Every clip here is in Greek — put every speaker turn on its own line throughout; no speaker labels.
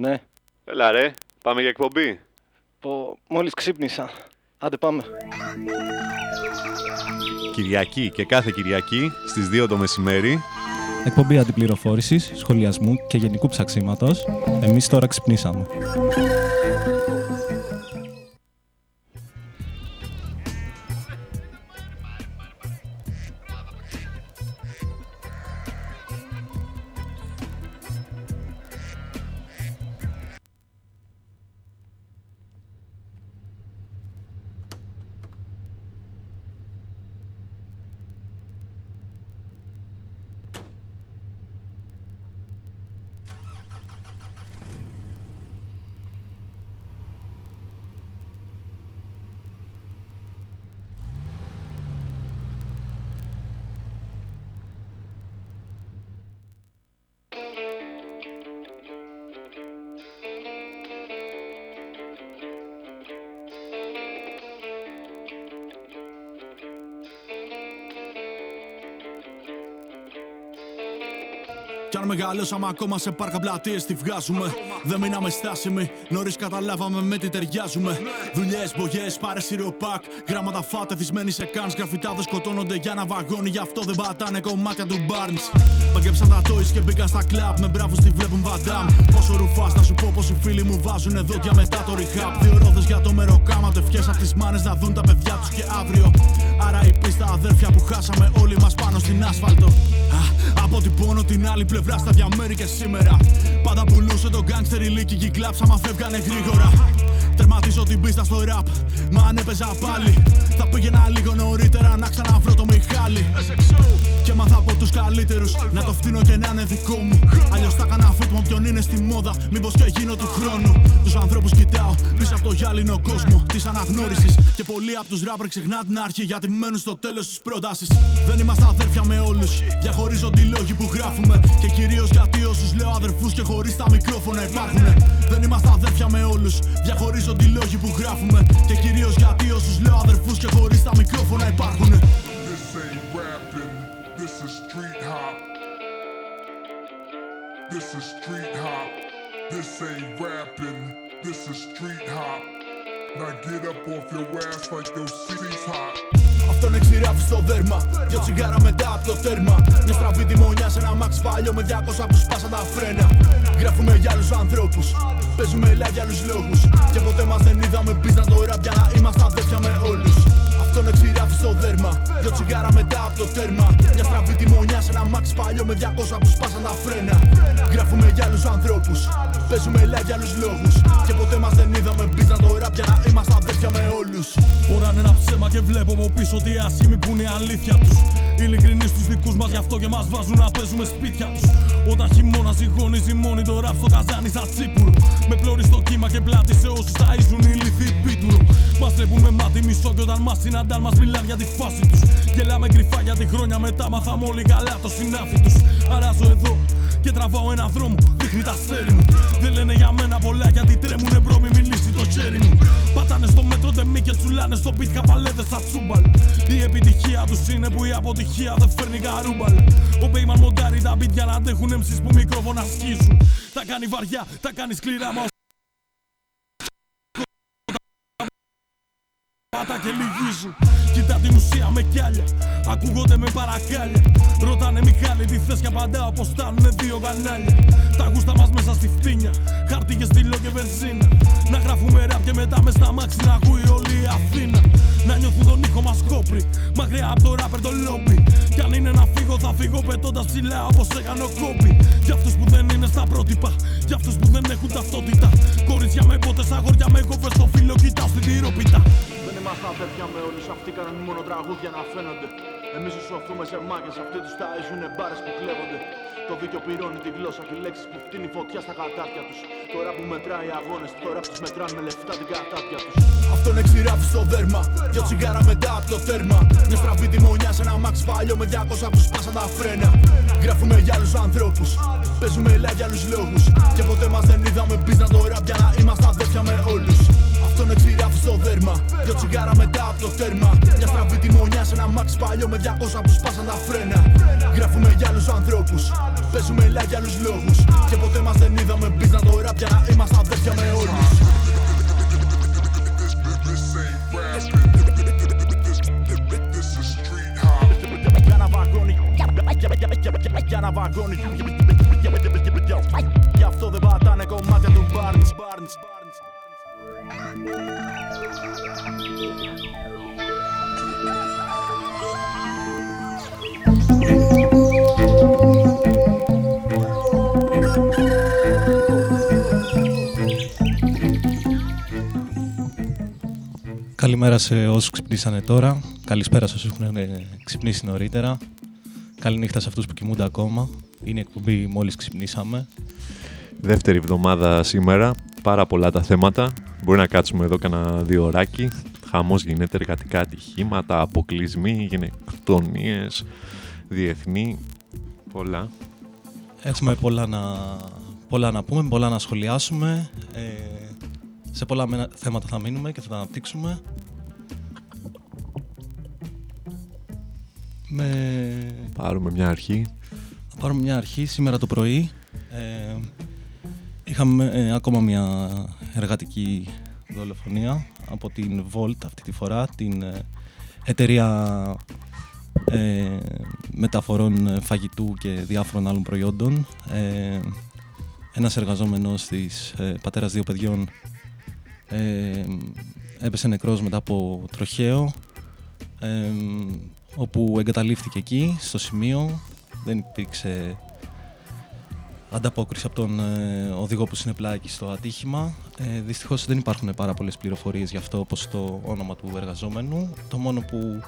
Ναι,
Έλα ρε, πάμε για εκπομπή.
πω, μόλις ξύπνησα. Άντε πάμε.
Κυριακή και κάθε Κυριακή στις 2 το μεσημέρι
Εκπομπή αντιπληροφόρησης, σχολιασμού και γενικού ψαξίματος. Εμείς τώρα ξυπνήσαμε.
Μεγαλώσαμε ακόμα σε πάρκα πλατείες τη βγάζουμε. Δεν μείναμε στάσιμοι, νωρίς καταλάβαμε με τι ταιριάζουμε. Δουλειές, μπογιές, πάρε σιροπάκ. Γράμματα φάτε θυσμένοι σε καν. Γραφιτάδες σκοτώνονται για ένα βαγόνι, γι' αυτό δεν πατάνε κομμάτια του Barnes. Παγκέψαν τα toys και μπήκαν στα κλαμπ. Με μπράβου τη βλέπουν βαντάμ. Πόσο ρουφάς να σου πω πως οι φίλοι μου βάζουν δόντια μετά το rehab. Δύο ρόδες για το μεροκάμα. Τευκέ από τις μάνες να δουν τα παιδιά τους και αύριο. Άρα η πίστα αδέρφια που χάσαμε όλοι μας πάνω στην άσφαλτο. Α, αποτυπώνω την άλλη πλευρά στα διαμέρη και σήμερα. Πάντα πουλούσε τον γκάγκστερ ηλίκη και κλάψα μα φεύγανε γρήγορα. Τερματίζω την πίστα στο ραπ. Μα αν έπαιζα πάλι, θα πήγαινα λίγο νωρίτερα να ξαναβρω το Μιχάλη. Και μάθα από τους καλύτερους να το φτύνω και να είναι δικό μου. Αλλιώς θα έκανα φίτμο ποιον είναι στη μόδα. Μήπως και γίνω του χρόνου. Τους ανθρώπους κοιτάω πίσω από το γυάλινο κόσμο της αναγνώρισης. Και πολλοί από τους ράπερ ξεχνά την αρχή γιατί μένουν στο τέλος της πρότασης. Δεν είμαστε αδέρφια με όλους. Διαχωρίζονται οι λόγοι που γράφουμε. Και κυρίως γιατί όσους λέω αδερφούς και χωρίς τα μικρόφωνα υπάρχουν. Δεν είμαστε αδέρφια με όλους. Διαχωρίζονται οι λόγοι που γράφουμε. Και κυρίως γιατί όσους λέω αδερφούς και χωρίς τα μικρόφωνα υπάρχουν.
Is street hop. This ain't rapping, this is street hop. Now get up off your ass like those seats hot.
Αυτό είναι ξηράφι στο δέρμα. Δυο τσιγάρα μετά από το τέρμα. Μια στραβή τιμονιά σε ένα μαξ παλιό με 200 που σπάσαν τα φρένα. Γράφουμε για άλλους ανθρώπους. Παίζουμε live για άλλους λόγους. Και ποτέ μας δεν είδαμε μπει να το ραπ για να είμαστε αδέρφια με όλους. Αυτό είναι ξηράφι στο δέρμα. Δυο τσιγάρα μετά από το τέρμα. Μια στραβή τιμονιά σε ένα μαξ παλιό με 200 που σπάσαν τα φρένα. Γράφουμε για άλλους ανθρώπους. Παίζουμε live για άλλους λόγους. Και ποτέ μας δεν είδαμε μπει να το ραπ για να είμαστε αδέρφια με όλους.
Ώρα είναι ένα ψέμα και βλέπω από πίσω τι άσχημη που είναι η αλήθεια τους. Ειλικρινείς στους δικούς μας γι' αυτό και μας βάζουν να παίζουμε σπίτια τους. Όταν χειμώνας ζυγώνει μόνη το ραπ στο καζάνι σαν τσίπουρο. Με πλώρη στο κύμα και πλάτη σε όσους ταΐζουν ηλίθιοι πίτουρο. Μα βλέπουν με μάτι μισό και όταν μας συναντάν μας μιλάνε για τη φάση τους. Γελάμε κρυφά γιατί χρόνια μετά μάθαμε όλοι καλά το σινάφι τους. Αράζω εδώ και τραβάω ένα δρόμο, δείχνει το αστέρι μου. Δεν λένε για μένα πολλά γιατί τρέμουνε bro, μη μιλήσει το χέρι μου. Πατάνε στο μέτρο τεμή και τσουλάνε στο πιτ καπαλέδες στα τσούμπαλ. Η επιτυχία τους είναι που η αποτυχία δεν φέρνει καρούμπαλ. Ο Μπέιμαν μοντάρει τα beat για να αντέχουν εμείς που μικρόφωνα σκίζουν. Τα κάνει βαριά, τα κάνει σκληρά, μα Πάτα και λυγίζουν. Κοίτα την ουσία με κιάλια. Ακούγονται με παρακάλια. Ρωτάνε Μιχάλη τι θες; και απαντάω πως στάνουνε δύο κανάλια Τα γούστα μας μέσα στη φτύνια. Χάρτη και στυλό και βενζίνα. Να γράφουμε ραπ και μετά μες στα μάξι να ακούει όλη η Αθήνα. Να νιώθουν τον ήχο μας κόπρι. Μακριά από το ράπερ το λόμπι. Κι αν είναι να φύγω θα φύγω πετώντας ψηλά όπως έκανε ο κόμπι. Για αυτούς που δεν είναι στα πρότυπα. Για αυτούς που δεν έχουν ταυτότητα. Κορίτσια με πότες αγόρια με κόφες στο φίλο Κοιτάω στην τυρόπιτα
Δεν είμαστε αδέρφια με όλους, αυτοί κάνουν μόνο τραγούδια να φαίνονται. Εμείς ισοθούμε σε μάγκες, αυτοί τους ταΐζουνε μπάρες που κλέβονται. Το δίκιο πυρώνει τη γλώσσα και οι λέξεις που φτύνει φωτιά στα κατάρτια τους. Τώρα που μετράει αγώνες, τώρα που τους μετράνε με λεφτά την κατάρτια τους. Αυτό είναι ξηράφι στο δέρμα, δυο τσιγάρα μετά από το τέρμα. Μια στραβή τιμονιά σε ένα μαξ παλιό με 200 που σπάσαν τα φρένα. Γράφουμε για άλλους ανθρώπους, παίζουμε live για άλλους λόγους. Και ποτέ μας δεν είδαμε μπει να το ραπ για να είμαστε αδέρφια με όλους. Αυτό είναι ξηράφι στο στο δέρμα. Δυο τσιγάρα μετά από το τέρμα. Μια στραβή τιμονιά σε ένα μάξ παλιό με 200 που σπάσαν τα φρένα. Γράφουμε για άλλους ανθρώπους. Παίζουμε live για άλλους λόγους. Και ποτέ μας δεν είδαμε μπει να το ραπ για να είμαστε αδέρφια με όλους.
This ain't rapping. This, this is street hop.
Για να βαγώνει. Για να βαγώνει. Γι' αυτό δεν πατάνε κομμάτια του Barnes. Barnes.
Καλημέρα σε όσους ξυπνήσανε τώρα. Καλησπέρα σε όσους έχουν ε, ξυπνήσει νωρίτερα. Καληνύχτα σε αυτούς που κοιμούνται ακόμα. Είναι η εκπομπή μόλις ξυπνήσαμε.
Δεύτερη εβδομάδα σήμερα. Πάρα πολλά τα θέματα. Μπορεί να κάτσουμε εδώ κανένα δύο ωράκι. Χαμός γίνεται, εργατικά ατυχήματα, αποκλεισμοί, γενεκτονίες, διεθνή. Πολλά.
Έχουμε πολλά να, πολλά να πούμε, πολλά να σχολιάσουμε. Ε, σε πολλά μένα- θέματα θα μείνουμε και θα τα αναπτύξουμε. Με...
Πάρουμε μια αρχή.
Θα πάρουμε μια αρχή σήμερα το πρωί. Ε, είχαμε ε, ακόμα μια εργατική δολοφονία από την Volt αυτή τη φορά, την ε, εταιρεία ε, μεταφορών ε, φαγητού και διάφορων άλλων προϊόντων. Ε, ένας εργαζόμενος της ε, πατέρας δύο παιδιών ε, έπεσε νεκρός μετά από τροχαίο ε, όπου εγκαταλείφθηκε εκεί στο σημείο δεν υπήρξε ανταπόκριση από τον ε, οδηγό που συνεπλάκη στο ατύχημα. Ε, δυστυχώς δεν υπάρχουν πάρα πολλές πληροφορίες γι' αυτό όπως το όνομα του εργαζόμενου. Το μόνο που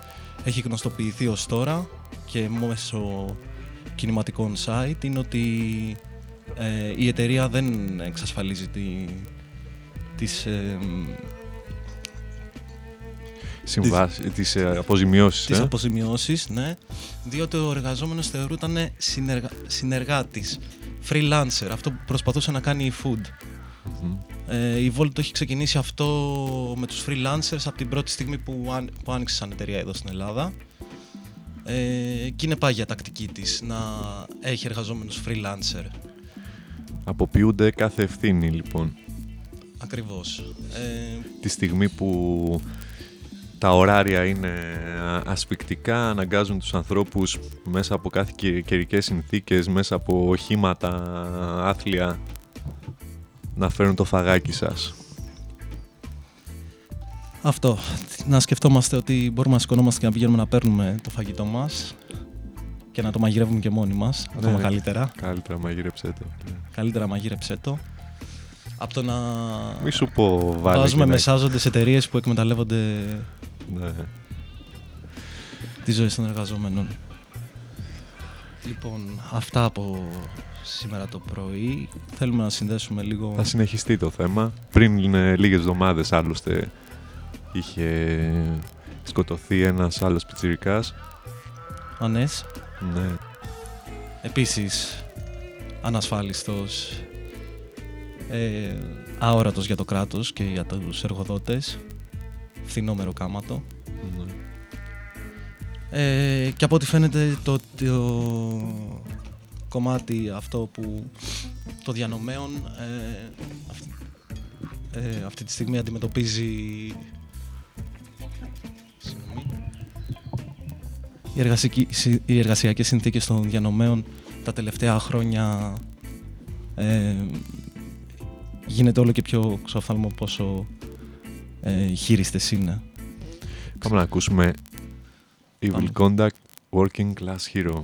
έχει γνωστοποιηθεί ως τώρα και μέσω κινηματικών site είναι ότι ε, η εταιρεία δεν εξασφαλίζει τη, τις, ε,
Συμβάσει, τις ε, αποζημιώσεις.
τις
ε.
αποζημιώσεις, ναι, διότι ο εργαζόμενος θεωρούταν συνεργα... συνεργάτης, freelancer, αυτό που προσπαθούσε να κάνει η Food.
Μμμ.
Ε, η Volt το έχει ξεκινήσει αυτό με τους freelancers από την πρώτη στιγμή που, αν, που άνοιξε σαν εταιρεία εδώ στην Ελλάδα. Ε, και είναι πάγια τακτική της να έχει εργαζόμενους freelancer.
Αποποιούνται κάθε ευθύνη λοιπόν.
Ακριβώς. Ε,
Τη στιγμή που τα ωράρια είναι α- ασφικτικά, αναγκάζουν τους ανθρώπους μέσα από κάθε και- καιρικές συνθήκες, μέσα από οχήματα άθλια να φέρουν το φαγάκι σας.
αυτό. Να σκεφτόμαστε ότι μπορούμε να σηκωνόμαστε και να πηγαίνουμε να παίρνουμε το φαγητό μας και να το μαγειρεύουμε και μόνοι μας, ακόμα
ναι.
καλύτερα.
Καλύτερα μαγείρεψέ το.
Καλύτερα μαγείρεψέ το. Από το να
Μη σου πω βάλε
βάζουμε
και να-
μεσάζοντες εταιρείες που εκμεταλλεύονται
Ναι.
τη ζωή των εργαζομένων. Λοιπόν, αυτά από σήμερα το πρωί. Θέλουμε να συνδέσουμε λίγο...
Θα συνεχιστεί το θέμα. Πριν ε, λίγες εβδομάδες άλλωστε είχε σκοτωθεί ένας άλλος πιτσιρικάς.
Ανές.
Ναι.
Επίσης, ανασφάλιστος, ε, αόρατος για το κράτος και για τους εργοδότες, φθηνό μεροκάματο.
ναι.
Ε, και από ό,τι φαίνεται το, το κομμάτι αυτό που το διανομέων ε, αυτή, ε, αυτή τη στιγμή αντιμετωπίζει Συγγνώμη. οι, εργασικοί- συ- οι εργασιακές συνθήκες των διανομέων τα τελευταία χρόνια ε, γίνεται όλο και πιο ξοφθαλμό πόσο ε, χείριστες είναι.
Πάμε να ακούσουμε Evil
Πάμε.
Conduct Working Class Hero.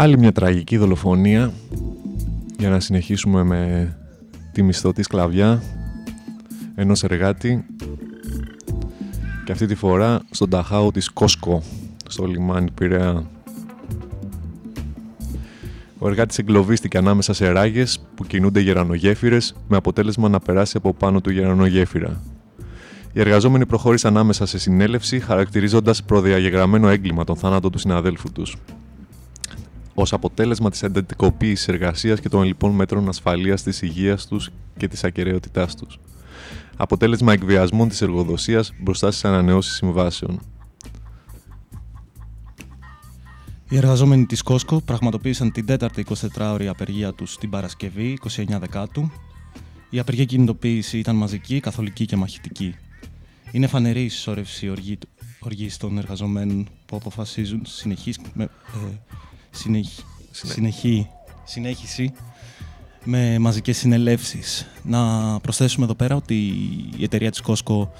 Άλλη μια τραγική δολοφονία για να συνεχίσουμε με τη μισθωτή σκλαβιά ενός εργάτη και αυτή τη φορά στον ταχάου της Κόσκο στο λιμάνι Πειραιά. Ο εργάτης εγκλωβίστηκε ανάμεσα σε ράγες που κινούνται γερανογέφυρες με αποτέλεσμα να περάσει από πάνω του γερανογέφυρα. Οι εργαζόμενοι προχώρησαν ανάμεσα σε συνέλευση, χαρακτηρίζοντας προδιαγεγραμμένο έγκλημα τον θάνατο του συναδέλφου τους. Ω αποτέλεσμα της εντατικοποίησης εργασίας και των λοιπόν μέτρων ασφαλείας της υγείας τους και της ακαιρεότητάς τους. Αποτέλεσμα εκβιασμών της εργοδοσίας μπροστά στις ανανεώσεις συμβάσεων.
Οι εργαζόμενοι της Κόσκο πραγματοποίησαν την τέταρτη 24ωρη απεργία τους την Παρασκευή, 29 Δεκάτου. Η απεργία κινητοποίηση ήταν μαζική, καθολική και μαχητική. Είναι φανερή η συσσόρευση οργή, οργής των εργαζομένων που αποφασίζουν συνεχής, με, ε, συνεχ, συνεχή, συνέχιση με μαζικές συνελεύσεις. Να προσθέσουμε εδώ πέρα ότι η εταιρεία της Κόσκο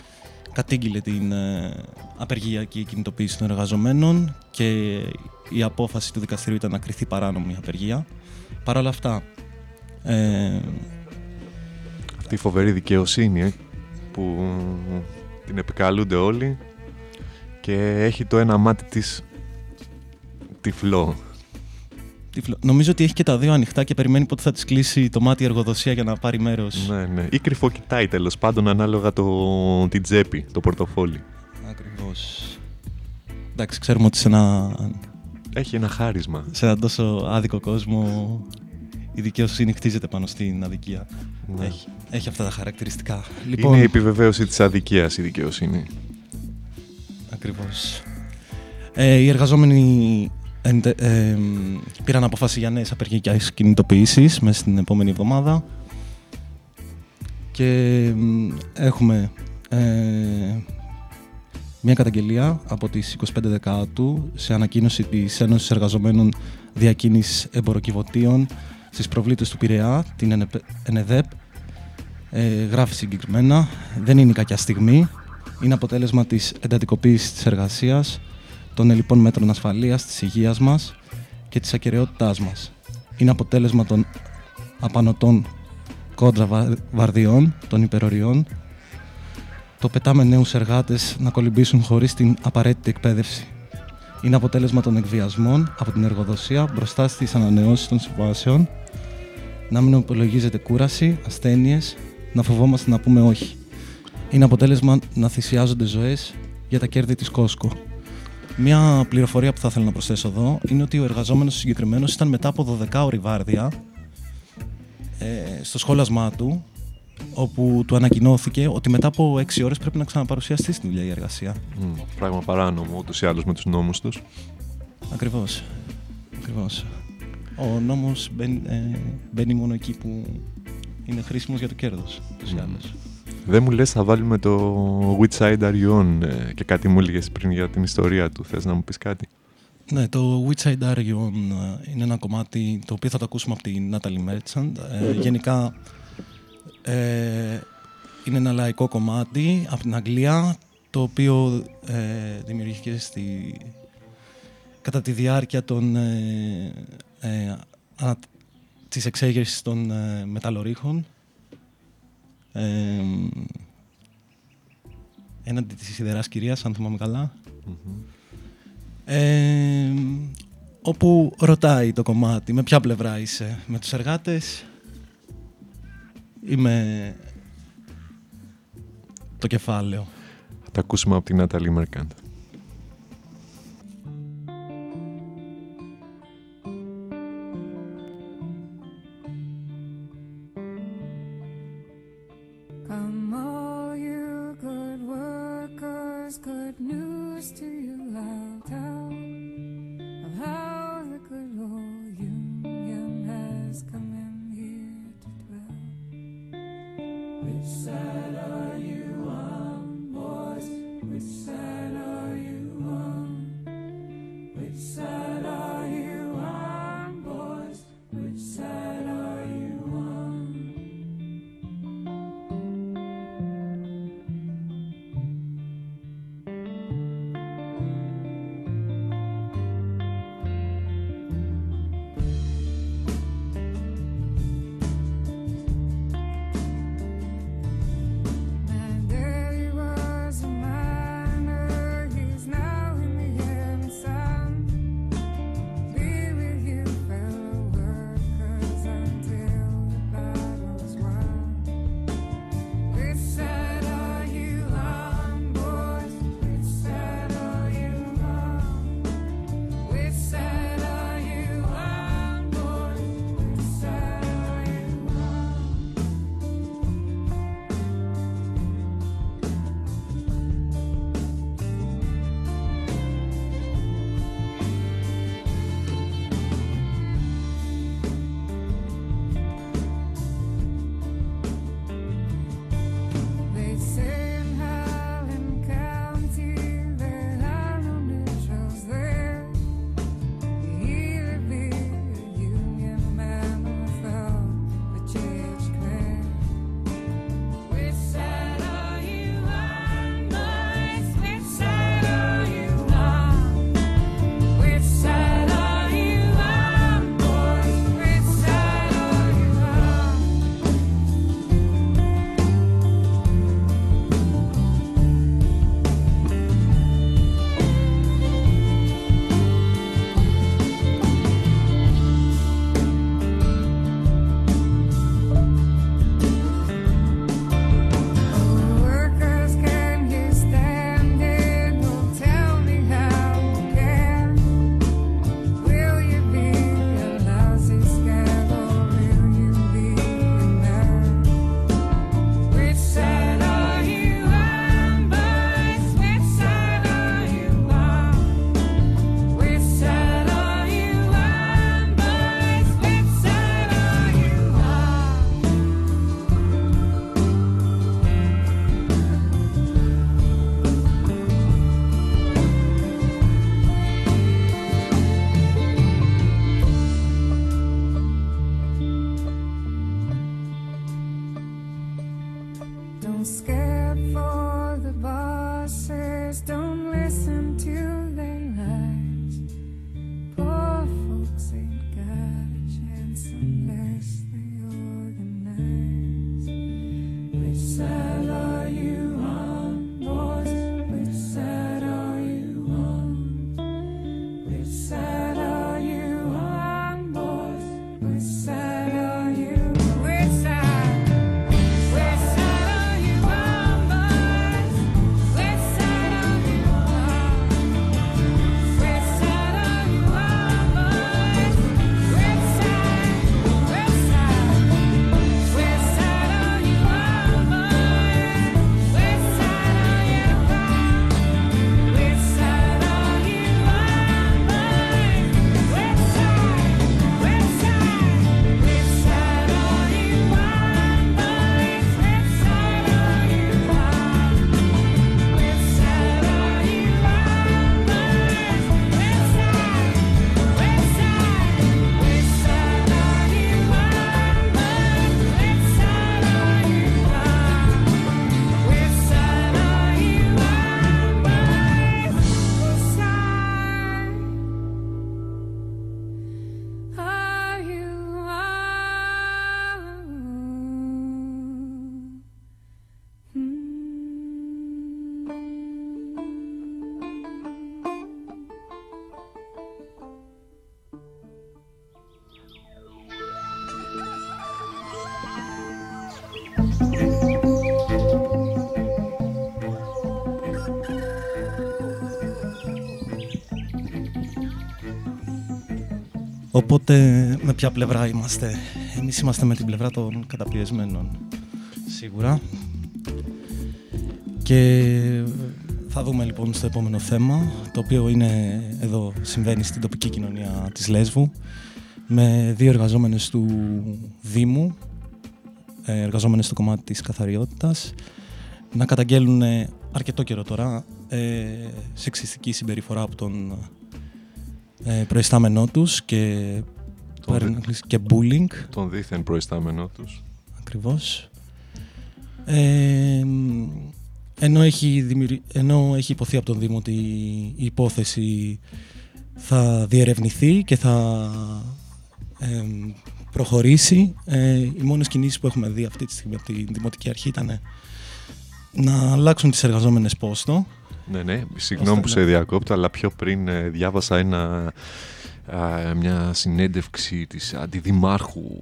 κατήγγειλε την ε, απεργιακή κινητοποίηση των εργαζομένων και η απόφαση του δικαστηρίου ήταν να κριθεί παράνομη απεργία. Παρ' όλα αυτά, ε,
Αυτή η φοβερή δικαιοσύνη ε, που την επικαλούνται όλοι και έχει το ένα μάτι της τυφλό.
Τυφλο- νομίζω ότι έχει και τα δύο ανοιχτά και περιμένει πότε θα της κλείσει το μάτι η εργοδοσία για να πάρει μέρος.
Ναι, ναι. Ή κρυφοκοιτάει τέλος πάντων ανάλογα το, την τσέπη, το πορτοφόλι.
Ακριβώς. Εντάξει, ξέρουμε ότι σε ένα,
Έχει ένα χάρισμα.
σε ένα τόσο άδικο κόσμο η δικαιοσύνη χτίζεται πάνω στην αδικία.
Ναι.
Έχει, έχει αυτά τα χαρακτηριστικά. Λοιπόν,
Είναι η επιβεβαίωση της αδικίας η δικαιοσύνη.
Ακριβώς. Ε, οι εργαζόμενοι εντε- ε, μ, πήραν απόφαση για νέες απεργικές κινητοποιήσεις μέσα στην επόμενη εβδομάδα. Και μ, έχουμε ε, μια καταγγελία από τις 25 Δεκάτου σε ανακοίνωση της Ένωσης Εργαζομένων Διακίνησης Εμποροκιβωτίων στις προβλήτες του Πειραιά, την ΕΝΕΠ- ΕΝΕΔΕΠ. Ε, γράφει συγκεκριμένα, δεν είναι η κακιά στιγμή, είναι αποτέλεσμα της εντατικοποίησης της εργασίας, των ελλειπών μέτρων ασφαλείας, της υγείας μας και της ακαιρεότητάς μας. Είναι αποτέλεσμα των απανοτών κόντρα βα- βαρδιών, των υπεροριών. Το πετάμε νέους εργάτες να κολυμπήσουν χωρίς την απαραίτητη εκπαίδευση. Είναι αποτέλεσμα των εκβιασμών από την εργοδοσία μπροστά στις ανανεώσεις των συμβάσεων. Να μην υπολογίζεται κούραση, ασθένειες, να φοβόμαστε να πούμε όχι είναι αποτέλεσμα να θυσιάζονται ζωές για τα κέρδη της Κόσκο. Μια πληροφορία που θα ήθελα να προσθέσω εδώ είναι ότι ο εργαζόμενος συγκεκριμένος ήταν μετά από 12 ώρη βάρδια ε, στο σχόλασμά του όπου του ανακοινώθηκε ότι μετά από 6 ώρες πρέπει να ξαναπαρουσιαστεί στη δουλειά η εργασία.
Μμ, πράγμα παράνομο ούτως ή άλλως με τους νόμους τους.
Ακριβώς. Ακριβώς. Ο νόμος μπαίνει, ε, μπαίνει μόνο εκεί που είναι χρήσιμος για το κέρδος. ούτως ή
Μμμ.
άλλως.
Δεν μου λες θα βάλουμε το Which Side Are You On ε, και κάτι μου έλεγες πριν για την ιστορία του. Θες να μου πεις κάτι;
Ναι, το Which Side Are You On ε, είναι ένα κομμάτι το οποίο θα το ακούσουμε από την Natalie Merchant. Ε, γενικά ε, είναι ένα λαϊκό κομμάτι από την Αγγλία το οποίο ε, δημιουργήθηκε στη, κατά τη διάρκεια των, ε, ε, ανα- της εξέγερσης των ε, μεταλλορίχων ε, έναντι της σιδεράς κυρίας, αν θυμάμαι καλά. Ε, όπου ρωτάει το κομμάτι με ποια πλευρά είσαι, με τους εργάτες ή με το κεφάλαιο.
Θα τα ακούσουμε από την Natalie Mercant.
Οπότε με ποια πλευρά είμαστε; Εμείς είμαστε με την πλευρά των καταπιεσμένων. Σίγουρα. Και θα δούμε λοιπόν στο επόμενο θέμα, το οποίο είναι εδώ συμβαίνει στην τοπική κοινωνία της Λέσβου, με δύο εργαζόμενες του Δήμου, ε, εργαζόμενες στο κομμάτι της καθαριότητας, να καταγγέλουν αρκετό καιρό τώρα ε, σεξιστική συμπεριφορά από τον ε, προϊστάμενό τους και,
Τον δι-
παρενόχληση και bullying
Τον δίθεν προϊστάμενό τους.
ακριβώς. Ε, ενώ, έχει δημιουργη... ενώ έχει υποθεί από τον Δήμο ότι η υπόθεση θα διερευνηθεί και θα ε, προχωρήσει, ε, οι μόνες κινήσεις που έχουμε δει αυτή τη στιγμή από τη Δημοτική Αρχή ήταν να αλλάξουν τις εργαζόμενες πόστο.
Ναι, ναι, συγγνώμη που
Ώστε
σε
να-
διακόπτω, αλλά πιο πριν ε, διάβασα ένα, α, μια συνέντευξη της αντιδημάρχου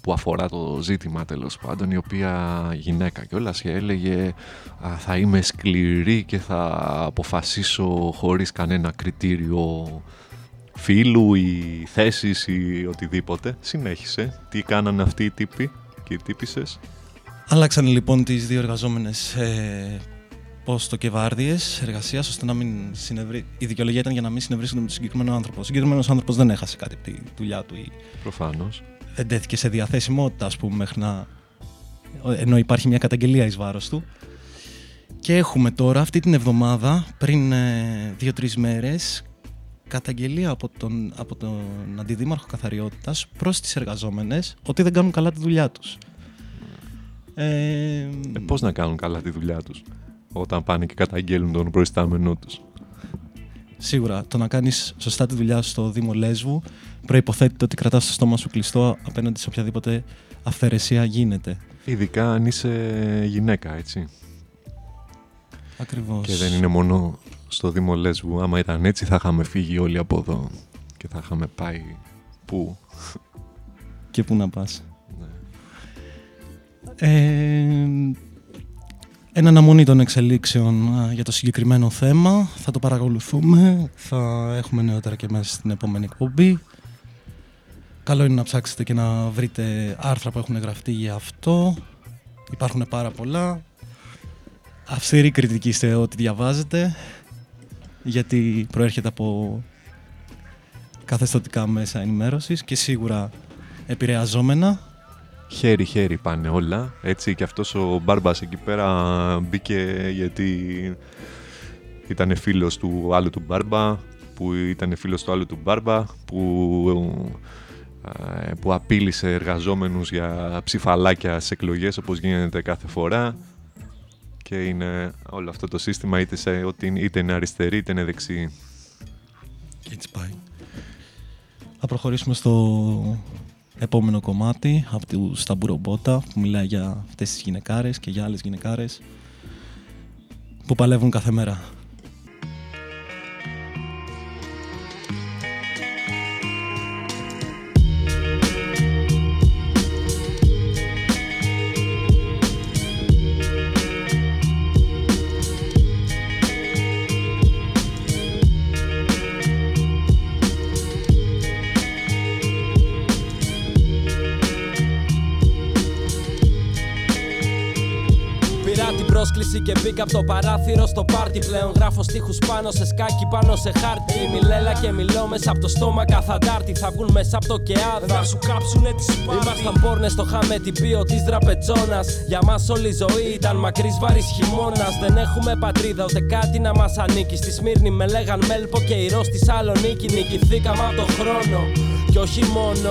που αφορά το ζήτημα τέλος πάντων, η οποία γυναίκα κιόλας και έλεγε α, θα είμαι σκληρή και θα αποφασίσω χωρίς κανένα κριτήριο φίλου ή θέσης ή οτιδήποτε. Συνέχισε. Τι κάνανε αυτοί οι τύποι και οι τύπισσες.
Άλλαξαν λοιπόν τις δύο εργαζόμενες ε, πόστο και βάρδιες εργασίας ώστε να μην συνευρύ... Η δικαιολογία ήταν για να μην συνευρίσκονται με τον συγκεκριμένο άνθρωπο. Ο συγκεκριμένος άνθρωπος δεν έχασε κάτι από τη δουλειά του ή
Προφανώς.
δεν τέθηκε σε διαθέσιμότητα, ας πούμε, μέχρι να... ενώ υπάρχει μια καταγγελία εις βάρος του. Και έχουμε τώρα, αυτή την εβδομάδα, πριν ε, δύο-τρεις μέρες, καταγγελία από τον, από τον Αντιδήμαρχο Καθαριότητας προς τις εργαζόμενες ότι δεν κάνουν καλά τη δουλειά τους. Ε,
Ε, πώς να κάνουν καλά τη δουλειά τους; Όταν πάνε και καταγγέλνουν τον προϊστάμενό τους.
Σίγουρα, το να κάνεις σωστά τη δουλειά σου στο Δήμο Λέσβου προϋποθέτει ότι κρατάς το στόμα σου κλειστό απέναντι σε οποιαδήποτε αυθαιρεσία γίνεται.
Ειδικά αν είσαι γυναίκα, έτσι.
Ακριβώς.
Και δεν είναι μόνο στο Δήμο Λέσβου. Άμα ήταν έτσι θα είχαμε φύγει όλοι από εδώ και θα είχαμε πάει πού;
Και πού να πας.
Ναι.
Ε, εν αναμονή των εξελίξεων α, για το συγκεκριμένο θέμα θα το παρακολουθούμε, θα έχουμε νεότερα και μέσα στην επόμενη εκπομπή. Καλό είναι να ψάξετε και να βρείτε άρθρα που έχουν γραφτεί για αυτό. Υπάρχουν πάρα πολλά. Αυστηρή κριτική σε ό,τι διαβάζετε, γιατί προέρχεται από καθεστωτικά μέσα ενημέρωσης και σίγουρα επηρεαζόμενα
Χέρι-χέρι πάνε όλα. Έτσι και αυτός ο Μπάρμπας εκεί πέρα μπήκε γιατί ήταν φίλος του άλλου του Μπάρμπα που ήταν φίλος του άλλου του Μπάρμπα που, ε, που απείλησε εργαζόμενους για ψηφαλάκια στις εκλογές όπως γίνεται κάθε φορά και είναι όλο αυτό το σύστημα είτε, σε, ότι είναι- είτε είναι αριστερή είτε είναι δεξί.
Και έτσι πάει. Θα προχωρήσουμε στο επόμενο κομμάτι από του Σταμπουρομπότα που μιλάει για αυτές τις γυναικάρες και για άλλες γυναικάρες που παλεύουν κάθε μέρα.
Πρόσκληση και μπήκα από το παράθυρο στο πάρτι. Πλέον γράφω στίχους πάνω σε σκάκι, πάνω σε χάρτη. Μιλέλα και μιλώ μέσα από το στόμα καθαντάρτη. Θα βγουν μέσα από το κεάδα. Να σου κάψουνε τη σπάτη. Ήμασταν πόρνες στο χάμε την πίο της δραπετζόνα. Για μας όλη η ζωή ήταν μακρύς βαρύ χειμώνας. Δεν έχουμε πατρίδα ούτε κάτι να μας ανήκει. Στη Σμύρνη με λέγαν Μέλπο και η Ρος στη Σαλονίκη. Νικηθήκαμε από το χρόνο. Και όχι μόνο,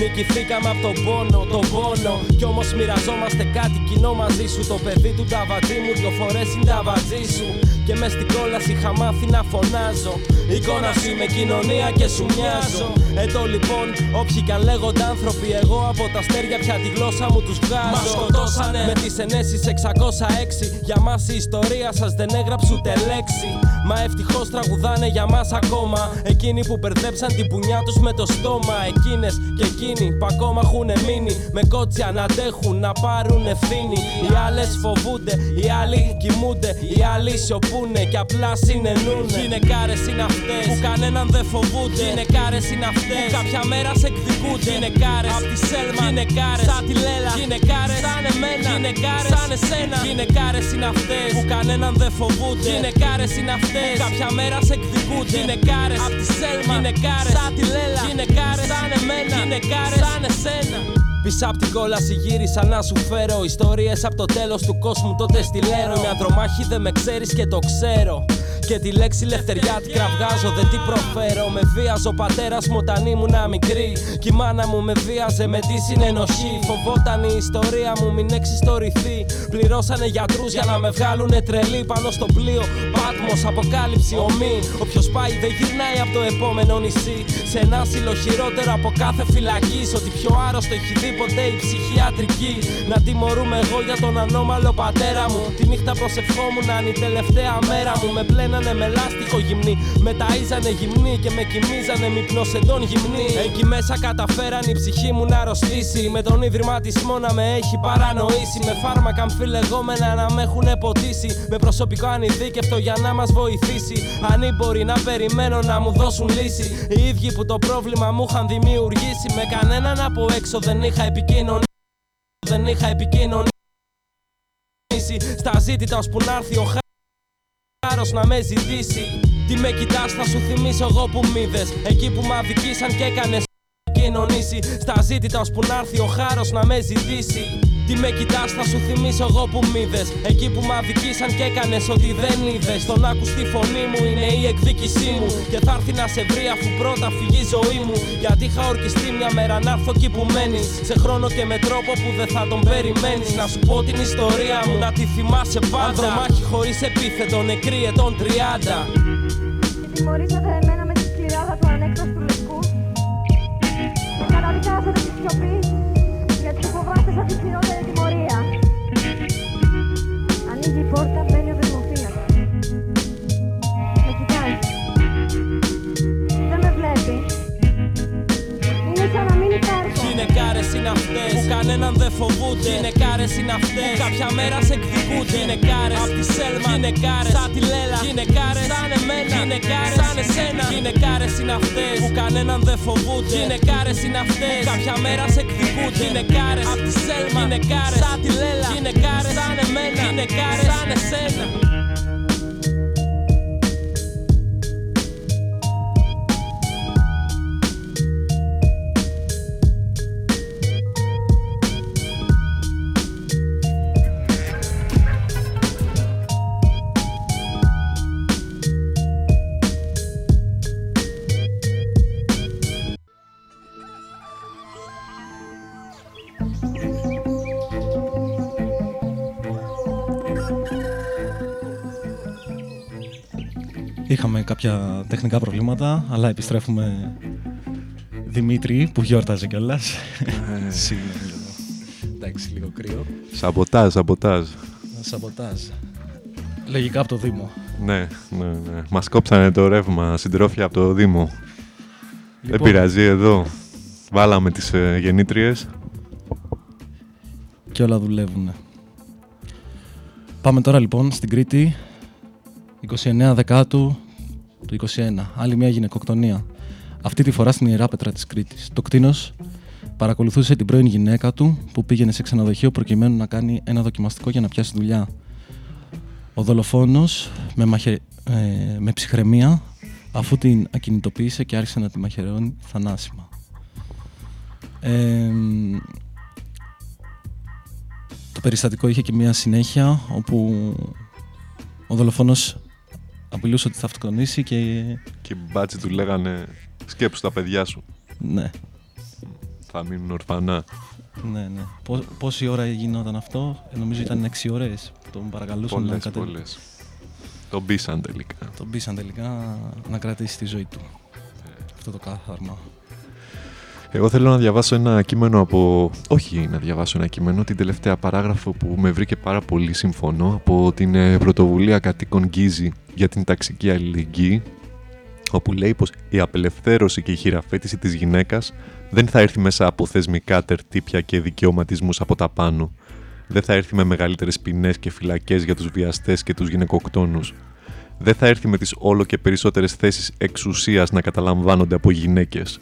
νικηθήκαμε από τον πόνο, τον πόνο. Κι όμως μοιραζόμαστε κάτι κοινό μαζί σου. Το παιδί του ταβατζή μου δυο φορές είναι ταβατζή σου. Και μες στην κόλαση είχα μάθει να φωνάζω. Εικόνα σου είμαι κοινωνία και σου μοιάζω. Εδώ λοιπόν, όποιοι κι αν λέγονται άνθρωποι, εγώ από τα αστέρια πια τη γλώσσα μου τους βγάζω. Μα σκοτώσανε με τις ενέσεις 606. Για μας η ιστορία σας δεν έγραψε ούτε λέξη. Μα ευτυχώς τραγουδάνε για μας ακόμα. Εκείνοι που μπερδέψαν την πουνιά τους με το στόμα. Εκείνες και εκείνοι που ακόμα έχουν μείνει. Με κότσια να αντέχουν, να πάρουν ευθύνη. Οι άλλες φοβούνται, οι άλλοι κοιμούνται, οι άλλοι σιωπούν. πούνε και απλά συνεννούνε. Γυναικάρες είναι αυτές που κανέναν δεν φοβούνται. Γυναικάρες είναι αυτές που κάποια μέρα σε εκδικούνται. Γυναικάρες απ' τη Σέλμα. Γυναικάρες σαν τη Λέλα. Γυναικάρες σαν εμένα. Γυναικάρες σαν εσένα. Γυναικάρες είναι αυτές που κανέναν δεν φοβούνται. Γυναικάρες είναι αυτές που κάποια μέρα σε εκδικούνται. Γυναικάρες απ' τη Σέλμα. Γυναικάρες σαν τη Λέλα. Γυναικάρες σαν εμένα. Γυναικάρες σαν εσένα. Πίσω απ' την κόλαση γύρισα να σου φέρω Ιστορίες από το τέλος του κόσμου τότε στη Λέρο Μια δρομάχη δεν με ξέρεις και το ξέρω και τη λέξη λευτεριά την κραυγάζω, δεν την προφέρω. Με βίαζε ο πατέρας μου όταν ήμουν μικρή. Κι η μάνα μου με βίαζε με τη συνενοχή. Φοβόταν η ιστορία μου μην εξιστορηθεί. Πληρώσανε γιατρούς για να με βγάλουνε τρελή πάνω στο πλοίο. Πάτμος, αποκάλυψη, ομή. Όποιος πάει δεν γυρνάει από το επόμενο νησί. Σε ένα άσυλο χειρότερο από κάθε φυλακή. Ότι πιο άρρωστο έχει δει ποτέ η ψυχιατρική. Να τιμωρούμε εγώ για τον ανώμαλο πατέρα μου. Τη νύχτα προσευχόμουν αν η τελευταία μέρα μου. Με πλένανε με λάστιχο γυμνή. Με ταΐζανε γυμνή και με κοιμίζανε μυπνοσεντών γυμνή. Εκεί μέσα καταφέραν η ψυχή μου να αρρωστήσει. Με τον ιδρυματισμό να με έχει παρανοήσει. Με φάρμακα αμφιλεγόμενα να με έχουν ποτίσει. Με προσωπικό ανειδίκευτο για να μας βοηθήσει. Ανήμποροι να περιμένω να μου δώσουν λύση. Οι ίδιοι που το πρόβλημα μου είχαν δημιουργήσει. Με κανέναν από έξω δεν είχα επικοινωνία. Δεν είχα επικοινωνήσει στα ζήτητα ώσπου να έρθει ο χάρος να με ζητήσει. Τι με κοιτάς θα σου θυμίσω εγώ που μ' είδες. Εκεί που με αδικήσαν και έκανες κοινωνήσει. Στα ζήτητα ώσπου να έρθει ο χάρος να με ζητήσει. Τι με κοιτάς θα σου θυμίσω εγώ που μ' είδες. Εκεί που με αδικήσαν και έκανες ότι δεν είδες. Τον άκου στη φωνή μου είναι η εκδίκησή μου. Και θα έρθει να σε βρει αφού πρώτα φύγει η ζωή μου. Γιατί είχα ορκιστεί μια μέρα να έρθω εκεί που μένεις. Σε χρόνο και με τρόπο που δεν θα τον περιμένεις. Να σου πω την ιστορία μου να τη θυμάσαι πάντα. Ανδρομάχη χωρίς επίθετο νεκρή ετών 30
Και τιμωρήσατε εμένα με τη σκληράδα του ανέκταστου λευκού. Και καταδικάσατε τη σιωπή υπάρχω
Γυναικάρες είναι αυτές που κανέναν δεν φοβούνται. Γυναικάρες είναι αυτές που κάποια μέρα σε εκδικούνται. Γυναικάρες απ' τη Σέλμα. Γυναικάρες σαν τη Λέλα. Γυναικάρες σαν εμένα. Γυναικάρες σαν εσένα. Γυναικάρες είναι αυτές που κανέναν δεν φοβούνται. Γυναικάρες είναι αυτές που κάποια μέρα σε εκδικούνται. Γυναικάρες απ' τη Σέλμα. Γυναικάρες σαν τη Λέλα. Γυναικάρες σαν εμένα. Γυναικάρες σαν εσένα.
Είχαμε κάποια τεχνικά προβλήματα, αλλά επιστρέφουμε Δημήτρη που γιόρταζε κιόλας. Συγγνώμη λίγο. Εντάξει, λίγο κρύο.
Σαμποτάζ, σαμποτάζ.
Σαμποτάζ. Λογικά από το Δήμο.
Ναι, ναι, ναι. Μας κόψανε το ρεύμα, συντρόφια από το Δήμο. Δεν
Λοιπόν.
πειράζει εδώ. Βάλαμε τις ε, γεννήτριες.
Και όλα δουλεύουν. Πάμε τώρα λοιπόν στην Κρήτη. 29 Δεκάτου του 21. Άλλη μια γυναικοκτονία. Αυτή τη φορά στην Ιερά Πέτρα της Κρήτης. Το κτίνος παρακολουθούσε την πρώην γυναίκα του που πήγαινε σε ξενοδοχείο προκειμένου να κάνει ένα δοκιμαστικό για να πιάσει δουλειά. Ο δολοφόνος με, μαχαι... ε, με ψυχραιμία αφού την ακινητοποίησε και άρχισε να τη μαχαιρώνει θανάσιμα. Ε, το περιστατικό είχε και μια συνέχεια όπου ο δολοφόνος απειλούσε ότι θα αυτοκτονήσει και
Και οι μπάτσι του λέγανε σκέψου τα παιδιά σου.
ναι,
Θα μείνουν ορφανά.
ναι, ναι. Πό- πόση ώρα γινόταν αυτό, Ε, νομίζω ήταν 6 ώρες που τον παρακαλούσαν να
Πολλές,
κατε...
πολλές. Τον πείσαν τελικά.
τον πείσαν τελικά να κρατήσει τη ζωή του. Αυτό το κάθαρμα.
Εγώ θέλω να διαβάσω ένα κείμενο από. Όχι να διαβάσω ένα κείμενο, την τελευταία παράγραφο που με βρήκε πάρα πολύ συμφωνό από την ε, πρωτοβουλία κατοίκων Γκίζη για την ταξική αλληλεγγύη, όπου λέει πως η απελευθέρωση και η χειραφέτηση της γυναίκας δεν θα έρθει μέσα από θεσμικά τερτύπια και δικαιωματισμούς από τα πάνω. Δεν θα έρθει με μεγαλύτερες ποινές και φυλακές για τους βιαστές και τους γυναικοκτόνους. δεν θα έρθει με τις όλο και περισσότερες θέσεις εξουσίας να καταλαμβάνονται από γυναίκες.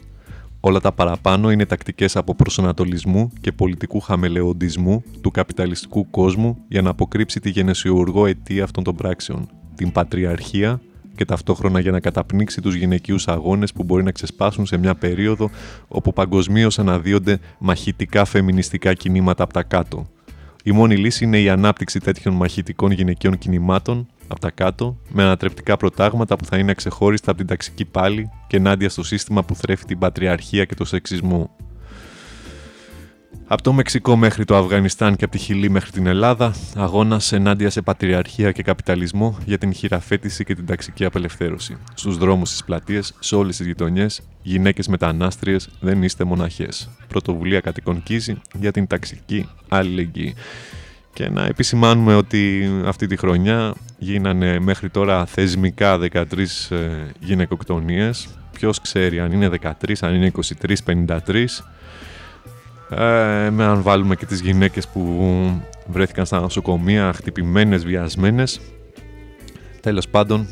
Όλα τα παραπάνω είναι τακτικές αποπροσανατολισμού και πολιτικού χαμελεοντισμού του καπιταλιστικού κόσμου για να αποκρύψει τη γενεσιουργό αιτία αυτών των πράξεων, την πατριαρχία και ταυτόχρονα για να καταπνίξει τους γυναικείους αγώνες που μπορεί να ξεσπάσουν σε μια περίοδο όπου παγκοσμίως αναδύονται μαχητικά φεμινιστικά κινήματα από τα κάτω. Η μόνη λύση είναι η ανάπτυξη τέτοιων μαχητικών γυναικείων κινημάτων από τα κάτω, με ανατρεπτικά προτάγματα που θα είναι αξεχώριστα από την ταξική πάλη και ενάντια στο σύστημα που θρέφει την πατριαρχία και το σεξισμό. Από το Μεξικό μέχρι το Αφγανιστάν και από τη Χιλή μέχρι την Ελλάδα, αγώνας ενάντια σε πατριαρχία και καπιταλισμό για την χειραφέτηση και την ταξική απελευθέρωση. Στους δρόμους, στι πλατείε, σε όλες τις γειτονιές, γυναίκες μετανάστριες δεν είστε μοναχές. Πρωτοβουλία κατοικών Κίζη για την ταξική αλληλεγγύη. Και να επισημάνουμε ότι αυτή τη χρονιά γίνανε μέχρι τώρα θεσμικά 13 ε, γυναικοκτονίες. Ποιος ξέρει αν είναι 13, αν είναι 23, 53. Ε, με αν βάλουμε και τις γυναίκες που βρέθηκαν στα νοσοκομεία, χτυπημένες, βιασμένες. Τέλος πάντων,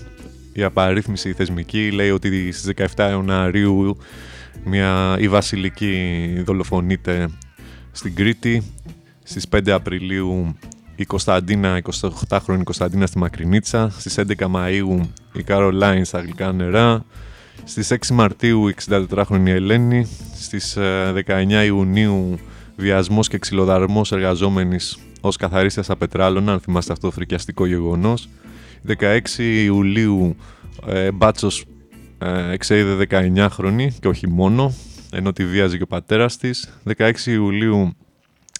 η απαρίθμηση θεσμική λέει ότι στις 17 Ιανουαρίου μια, η Βασιλική δολοφονείται στην Κρήτη. Στις 5 Απριλίου η Κωνσταντίνα, 28χρονη Κωνσταντίνα στη Μακρινίτσα. Στις 11 Μαΐου η Καρολάιν στα Γλυκά Νερά. Στις 6 Μαρτίου η 64χρονη Ελένη. Στις 19 ε, Ιουνίου βιασμός και ξυλοδαρμός εργαζόμενης ως καθαρίστριας στα Πετράλωνα, αν θυμάστε αυτό το φρικιαστικό γεγονός. 16 Ιουλίου ε, Μπάτσος ε, εξέδε 19χρονη και όχι μόνο, ενώ τη βίαζε και ο πατέρας της. 16 Ιουλίου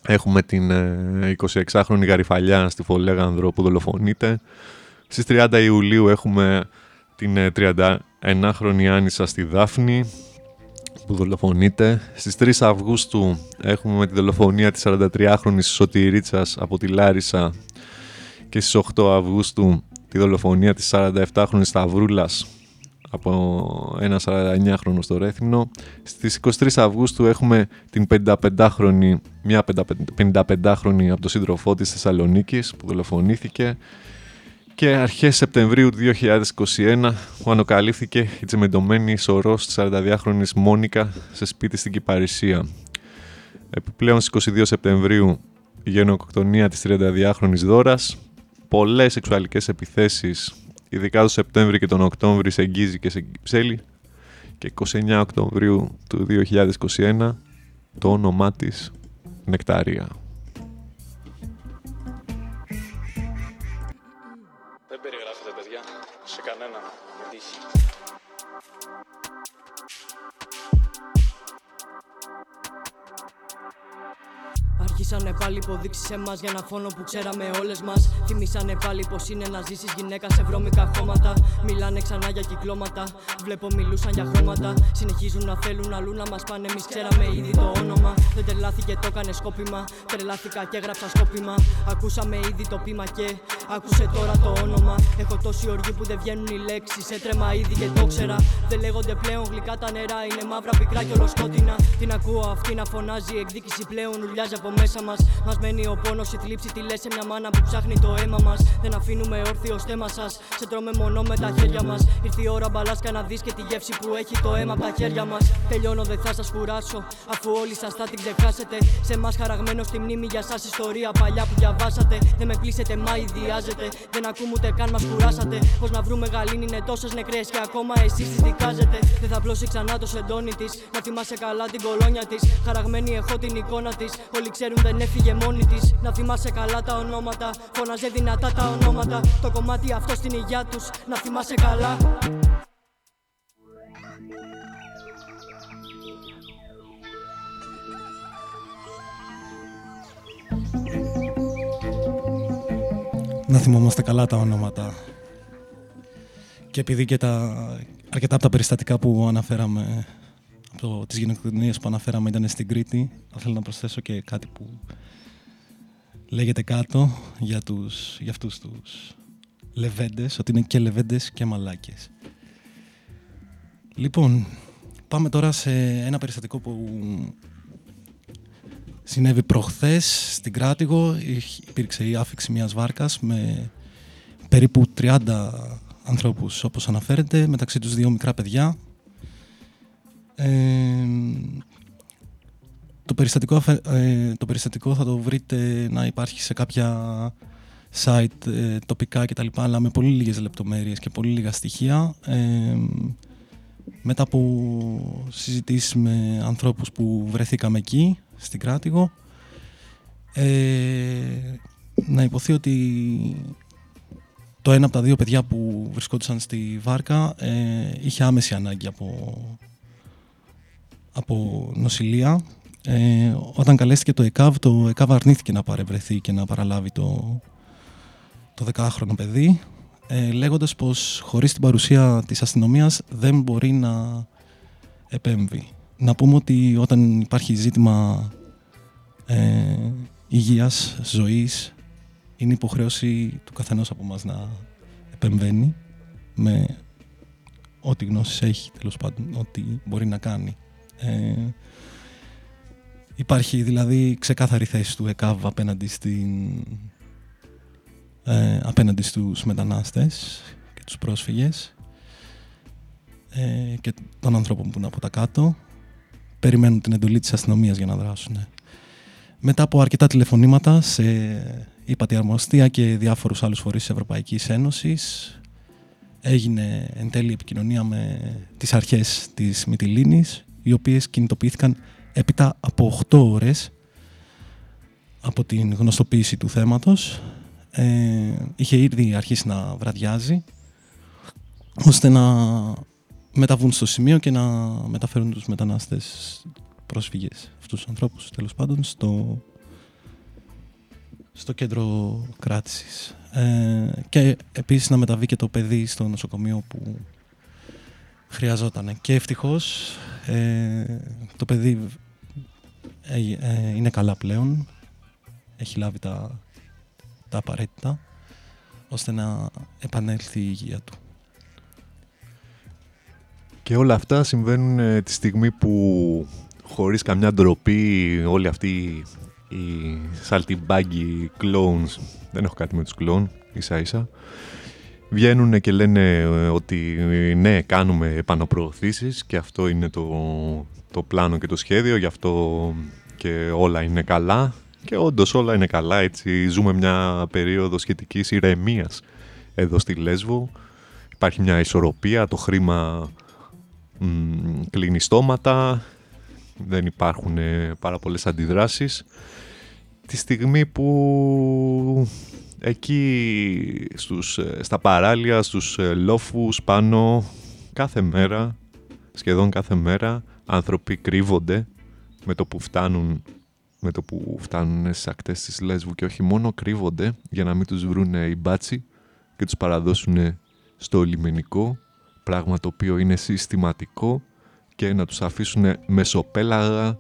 έχουμε την ε, 26χρονη Γαριφαλιά στη Φολέγανδρο που δολοφονείται. Στις 30 Ιουλίου έχουμε την 31χρονη Άνισσα στη Δάφνη που δολοφονείται. Στις 3 Αυγούστου έχουμε τη δολοφονία της 43χρονης Σωτηρίτσας από τη Λάρισα και στις 8 Αυγούστου τη δολοφονία της 47χρονης Σταυρούλας από ένα 49χρονο στο Ρέθυμνο. Στις 23 Αυγούστου έχουμε την 55χρονη, μια 55χρονη από το σύντροφό της Θεσσαλονίκης που δολοφονήθηκε και αρχές Σεπτεμβρίου του 2021 που ανακαλύφθηκε η τσεμεντωμένη σωρός της 42χρονης Μόνικα σε σπίτι στην Κυπαρισία. Επιπλέον στις 22 Σεπτεμβρίου η γενοκτονία της 32χρονης Δόρας, πολλές σεξουαλικές επιθέσεις ειδικά το Σεπτέμβρη και τον Οκτώβρη σε Γκίζη και σε Κυψέλη και 29 Οκτωβρίου του 2021 το όνομά της Νεκταρία.
Αρχίσανε πάλι υποδείξεις σε εμάς για ένα φόνο που ξέραμε όλες μας. Θυμήσανε πάλι πως είναι να ζήσει γυναίκας σε βρώμικα χώματα. Μιλάνε ξανά για κυκλώματα. Βλέπω μιλούσαν για χρώματα. Συνεχίζουν να θέλουν αλλού να μας πάνε. Εμείς ξέραμε ήδη το όνομα. Δεν τρελάθηκε, το έκανε σκόπιμα. Τρελάθηκα και έγραψα σκόπιμα. Ακούσαμε ήδη το πείμα και άκουσε τώρα το όνομα. Έχω τόση οργή που δεν βγαίνουν οι λέξεις. Έτρεμα ήδη και το ξέρα. Δεν λέγονται πλέον γλυκά τα νερά. Είναι μαύρα πικρά και ολοσκότεινα. Την ακούω αυτή να φωνάζει. Εκδίκηση πλέον ουλιάζει από μέσα μας. Μας μένει ο πόνος, η θλίψη τη λες σε μια μάνα που ψάχνει το αίμα μας. Δεν αφήνουμε όρθιο στέμα σας. Σε τρώμε μόνο με τα χέρια μας. Ήρθε η ώρα μπαλάσκα να δεις και τη γεύση που έχει το αίμα από τα χέρια μας. Τελειώνω, δεν θα σας κουράσω. Αφού όλοι σας θα την ξεχάσετε. Σε εμάς χαραγμένο στη μνήμη για σας ιστορία παλιά που διαβάσατε. Δεν με κλείσετε, μα ιδιάζετε. Δεν ακούμε ούτε καν μας κουράσατε. Πώς να βρούμε γαλήνη είναι τόσες νεκρές και ακόμα εσείς τις δικάζετε. Δεν θα πλώσει ξανά το σεντόνι της. Να θυμάσαι καλά την κολόνια της. Χαραγμένη έχω την εικόνα της. Όλοι ξέρουν δεν έφυγε μόνη της. Να θυμάσαι καλά τα ονόματα. Φώναζε δυνατά τα ονόματα. Το κομμάτι αυτό στην υγειά τους. Να θυμάσαι καλά.
Να θυμόμαστε καλά τα ονόματα. Και επειδή και τα, αρκετά από τα περιστατικά που αναφέραμε, από το, τις γενοκτονίες που αναφέραμε ήταν στην Κρήτη, θα θέλω να προσθέσω και κάτι που λέγεται κάτω για, τους, για αυτούς τους λεβέντες, ότι είναι και λεβέντες και μαλάκες. Λοιπόν, πάμε τώρα σε ένα περιστατικό που συνέβη προχθές στην Κράτηγο. Υπήρξε η άφηξη μιας βάρκας με περίπου 30 ανθρώπους όπως αναφέρεται, μεταξύ τους δύο μικρά παιδιά. Ε, το, περιστατικό, αφε- ε, το περιστατικό θα το βρείτε να υπάρχει σε κάποια site ε, τοπικά κτλ. αλλά με πολύ λίγες λεπτομέρειες και πολύ λίγα στοιχεία. Ε, μετά από συζητήσεις με ανθρώπους που βρεθήκαμε εκεί, στην Κράτηγο, ε, να υποθεί ότι το ένα από τα δύο παιδιά που βρισκόντουσαν στη βάρκα ε, είχε άμεση ανάγκη από, από νοσηλεία. Ε, όταν καλέστηκε το ΕΚΑΒ, το ΕΚΑΒ αρνήθηκε να παρευρεθεί και να παραλάβει το, το 10χρονο παιδί, ε, λέγοντας πως χωρίς την παρουσία της αστυνομίας δεν μπορεί να επέμβει. Να πούμε ότι όταν υπάρχει ζήτημα ε, υγείας, ζωής, είναι υποχρέωση του καθενός από μας να επεμβαίνει με ό,τι γνώσεις έχει, τέλος πάντων, ό,τι μπορεί να κάνει. Ε, υπάρχει δηλαδή ξεκάθαρη θέση του ΕΚΑΒ απέναντι, στην, ε, απέναντι στους μετανάστες και τους πρόσφυγες ε, και των ανθρώπων που είναι από τα κάτω. Περιμένουν την εντολή της αστυνομίας για να δράσουν. Μετά από αρκετά τηλεφωνήματα σε ύπατη αρμοστία και διάφορους άλλους φορείς της Ευρωπαϊκής Ένωσης έγινε εν τέλει επικοινωνία με τις αρχές της Μυτιλίνης οι οποίες κινητοποιήθηκαν έπειτα από 8 ώρες από την γνωστοποίηση του θέματος ε, είχε ήδη αρχίσει να βραδιάζει ώστε να μεταβούν στο σημείο και να μεταφέρουν τους μετανάστες πρόσφυγες, αυτούς τους ανθρώπους τέλος πάντων, στο, στο κέντρο κράτησης. Ε, και επίσης να μεταβεί και το παιδί στο νοσοκομείο που χρειαζόταν. Και ευτυχώς ε, το παιδί ε, ε, είναι καλά πλέον, έχει λάβει τα, τα απαραίτητα, ώστε να επανέλθει η υγεία του.
Και όλα αυτά συμβαίνουν ε, τη στιγμή που χωρίς καμιά ντροπή όλοι αυτοί οι σαλτιμπάγκοι clones, δεν έχω κάτι με τους clone, ίσα ίσα, βγαίνουν και λένε ε, ότι ναι, κάνουμε επαναπροωθήσεις και αυτό είναι το, το πλάνο και το σχέδιο, γι' αυτό και όλα είναι καλά. Και όντως όλα είναι καλά, έτσι ζούμε μια περίοδο σχετικής ηρεμίας εδώ στη Λέσβο. Υπάρχει μια ισορροπία, το χρήμα μ, κλείνει στόματα, δεν υπάρχουν ε, πάρα πολλές αντιδράσεις. Τη στιγμή που εκεί στους, ε, στα παράλια, στους ε, λόφους πάνω, κάθε μέρα, σχεδόν κάθε μέρα, άνθρωποι κρύβονται με το που φτάνουν με το που φτάνουν στις ακτές της Λέσβου και όχι μόνο κρύβονται για να μην τους βρουν οι μπάτσι και τους παραδώσουν στο λιμενικό πράγμα το οποίο είναι συστηματικό και να τους αφήσουν μεσοπέλαγα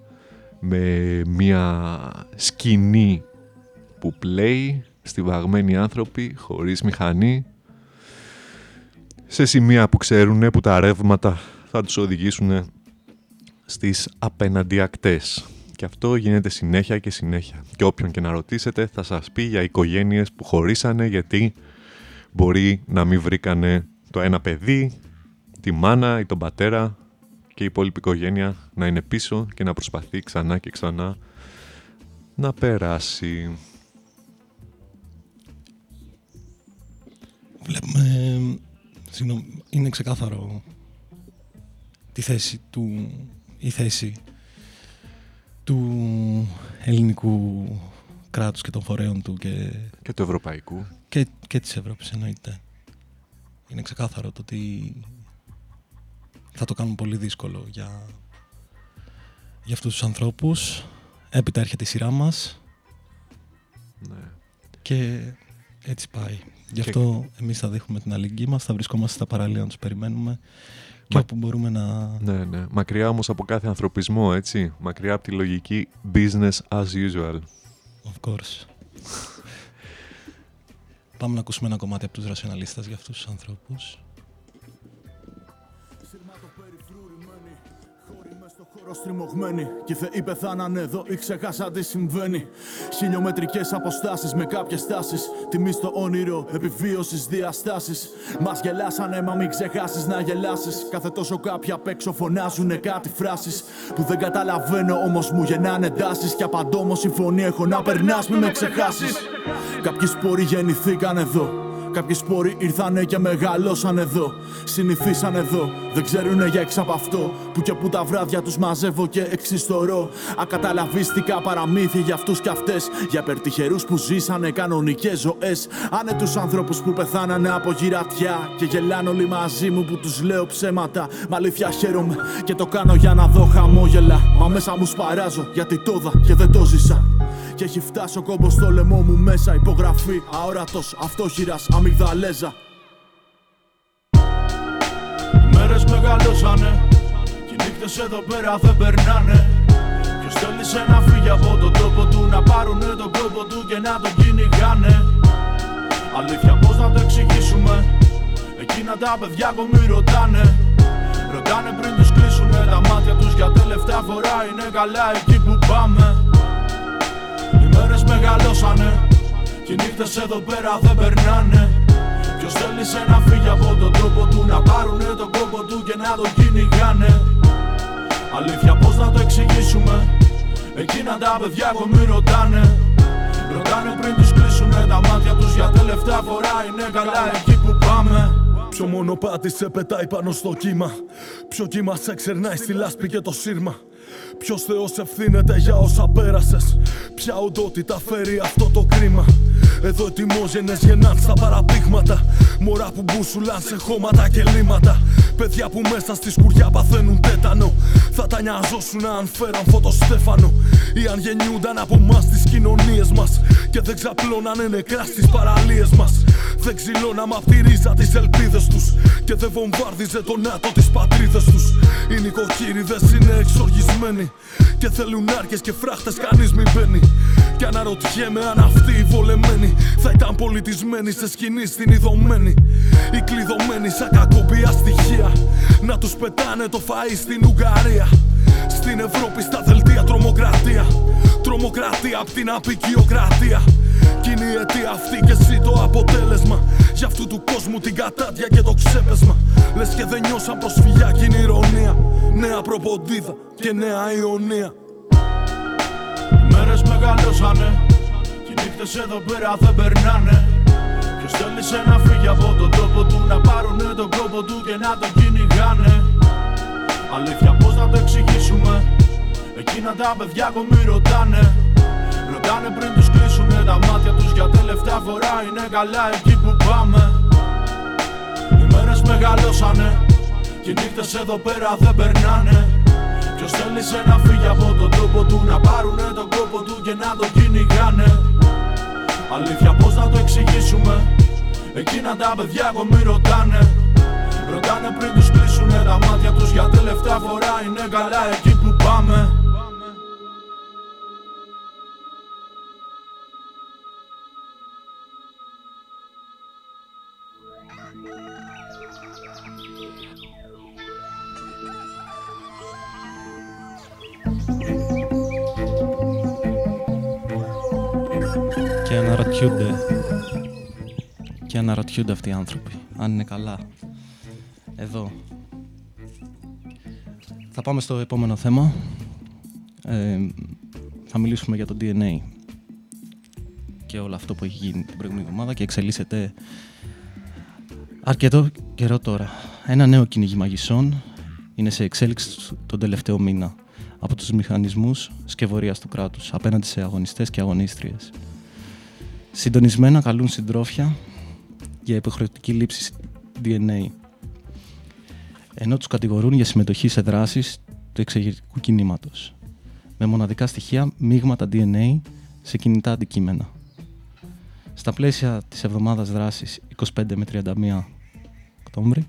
με μια σκηνή που πλέει στιβαγμένοι άνθρωποι χωρίς μηχανή σε σημεία που ξέρουν που τα ρεύματα θα τους οδηγήσουν στις απέναντι ακτές. Και αυτό γίνεται συνέχεια και συνέχεια. Και όποιον και να ρωτήσετε θα σας πει για οικογένειες που χωρίσανε γιατί μπορεί να μην βρήκανε το ένα παιδί, τη μάνα ή τον πατέρα και η υπόλοιπη οικογένεια να είναι πίσω και να προσπαθεί ξανά και ξανά να περάσει.
Βλέπουμε, συγγνώμη, είναι ξεκάθαρο τη θέση του, η θέση του ελληνικού κράτους και των φορέων του και,
Και του ευρωπαϊκού.
και, και της Ευρώπης εννοείται. Είναι ξεκάθαρο το ότι θα το κάνουν πολύ δύσκολο για, για αυτούς τους ανθρώπους. Έπειτα έρχεται η σειρά μας.
Ναι.
Και έτσι πάει. Γι' αυτό εμείς εμείς θα δείχνουμε την αλληλεγγύη μας, θα βρισκόμαστε στα παράλια να τους περιμένουμε και
Μα...
όπου μπορούμε να...
Ναι, ναι. Μακριά όμως από κάθε ανθρωπισμό, έτσι. Μακριά από τη λογική business as usual.
Of course. Πάμε να ακούσουμε ένα κομμάτι από τους ρασιοναλίστας για αυτούς τους ανθρώπους.
Σύρματο περιφρουρημένοι, χώροι μες στο Στριμωγμένοι και θεοί πεθάναν εδώ ή ξεχάσα τι συμβαίνει. Χιλιομετρικές αποστάσεις με κάποιες τάσεις. Τιμή στο όνειρο, επιβίωσης διαστάσεις. Μας γελάσανε, μα μην ξεχάσεις να γελάσεις. Κάθε τόσο κάποιοι απ' έξω φωνάζουνε κάτι φράσεις που δεν καταλαβαίνω, όμως μου γεννάνε τάσεις. Κι απαντώ, συμφωνεί έχω να περνάς, μην με ξεχάσεις. Κάποιοι σπόροι γεννηθήκαν εδώ. Κάποιοι σπόροι ήρθανε και μεγαλώσαν εδώ. Συνηθίσαν εδώ, δεν ξέρουνε για εξ από αυτό. Που και που τα βράδια τους μαζεύω και εξιστορώ. Ακαταλαβίστηκα παραμύθια για αυτούς και αυτές. Για περτυχερούς που ζήσανε κανονικές ζωές. Άνε τους ανθρώπους που πεθάνανε από γυρατιά. Και γελάνε όλοι μαζί μου που τους λέω ψέματα. Μα αλήθεια χαίρομαι και το κάνω για να δω χαμόγελα. Μα μέσα μου σπαράζω γιατί το είδα και δεν το ζήσα. Και έχει φτάσει ο κόμπος στο λαιμό μου μέσα. Υπογραφή αόρατος, αυτόχειρας, αμυγδαλέζα. Οι μέρες μεγαλώσανε και οι νύχτες εδώ πέρα δεν περνάνε. Ποιος θέλησε να φύγει από τον τόπο του, να πάρουνε τον κόπο του και να τον κυνηγάνε. Αλήθεια πώς να το εξηγήσουμε, εκείνα τα παιδιά ακόμη ρωτάνε. Ρωτάνε πριν τους κλείσουνε τα μάτια τους για τελευταία φορά είναι καλά εκεί που πάμε μέρες μεγαλώσανε. Και οι νύχτες εδώ πέρα δεν περνάνε. Ποιος θέλησε να φύγει από τον τρόπο του Να πάρουνε τον κόπο του και να τον κυνηγάνε. Αλήθεια πως να το εξηγήσουμε; Εκείνα τα παιδιά ακόμη ρωτάνε. Ρωτάνε πριν τους κλείσουνε τα μάτια τους Για τελευταία φορά. Είναι καλά εκεί που πάμε. Ποιο μονοπάτι σε πετάει πάνω στο κύμα. Ποιο κύμα σε ξερνάει στη λάσπη και το σύρμα Ποιος Θεός ευθύνεται για όσα πέρασες; Ποια οντότητα φέρει αυτό το κρίμα; Εδώ ετοιμόγενε γεννάν στα παραπήγματα. Μωρά που μπούσουλαν σε χώματα και λίματα. Παιδιά που μέσα στη σκουριά παθαίνουν τέτανο. Θα τα νοιαζόσουν αν φέραν φωτοστέφανο. Ή αν γεννιούνταν από εμά τις κοινωνίες μας. Και δεν ξαπλώνανε νεκρά στις παραλίες μας. Δεν ξυλώναμε απ' τη ρίζα τις ελπίδες τους. Και δεν βομβάρδιζε το ΝΑΤΟ τι πατρίδε τους. Οι νοικοκύριδε είναι εξοργισμένοι. Και θέλουν άρκες και φράχτες, κανείς μην μπαίνει. Και αναρωτιέμαι αν αυτοί οι βολεμένοι θα ήταν πολιτισμένοι σε σκηνή στην ειδωμένη. Οι κλειδωμένοι σαν κακοπία στοιχεία. Να τους πετάνε το φαΐ στην Ουγγαρία. Στην Ευρώπη στα δελτία τρομοκρατία. Τρομοκρατία απ' την απεικιοκρατία. Κι είναι η αιτία αυτή και εσύ το αποτέλεσμα. Για αυτού του κόσμου την κατάτια και το ξέπεσμα. Λες και δεν νιώσαν προσφυγιά κι είναι ηρωνία. Νέα προποντίδα και νέα Ιωνία. Οι μέρες μεγαλώσανε και οι νύχτες εδώ πέρα δεν περνάνε. Ποιος θέλησε να φύγει από τον τόπο του Να πάρουνε τον κόπο του και να τον κυνηγάνε Αλήθεια πως να το εξηγήσουμε; Εκείνα τα παιδιά ακόμη ρωτάνε. Ρωτάνε πριν τους κλείσουνε τα μάτια τους Για τελευταία φορά είναι καλά εκεί που πάμε. Οι μέρες μεγαλώσανε Και οι νύχτες εδώ πέρα δεν περνάνε. Ποιος θέλησε να φύγει από τον τόπο του Να πάρουνε τον κόπο του και να τον κυνηγάνε. Αλήθεια πως να το εξηγήσουμε; Εκείνα τα παιδιά ακόμη ρωτάνε. Ρωτάνε πριν τους κλείσουνε τα μάτια τους Για τελευταία φορά. Είναι καλά εκεί που πάμε.
Και αναρωτιούνται. Και αναρωτιούνται αυτοί οι άνθρωποι αν είναι καλά. Εδώ. Θα πάμε στο επόμενο θέμα. Ε, θα μιλήσουμε για το DNA και όλο αυτό που έχει γίνει την προηγούμενη εβδομάδα και εξελίσσεται αρκετό καιρό τώρα. Ένα νέο κυνήγι μαγισσών είναι σε εξέλιξη τον τελευταίο μήνα από τους μηχανισμούς σκευωρίας του κράτους απέναντι σε αγωνιστές και αγωνίστριες. Συντονισμένα καλούν συντρόφια για υποχρεωτική λήψη DNA ενώ τους κατηγορούν για συμμετοχή σε δράσεις του εξεγερτικού κινήματος με μοναδικά στοιχεία μείγματα DNA σε κινητά αντικείμενα. Στα πλαίσια της εβδομάδας δράσης 25 με 31 Οκτώβρη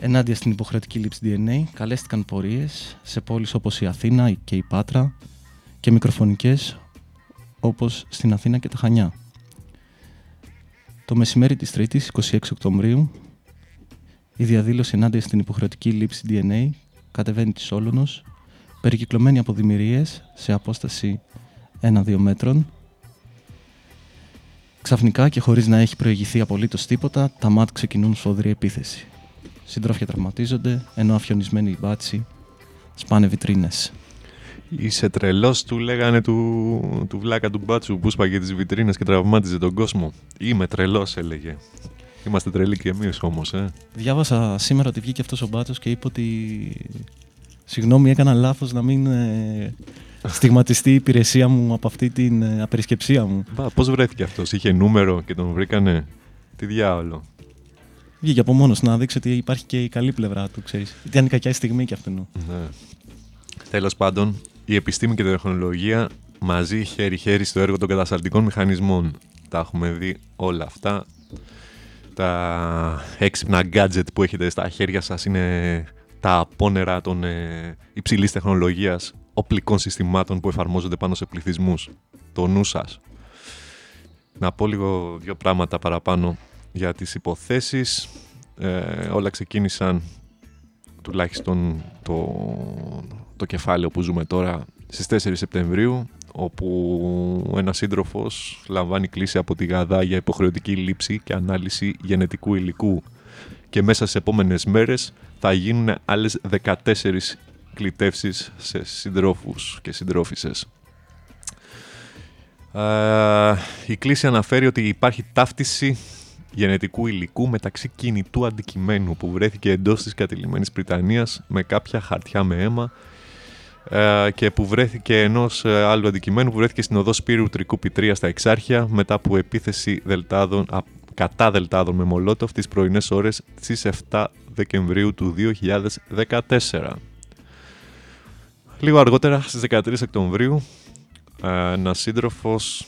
ενάντια στην υποχρεωτική λήψη DNA καλέστηκαν πορείες σε πόλεις όπως η Αθήνα και η Πάτρα και μικροφωνικές όπως στην Αθήνα και τα Χανιά. Το μεσημέρι της Τρίτης, 26 Οκτωβρίου, η διαδήλωση ενάντια στην υποχρεωτική λήψη DNA κατεβαίνει της Σόλωνος, περικυκλωμένη από δημιουργίες σε απόσταση 1-2 μέτρων. Ξαφνικά και χωρίς να έχει προηγηθεί απολύτως τίποτα, τα ΜΑΤ ξεκινούν σφοδρή επίθεση. Συντρόφια τραυματίζονται, ενώ αφιονισμένοι μπάτσι σπάνε βιτρίνες.
Είσαι τρελός, του λέγανε του, του βλάκα του μπάτσου που σπάγε τις βιτρίνες και τραυμάτιζε τον κόσμο. Είμαι τρελός, έλεγε. Είμαστε τρελοί και εμείς όμως, ε.
Διάβασα σήμερα ότι βγήκε αυτός ο μπάτσος και είπε ότι συγγνώμη έκανα λάθος να μην ε, στιγματιστεί η υπηρεσία μου από αυτή την ε, απερισκεψία μου.
Μπα, πώς βρέθηκε αυτός, είχε νούμερο και τον βρήκανε; Τι διάολο.
Βγήκε από μόνος να δείξει ότι υπάρχει και η καλή πλευρά του, ξέρεις. Ήταν η κακιά στιγμή κι αυτού.
Ναι. Τέλος πάντων, η επιστήμη και η τεχνολογία μαζί χέρι-χέρι στο έργο των κατασταλτικών μηχανισμών. Τα έχουμε δει όλα αυτά. Τα έξυπνα gadget που έχετε στα χέρια σας είναι τα απόνερα των ε, υψηλής τεχνολογίας οπλικών συστημάτων που εφαρμόζονται πάνω σε πληθυσμούς. Το νου σας. Να πω λίγο δύο πράγματα παραπάνω για τις υποθέσεις. Ε, όλα ξεκίνησαν τουλάχιστον το, το κεφάλαιο που ζούμε τώρα στις 4 Σεπτεμβρίου όπου ένας σύντροφος λαμβάνει κλίση από τη Γαδά για υποχρεωτική λήψη και ανάλυση γενετικού υλικού και μέσα στις επόμενες μέρες θα γίνουν άλλες 14 κλητεύσεις σε συντρόφους και συντρόφισσες. Ε, η κλίση αναφέρει ότι υπάρχει ταύτιση γενετικού υλικού μεταξύ κινητού αντικειμένου που βρέθηκε εντός της κατηλημένης Πριτανίας με κάποια χαρτιά με αίμα ε, και που βρέθηκε ενός ε, άλλου αντικειμένου που βρέθηκε στην οδός Σπύρου Τρικού Πιτρία στα Εξάρχεια μετά από επίθεση δελτάδων, α, κατά δελτάδων με Μολότοφ τις πρωινές ώρες στις 7 Δεκεμβρίου του 2014. Λίγο αργότερα, στις 13 Οκτωβρίου, ε, ένας σύντροφος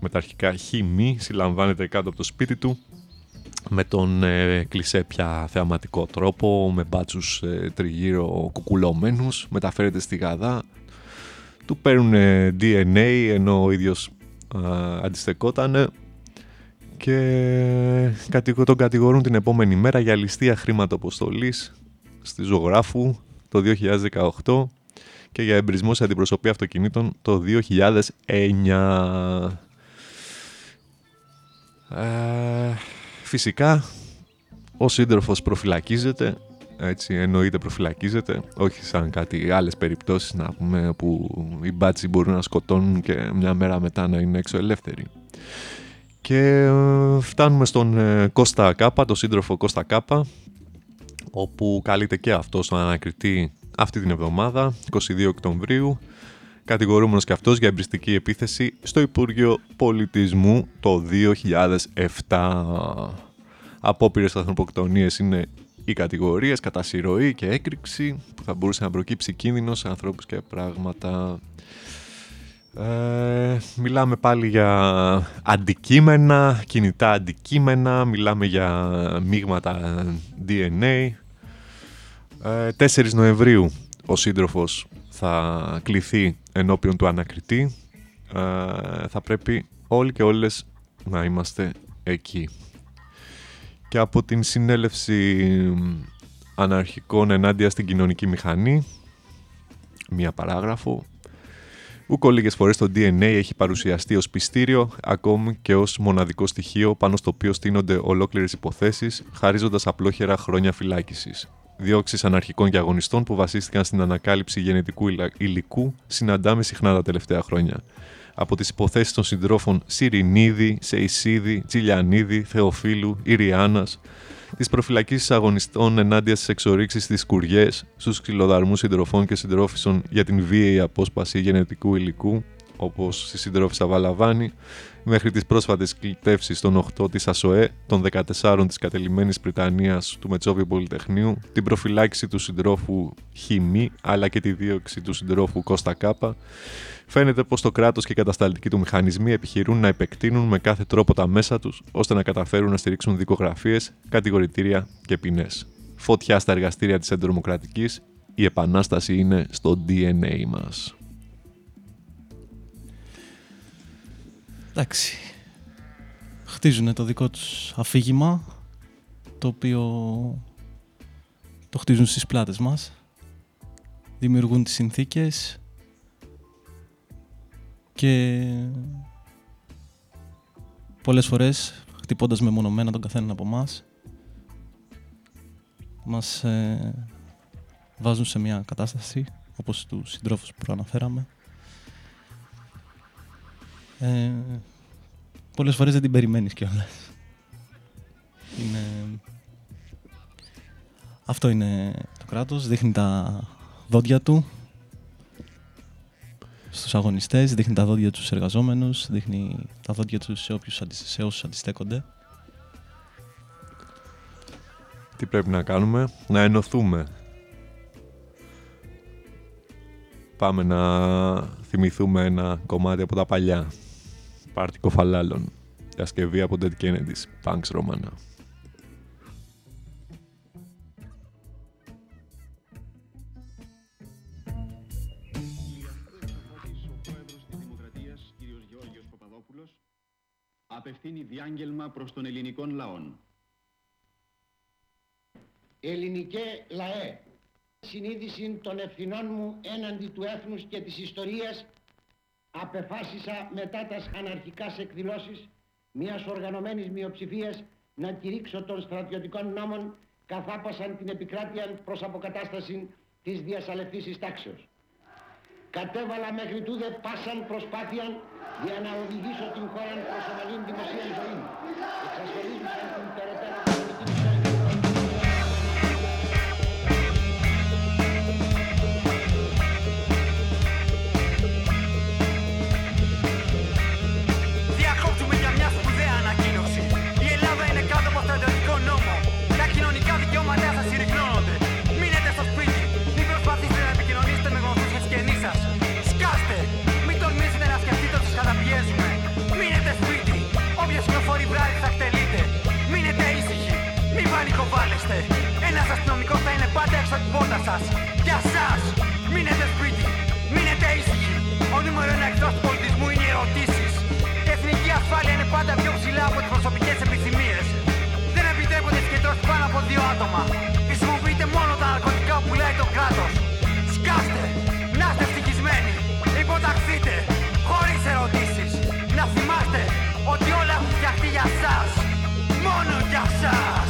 με τα αρχικά χιμή συλλαμβάνεται κάτω από το σπίτι του με τον ε, κλισέ πια θεαματικό τρόπο, με μπάτσους ε, τριγύρω κουκουλωμένους, μεταφέρεται στη Γαδά, του παίρνουν ε, DNA ενώ ο ίδιος ε, αντιστεκόταν και τον κατηγορούν την επόμενη μέρα για ληστεία χρήματο-αποστολής στη ζωγράφου το 2018 και για εμπρισμό σε αντιπροσωπή αυτοκινήτων το 2009. Ε, φυσικά, ο σύντροφος προφυλακίζεται, έτσι εννοείται προφυλακίζεται, όχι σαν κάτι άλλες περιπτώσεις να πούμε που οι μπάτσοι μπορούν να σκοτώνουν και μια μέρα μετά να είναι έξω ελεύθεροι. Και ε, φτάνουμε στον ε, Κώστα Κάπα, τον σύντροφο Κώστα Κάπα, όπου καλείται και αυτός να ανακριτεί αυτή την εβδομάδα, 22 Οκτωβρίου, κατηγορούμενος και αυτός για εμπριστική επίθεση στο Υπουργείο Πολιτισμού το 2007. Απόπειρες ανθρωποκτονίες είναι οι κατηγορίες κατά συρροή και έκρηξη που θα μπορούσε να προκύψει κίνδυνος σε ανθρώπους και πράγματα. Ε, μιλάμε πάλι για αντικείμενα, κινητά αντικείμενα, μιλάμε για μείγματα DNA. Ε, 4 Νοεμβρίου ο σύντροφος θα κληθεί ενώπιον του ανακριτή. Ε, θα πρέπει όλοι και όλες να είμαστε εκεί. Και από την συνέλευση αναρχικών ενάντια στην κοινωνική μηχανή, μία παράγραφο, Ούκο λίγες φορές το DNA έχει παρουσιαστεί ως πιστήριο, ακόμη και ως μοναδικό στοιχείο πάνω στο οποίο στείνονται ολόκληρες υποθέσεις, χαρίζοντας απλόχερα χρόνια φυλάκισης. Διώξεις αναρχικών και αγωνιστών που βασίστηκαν στην ανακάλυψη γενετικού υλικού συναντάμε συχνά τα τελευταία χρόνια. Από τις υποθέσεις των συντρόφων Σιρινίδη, Σεϊσίδη, Τσιλιανίδη, Θεοφίλου, Ιριάννας, τι προφυλακίσει αγωνιστών ενάντια στις εξορίξεις στις σκουριέ, στους ξυλοδαρμούς συντροφών και συντρόφισσων για την βίαιη απόσπαση γενετικού υλικού, όπως στη συντρόφισσα Βαλαβάνη, μέχρι τις πρόσφατες κλητεύσεις των 8 της ΑΣΟΕ, των 14 της κατελημένης Πριτανίας του Μετσόβιου Πολυτεχνείου, την προφυλάκηση του συντρόφου Χιμή, αλλά και τη δίωξη του συντρόφου Κώστα Κάπα, Φαίνεται πως το κράτος και οι κατασταλτικοί του μηχανισμοί επιχειρούν να επεκτείνουν με κάθε τρόπο τα μέσα τους ώστε να καταφέρουν να στηρίξουν δικογραφίες, κατηγορητήρια και ποινές. Φωτιά στα εργαστήρια της εντρομοκρατικής, η επανάσταση είναι στο DNA μας.
Εντάξει. Χτίζουν το δικό τους αφήγημα, το οποίο το χτίζουν στις πλάτες μας δημιουργούν τις συνθήκες και πολλές φορές χτυπώντας μεμονωμένα τον καθένα από εμάς, μας ε, βάζουν σε μια κατάσταση όπως τους συντρόφους που προαναφέραμε ε, πολλές φορές δεν την περιμένεις κιόλας. Είναι... Αυτό είναι το κράτος, δείχνει τα δόντια του στους αγωνιστές, δείχνει τα δόντια τους στους εργαζόμενους, δείχνει τα δόντια τους σε, όποιους, αντι- σε όσους αντιστέκονται.
Τι πρέπει να κάνουμε, να ενωθούμε. Πάμε να θυμηθούμε ένα κομμάτι από τα παλιά. Πάρτι κοφαλάλων. Διασκευή από Dead Kennedys. Punks Romana.
απευθύνει διάγγελμα προς τον ελληνικών λαόν.
Ελληνικέ λαέ, συνείδηση των ευθυνών μου έναντι του έθνους και της ιστορίας απεφάσισα μετά τα αναρχικά εκδηλώσεις μιας οργανωμένης μειοψηφίας να κηρύξω των στρατιωτικών νόμων καθάπασαν την επικράτεια προς αποκατάσταση της διασαλευτής τάξεως. Κατέβαλα μέχρι τούδε πάσαν προσπάθεια για να οδηγήσω την χώρα προς ομαλή δημοσία ζωή. Εξασφαλίζουσαν την περαιτέρω
πανικοβάλλεστε. Ένας αστυνομικός θα είναι πάντα έξω από την πόρτα σας. Για σας. Μείνετε σπίτι. Μείνετε ήσυχοι. Ο νούμερο ένα εχθρός του πολιτισμού είναι οι ερωτήσεις. Η εθνική ασφάλεια είναι πάντα πιο ψηλά από τις προσωπικές επιθυμίες. Δεν επιτρέπονται συγκεντρώσεις πάνω από δύο άτομα. Χρησιμοποιείτε μόνο τα ναρκωτικά που πουλάει το κράτος. Σκάστε! Να είστε ευτυχισμένοι! Υποταχθείτε! Χωρίς ερωτήσεις! Να θυμάστε ότι όλα έχουν φτιαχτεί για σας! Μόνο για σας!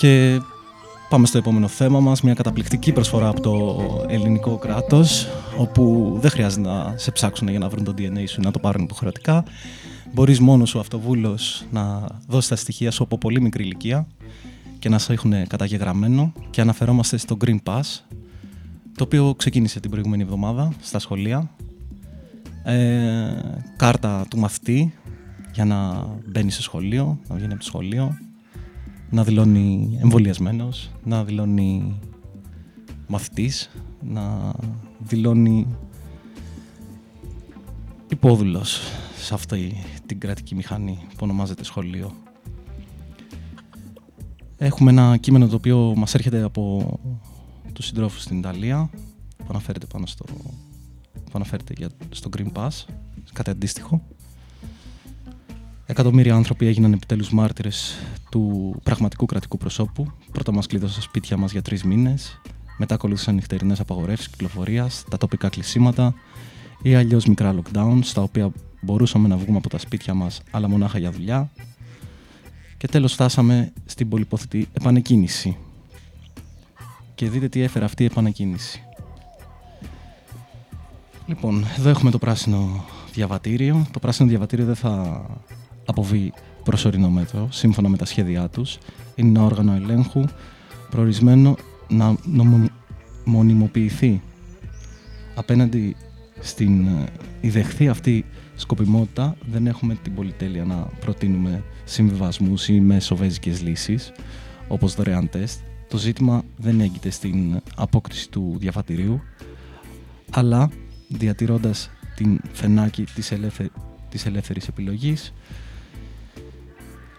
Και
πάμε στο επόμενο θέμα μας, μια καταπληκτική προσφορά από το ελληνικό κράτος, όπου δεν χρειάζεται να σε ψάξουν για να βρουν το DNA σου, να το πάρουν υποχρεωτικά. Μπορείς μόνος σου αυτοβούλος να δώσεις τα στοιχεία σου από πολύ μικρή ηλικία και να σε έχουν καταγεγραμμένο και αναφερόμαστε στο Green Pass, το οποίο ξεκίνησε την προηγούμενη εβδομάδα στα σχολεία. Ε, κάρτα του μαθητή για να μπαίνει στο σχολείο, να βγαίνει από το σχολείο, να δηλώνει εμβολιασμένος, να δηλώνει μαθητής, να δηλώνει υπόδουλος σε αυτή την κρατική μηχανή που ονομάζεται σχολείο. Έχουμε ένα κείμενο το οποίο μας έρχεται από τους συντρόφους στην Ιταλία που αναφέρεται πάνω στο, που αναφέρεται για, στο Green Pass, κάτι αντίστοιχο. Εκατομμύρια άνθρωποι έγιναν επιτέλους μάρτυρες του πραγματικού κρατικού προσώπου. Πρώτα μας κλείδωσαν στα σπίτια μας για τρεις μήνες. Μετά ακολούθησαν νυχτερινές απαγορεύσεις κυκλοφορίας, τα τοπικά κλεισίματα ή αλλιώς μικρά lockdowns, στα οποία μπορούσαμε να βγούμε από τα σπίτια μας, αλλά μονάχα για δουλειά. Και τέλος φτάσαμε στην πολυπόθητη επανεκκίνηση. Και δείτε τι έφερε αυτή η επανεκκίνηση. Λοιπόν, εδώ έχουμε το πράσινο διαβατήριο. Το πράσινο διαβατήριο δεν θα αποβεί προσωρινό μέτρο, σύμφωνα με τα σχέδιά τους. Είναι ένα όργανο ελέγχου προορισμένο να νομο- μονιμοποιηθεί απέναντι στην ε, ιδεχθή αυτή σκοπιμότητα δεν έχουμε την πολυτέλεια να προτείνουμε συμβιβασμούς ή μεσοβέζικες λύσεις όπως δωρεάν τεστ. Το ζήτημα δεν έγκυται στην απόκτηση του διαβατηρίου αλλά διατηρώντας την φενάκη της, ελεύθε, της ελεύθερης επιλογής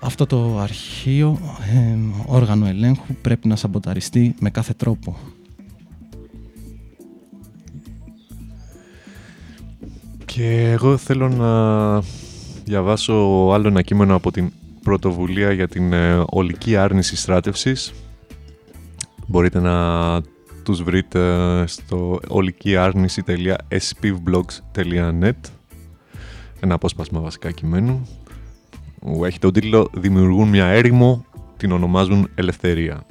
αυτό το αρχείο, ε, όργανο ελέγχου, πρέπει να σαμποταριστεί με κάθε τρόπο.
Και εγώ θέλω να διαβάσω άλλο ένα κείμενο από την πρωτοβουλία για την ε, ολική άρνηση στράτευσης. Μπορείτε να τους βρείτε στο ολικιάρνηση.spvblogs.net Ένα απόσπασμα βασικά κειμένου. Που Έχει τον τίτλο «Δημιουργούν μια έρημο, την ονομάζουν ελευθερία».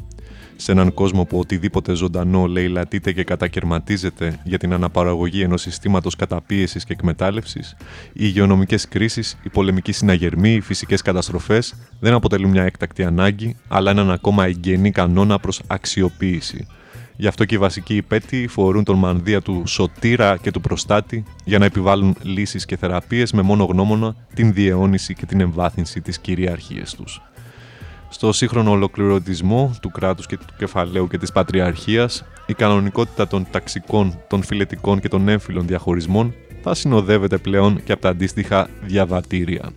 Σε έναν κόσμο που οτιδήποτε ζωντανό λαιλατείται και κατακαιρματίζεται για την αναπαραγωγή ενός συστήματος καταπίεσης και εκμετάλλευσης, οι υγειονομικές κρίσεις, οι πολεμικοί συναγερμοί, οι φυσικές καταστροφές δεν αποτελούν μια έκτακτη ανάγκη, αλλά έναν ακόμα εγγενή κανόνα προς αξιοποίηση. Γι' αυτό και οι βασικοί υπέτειοι φορούν τον μανδύα του σωτήρα και του προστάτη για να επιβάλλουν λύσεις και θεραπείες με μόνο γνώμονα την διαιώνιση και την εμβάθυνση της κυριαρχίας τους. Στο σύγχρονο ολοκληρωτισμό του κράτους και του κεφαλαίου και της πατριαρχίας, η κανονικότητα των ταξικών, των φιλετικών και των έμφυλων διαχωρισμών θα συνοδεύεται πλέον και από τα αντίστοιχα διαβατήρια.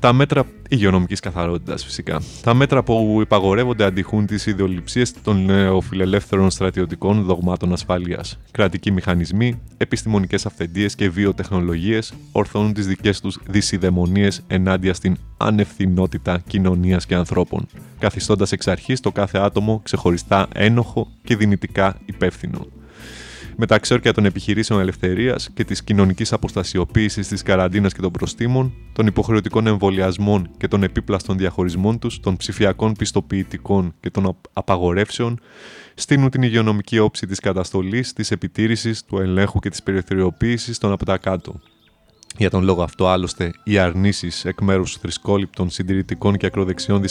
Τα μέτρα υγειονομικής καθαρότητας, φυσικά. Τα μέτρα που υπαγορεύονται αντιχούν τις ιδεολειψίες των νεοφιλελεύθερων στρατιωτικών δογμάτων ασφαλεία. Κρατικοί μηχανισμοί, επιστημονικές αυθεντίες και βιοτεχνολογίες ορθώνουν τις δικές τους δυσιδαιμονίες ενάντια στην ανευθυνότητα κοινωνίας και ανθρώπων, καθιστώντας εξ αρχής το κάθε άτομο ξεχωριστά ένοχο και δυνητικά υπεύθυνο με τα ξόρκια των επιχειρήσεων ελευθερίας και της κοινωνικής αποστασιοποίησης της καραντίνας και των προστήμων, των υποχρεωτικών εμβολιασμών και των επίπλαστων διαχωρισμών τους, των ψηφιακών πιστοποιητικών και των απαγορεύσεων, στείνουν την υγειονομική όψη της καταστολής, της επιτήρησης, του ελέγχου και της περιθωριοποίησης των από τα κάτω. Για τον λόγο αυτό, άλλωστε, οι αρνήσεις εκ μέρους θρησκόληπτων, συντηρητικών και ακροδεξιών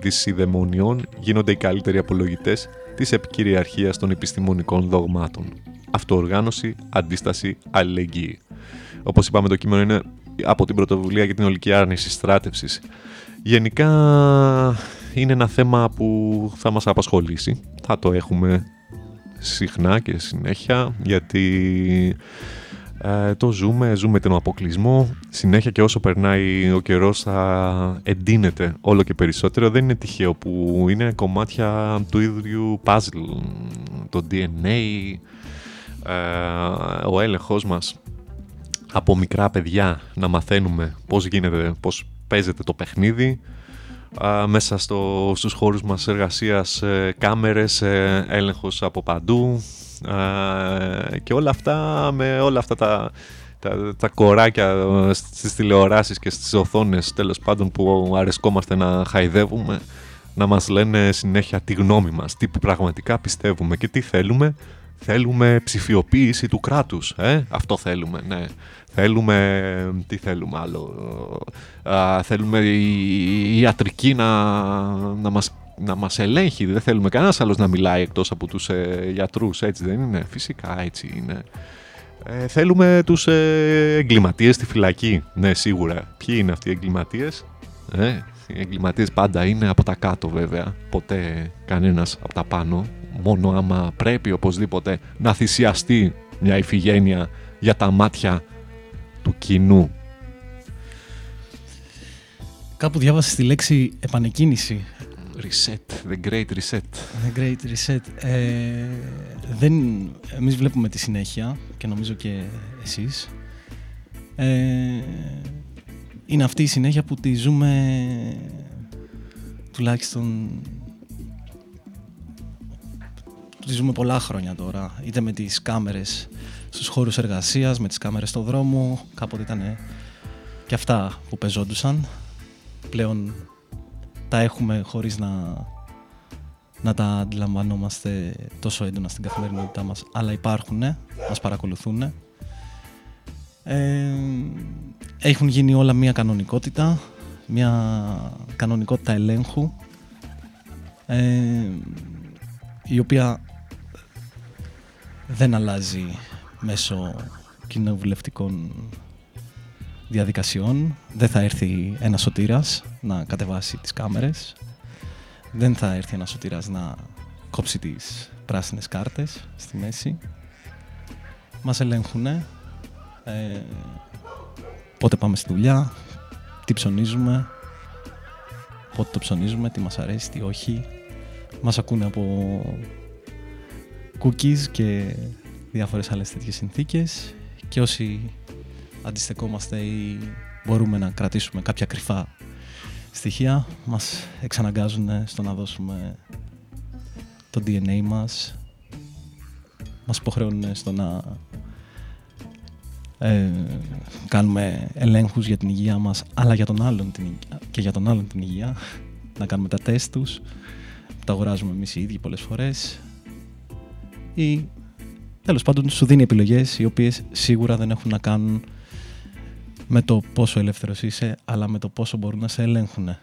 δυσιδαιμονιών γίνονται οι καλύτεροι απολογητές της επικυριαρχίας των επιστημονικών δογμάτων. Αυτοοργάνωση, αντίσταση, αλληλεγγύη. Όπως είπαμε, το κείμενο είναι από την πρωτοβουλία για την ολική άρνηση στράτευσης. Γενικά είναι ένα θέμα που θα μας απασχολήσει. Θα το έχουμε συχνά και συνέχεια γιατί ε, το ζούμε, ζούμε τον αποκλεισμό. Συνέχεια και όσο περνάει ο καιρός θα εντείνεται όλο και περισσότερο. Δεν είναι τυχαίο που είναι κομμάτια του ίδιου puzzle το DNA ε, ο έλεγχος μας. Από μικρά παιδιά να μαθαίνουμε πώς γίνεται, πώς παίζεται το παιχνίδι μέσα στο, στους χώρους μας εργασίας ε, κάμερες, ε, έλεγχος από παντού και όλα αυτά με όλα αυτά τα, τα, τα κοράκια ε, στις τηλεοράσεις και στις οθόνες τέλος πάντων που αρεσκόμαστε να χαϊδεύουμε να μας λένε συνέχεια τη γνώμη μας, τι πραγματικά πιστεύουμε και τι θέλουμε Θέλουμε ψηφιοποίηση του κράτους, ε; αυτό θέλουμε, ναι. Θέλουμε, τι θέλουμε άλλο, θέλουμε η, ιατρική να, να, μας, να μας ελέγχει, δεν θέλουμε κανένας άλλος να μιλάει εκτός από τους ε, γιατρούς, έτσι δεν είναι, φυσικά έτσι είναι. Ε, θέλουμε τους ε, εγκληματίες στη φυλακή, ναι σίγουρα. Ποιοι είναι αυτοί οι εγκληματίες, ε, οι εγκληματίες πάντα είναι από τα κάτω βέβαια, ποτέ κανένας από τα πάνω, μόνο άμα πρέπει οπωσδήποτε να θυσιαστεί μια ηφηγένεια για τα μάτια του κοινού.
Κάπου διάβασα τη λέξη επανεκκίνηση.
Reset, the great reset.
The great reset. Ε, δεν, εμείς βλέπουμε τη συνέχεια και νομίζω και εσείς. Ε, είναι αυτή η συνέχεια που τη ζούμε τουλάχιστον τη ζούμε πολλά χρόνια τώρα. Είτε με τις κάμερες στους χώρους εργασίας, με τις κάμερες στο δρόμο. Κάποτε ήταν και αυτά που πεζόντουσαν. Πλέον τα έχουμε χωρίς να, να τα αντιλαμβανόμαστε τόσο έντονα στην καθημερινότητά μας. Αλλά υπάρχουν, μας παρακολουθούν. Ε, έχουν γίνει όλα μία κανονικότητα, μία κανονικότητα ελέγχου ε, η οποία δεν αλλάζει μέσω κοινοβουλευτικών διαδικασιών. Δεν θα έρθει ένας σωτήρας να κατεβάσει τις κάμερες. Δεν θα έρθει ένας σωτήρας να κόψει τις πράσινες κάρτες στη μέση. Μας ελέγχουν ε, πότε πάμε στη δουλειά, τι ψωνίζουμε, πότε το ψωνίζουμε, τι μας αρέσει, τι όχι. Μας ακούνε από cookies και διάφορες άλλες τέτοιες συνθήκες και όσοι αντιστεκόμαστε ή μπορούμε να κρατήσουμε κάποια κρυφά στοιχεία. Μας εξαναγκάζουν στο να δώσουμε το DNA μας. Μας υποχρεώνουν στο να ε, κάνουμε ελέγχους για την υγεία μας αλλά για τον άλλον την, και για τον άλλον την υγεία. Να κάνουμε τα τεστ τους. Τα αγοράζουμε εμείς οι ίδιοι πολλές φορές. Ή τέλος πάντων σου δίνει επιλογές οι οποίες σίγουρα δεν έχουν να κάνουν με το πόσο ελεύθερος είσαι, αλλά με το πόσο μπορούν να σε ελέγχουν.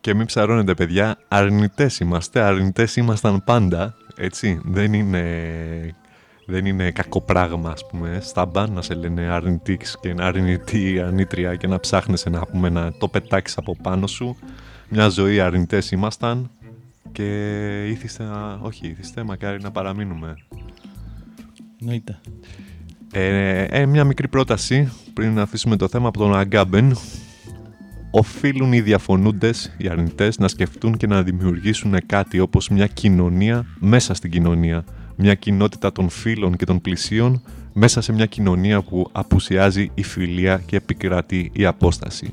Και μην ψαρώνετε παιδιά, αρνητές είμαστε, αρνητές ήμασταν πάντα, έτσι. Δεν είναι, δεν είναι κακό πράγμα, ας πούμε, στα μπαν να σε λένε αρνητής και να αρνητή, αρνήτρια και να ψάχνεσαι να, πούμε, να το πετάξεις από πάνω σου. Μια ζωή αρνητές ήμασταν, και ήθιστε να... Όχι, ήθιστε, μακάρι να παραμείνουμε.
Εννοείται.
Ε, ε, μια μικρή πρόταση πριν να αφήσουμε το θέμα από τον Αγκάμπεν. Οφείλουν οι διαφωνούντες, οι αρνητές, να σκεφτούν και να δημιουργήσουν κάτι όπως μια κοινωνία μέσα στην κοινωνία. Μια κοινότητα των φίλων και των πλησίων μέσα σε μια κοινωνία που απουσιάζει η φιλία και επικρατεί η απόσταση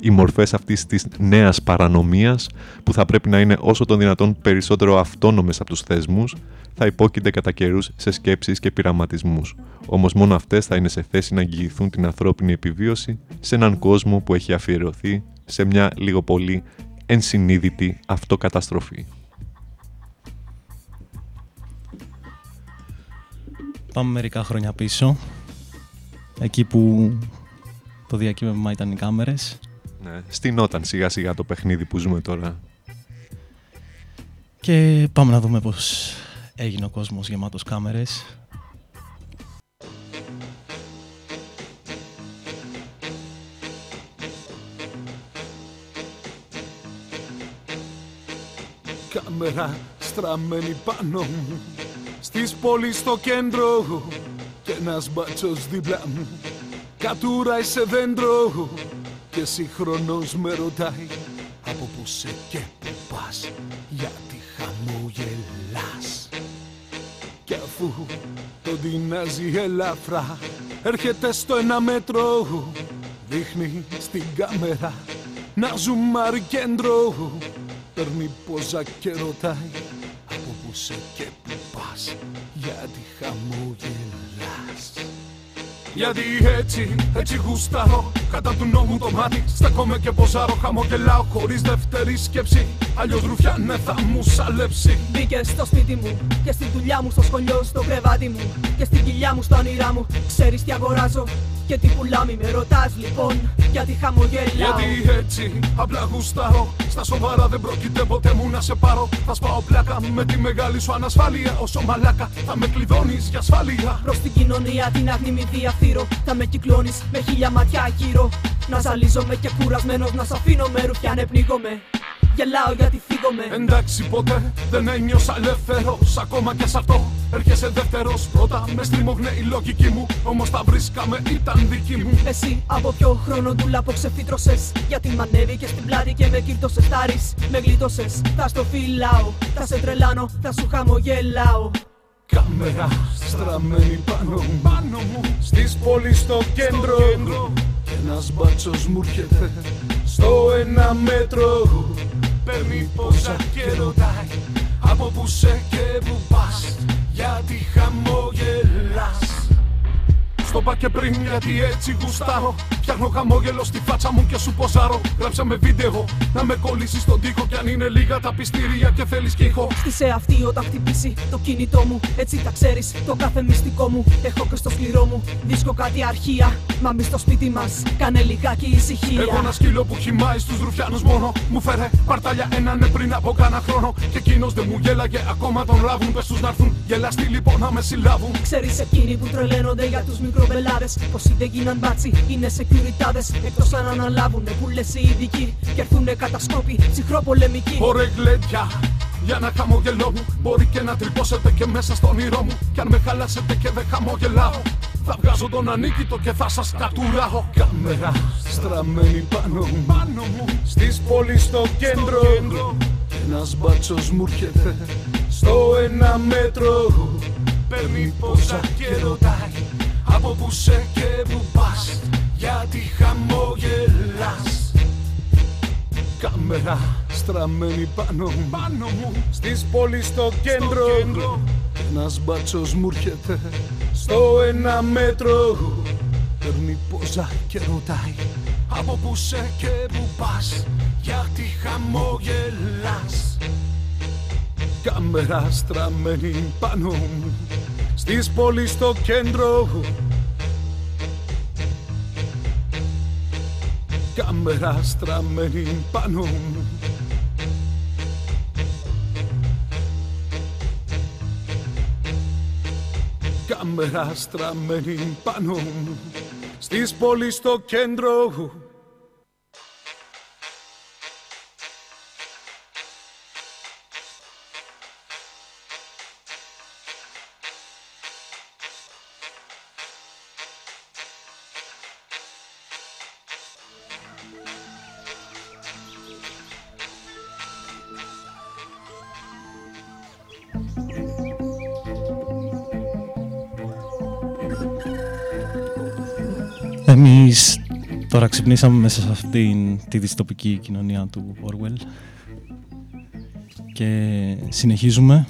οι μορφές αυτής της νέας παρανομίας που θα πρέπει να είναι όσο το δυνατόν περισσότερο αυτόνομες από τους θεσμούς θα υπόκεινται κατά καιρούς σε σκέψεις και πειραματισμούς. Όμως μόνο αυτές θα είναι σε θέση να εγγυηθούν την ανθρώπινη επιβίωση σε έναν κόσμο που έχει αφιερωθεί σε μια λίγο πολύ ενσυνείδητη αυτοκαταστροφή.
Πάμε μερικά χρόνια πίσω, εκεί που το διακύβευμα ήταν οι κάμερες
ναι, στηνόταν σιγά σιγά το παιχνίδι που ζούμε τώρα.
Και πάμε να δούμε πώς έγινε ο κόσμος γεμάτος κάμερες.
Κάμερα στραμμένη πάνω μου Στις πόλεις στο κέντρο Κι ένας μπάτσος δίπλα μου Κατουράει σε δέντρο Και συγχρονώς με ρωτάει Από που σε και που πας Γιατί χαμογελάς; Κι αφού το τεινάζει ελαφρά Έρχεται στο ένα μέτρο Δείχνει στην κάμερα να ζουμάρει κέντρο Παίρνει πόζα και ρωτάει γιατί έτσι, έτσι γουστάρω. Κατά του νόμου το μάτι Στέκομαι και ποζάρω. Χαμογελάω χωρίς δεύτερη σκέψη. Αλλιώς ρουφιάνε θα μου σαλέψει.
Μπήκε στο σπίτι μου και στη δουλειά μου, στο σχολείο, στο κρεβάτι μου. Και στην κοιλιά μου, στα όνειρά μου. Ξέρεις τι αγοράζω και τι πουλάμι με ρωτάς λοιπόν γιατί χαμογελάω.
Γιατί έτσι απλά γουστάρω Στα σοβαρά δεν πρόκειται ποτέ μου να σε πάρω. Θα σπάω πλάκα με τη μεγάλη σου ανασφάλεια. Όσο μαλάκα θα με κλειδώνεις για ασφάλεια.
Προς την κοινωνία την άγνη μη διαφθείρω Θα με κυκλώνεις με χίλια ματιά γύρω. Να ζαλίζομαι και κουρασμένος να σ' αφήνω με ρουφιάνε πνίγομαι. Γελάω γιατί φύγομαι.
Εντάξει ποτέ δεν ένιωσα ελεύθερος. Ακόμα και σε αυτό έρχεσαι δεύτερος Πρώτα μες στριμώχνε η λογική μου. Όμως τα βρίσκαμε ήταν δική μου.
Εσύ από ποιο χρόνο ντουλά που ξεφύτρωσες Γιατί μ' ανέβηκες στην πλάτη και με κύρτωσες. Τάρεις, με γλίτωσες, θα στο φυλάω Θα σε τρελάνω, θα σου χαμογελάω.
Κάμερα στραμμένη πάνω μου, πάνω μου. Στις πόλεις στο κέντρο. Κι ένας μπάτσος μου έρχεται Στο ένα μέτρο. Παίρνει πόσα και ρωτάει Από που σε και που πας Γιατί χαμογελάς στο πά και πριν γιατί έτσι γουστάρω. Φτιάχνω χαμόγελο στη φάτσα μου και σου ποζάρω. Γράψα με βίντεο να με κολλήσεις στον τοίχο. Κι αν είναι λίγα τα πιστήρια και θέλεις και ήχο
Στη σε αυτή όταν χτυπήσει το κινητό μου. Έτσι τα ξέρεις το κάθε μυστικό μου. Έχω και στο σκληρό μου δίσκο κάτι αρχεία. Μα μη στο σπίτι μας κάνε λιγάκι ησυχία.
Έχω ένα σκύλο που χυμάει στους ρουφιάνους μόνο. Μου φέρε παρτάλια έναν ναι πριν από κάνα χρόνο. Και εκείνος δεν μου γέλαγε ακόμα τον λάβουν. Πες τους να έρθουν γελαστοί λοιπόν να με συλλάβουν.
Ξέρεις εκείνοι που τρελαίνονται για τους μικρομπελάδες Πως δεν γίναν μπάτσι είναι σεκιουριτάδες Εκτός αν αναλάβουνε που λες οι ειδικοί Και έρθουνε κατασκόποι ψυχροπολεμικοί.
Ωραία γλέντια για να χαμογελώ μου. Μπορεί και να τρυπώσετε και μέσα στο όνειρό μου. Κι αν με χαλάσετε και δεν χαμογελάω Θα βγάζω τον ανίκητο και θα σας κατουράω. Κάμερα στραμμένη πάνω μου, πάνω μου. Στις πόλεις στο κέντρο. Κι ένας μπάτσος μου έρχεται Στο ένα μέτρο. Παίρνει πόσα και ρωτάει Από που σε και που πας Γιατί χαμογελάς. Κάμερα στραμμένη πάνω μου, πάνω μου. Στις πόλεις στο κέντρο, Ένας μπάτσος μου έρχεται Στο ένα μέτρο. Παίρνει πόζα και ρωτάει Από που σε και που πας Γιατί χαμογελάς; Κάμερα στραμμένη πάνω μου Στις πόλεις στο κέντρο Κάμερα στραμμένη πάνω μου. Κάμερα στραμμένη πάνω μου. Στις πόλεις στο κέντρο
Εμείς τώρα ξυπνήσαμε μέσα σε αυτήν τη δυστοπική κοινωνία του Orwell και συνεχίζουμε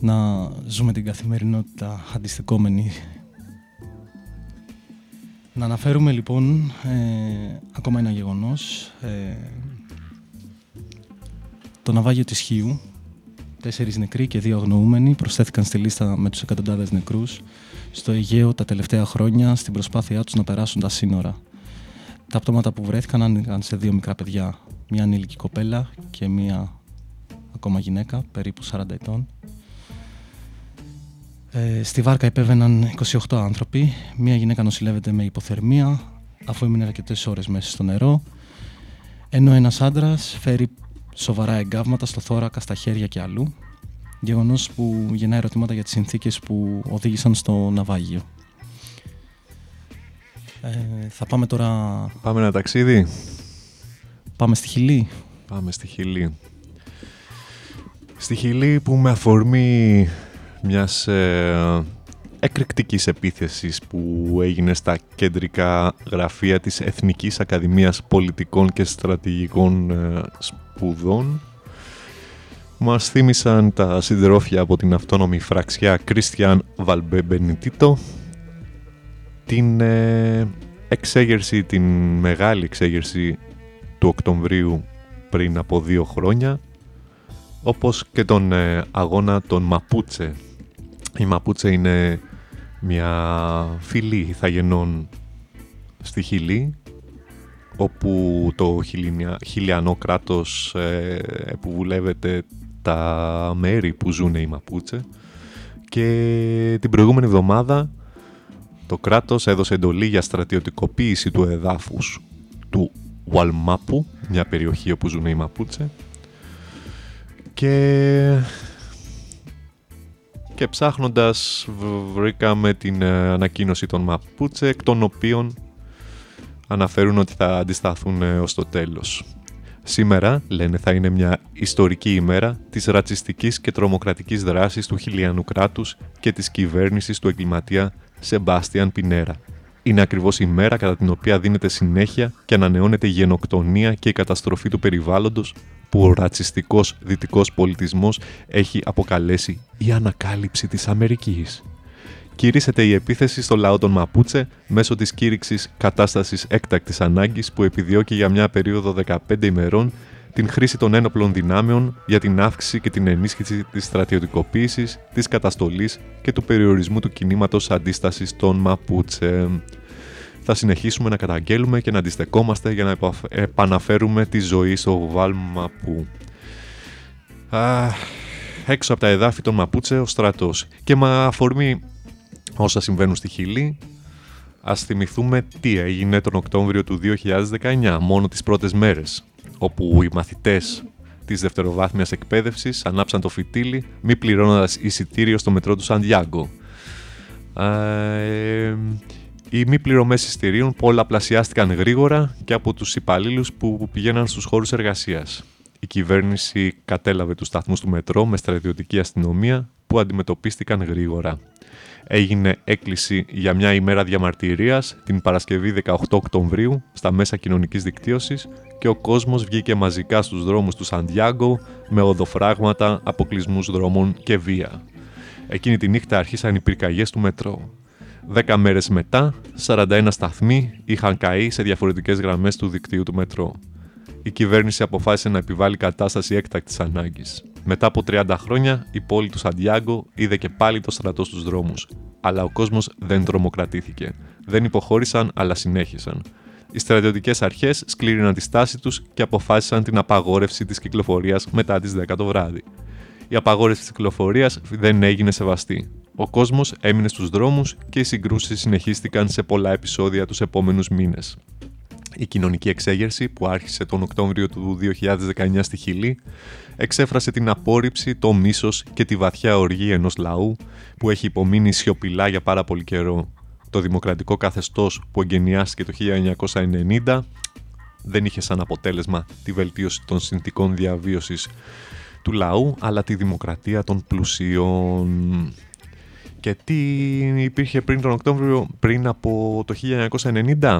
να ζούμε την καθημερινότητα αντιστεκόμενη. Να αναφέρουμε λοιπόν ε, ακόμα ένα γεγονός. Ε, το ναυάγιο της Χίου. Τέσσερις νεκροί και δύο αγνοούμενοι προσθέθηκαν στη λίστα με τους εκατοντάδες νεκρούς στο Αιγαίο τα τελευταία χρόνια στην προσπάθειά τους να περάσουν τα σύνορα. Τα πτώματα που βρέθηκαν άνοιγαν σε δύο μικρά παιδιά, μία ανήλικη κοπέλα και μία ακόμα γυναίκα, περίπου 40 ετών. Ε, στη βάρκα επέβαιναν 28 άνθρωποι, μία γυναίκα νοσηλεύεται με υποθερμία αφού έμεινε αρκετές ώρες μέσα στο νερό, ενώ ένας άντρας φέρει σοβαρά εγκάβματα στο θώρακα, στα χέρια και αλλού. Γεγονός που γεννά ερωτήματα για τις συνθήκες που οδήγησαν στο ναυάγιο. Ε, θα πάμε τώρα...
Πάμε ένα ταξίδι.
Πάμε στη Χιλή.
Πάμε στη Χιλή. Στη Χιλή που με αφορμή μιας ε, εκρηκτικής επίθεσης που έγινε στα κεντρικά γραφεία της Εθνικής Ακαδημίας Πολιτικών και Στρατηγικών ε, Σπουδών μας θύμισαν τα συντρόφια από την αυτόνομη φραξιά Κρίστιαν Βαλμπεμπενιτίτο την ε, εξέγερση, την μεγάλη εξέγερση του Οκτωβρίου πριν από δύο χρόνια όπως και τον ε, αγώνα των Μαπούτσε. Η Μαπούτσε είναι μια φυλή ηθαγενών στη Χιλή όπου το χιλιανό κράτος ε, που βουλεύεται τα μέρη που ζουν οι Μαπούτσε και την προηγούμενη εβδομάδα το κράτος έδωσε εντολή για στρατιωτικοποίηση του εδάφους του Βαλμάπου, μια περιοχή όπου ζουν οι Μαπούτσε και, και ψάχνοντας βρήκαμε την ε, ανακοίνωση των Μαπούτσε εκ των οποίων αναφέρουν ότι θα αντισταθούν ε, ως το τέλος. Σήμερα, λένε, θα είναι μια ιστορική ημέρα της ρατσιστικής και τρομοκρατικής δράσης του χιλιανού κράτους και της κυβέρνησης του εγκληματία Σεμπάστιαν Πινέρα. Είναι ακριβώς η μέρα κατά την οποία δίνεται συνέχεια και ανανεώνεται η γενοκτονία και η καταστροφή του περιβάλλοντος που ο ρατσιστικός δυτικός πολιτισμός έχει αποκαλέσει η ανακάλυψη της Αμερικής. Κηρύσσεται η επίθεση στο λαό των Μαπούτσε μέσω της κήρυξης κατάστασης έκτακτης ανάγκης που επιδιώκει για μια περίοδο 15 ημερών την χρήση των ένοπλων δυνάμεων για την αύξηση και την ενίσχυση της στρατιωτικοποίησης, της καταστολής και του περιορισμού του κινήματος αντίστασης των Μαπούτσε. Θα συνεχίσουμε να καταγγέλουμε και να αντιστεκόμαστε για να επαναφέρουμε τη ζωή στο Βάλμαπού. έξω από τα εδάφη των Μαπούτσε ο στρατός. Και με αφορμή όσα συμβαίνουν στη Χιλή, ας θυμηθούμε τι έγινε τον Οκτώβριο του 2019, μόνο τις πρώτες μέρες, όπου οι μαθητές της δευτεροβάθμιας εκπαίδευσης ανάψαν το φυτίλι μη πληρώνοντας εισιτήριο στο μετρό του Σαντιάγκο. Ε, οι μη πληρωμές εισιτηρίων πολλαπλασιάστηκαν γρήγορα και από τους υπαλλήλους που πηγαίναν στους χώρους εργασίας. Η κυβέρνηση κατέλαβε τους σταθμούς του μετρό με στρατιωτική αστυνομία που αντιμετωπίστηκαν γρήγορα έγινε έκκληση για μια ημέρα διαμαρτυρίας την Παρασκευή 18 Οκτωβρίου στα μέσα κοινωνικής δικτύωσης και ο κόσμος βγήκε μαζικά στους δρόμους του Σαντιάγκο με οδοφράγματα, αποκλεισμούς δρόμων και βία. Εκείνη τη νύχτα αρχίσαν οι πυρκαγιές του μετρό. Δέκα μέρες μετά, 41 σταθμοί είχαν καεί σε διαφορετικές γραμμές του δικτύου του μετρό. Η κυβέρνηση αποφάσισε να επιβάλλει κατάσταση έκτακτης ανάγκης. Μετά από 30 χρόνια, η πόλη του Σαντιάγκο είδε και πάλι το στρατό στους δρόμους. Αλλά ο κόσμος δεν τρομοκρατήθηκε. Δεν υποχώρησαν, αλλά συνέχισαν. Οι στρατιωτικές αρχές σκλήριναν τη στάση τους και αποφάσισαν την απαγόρευση της κυκλοφορίας μετά τις 10 το βράδυ. Η απαγόρευση της κυκλοφορίας δεν έγινε σεβαστή. Ο κόσμος έμεινε στους δρόμους και οι συγκρούσεις συνεχίστηκαν σε πολλά επεισόδια τους επόμενους μήνες. Η κοινωνική εξέγερση που άρχισε τον Οκτώβριο του 2019 στη Χιλή εξέφρασε την απόρριψη, το μίσος και τη βαθιά οργή ενός λαού που έχει υπομείνει σιωπηλά για πάρα πολύ καιρό. Το δημοκρατικό καθεστώς που εγκαινιάστηκε το 1990 δεν είχε σαν αποτέλεσμα τη βελτίωση των συνθηκών διαβίωσης του λαού, αλλά τη δημοκρατία των πλουσίων. Και τι υπήρχε πριν τον Οκτώβριο, πριν από το 1990?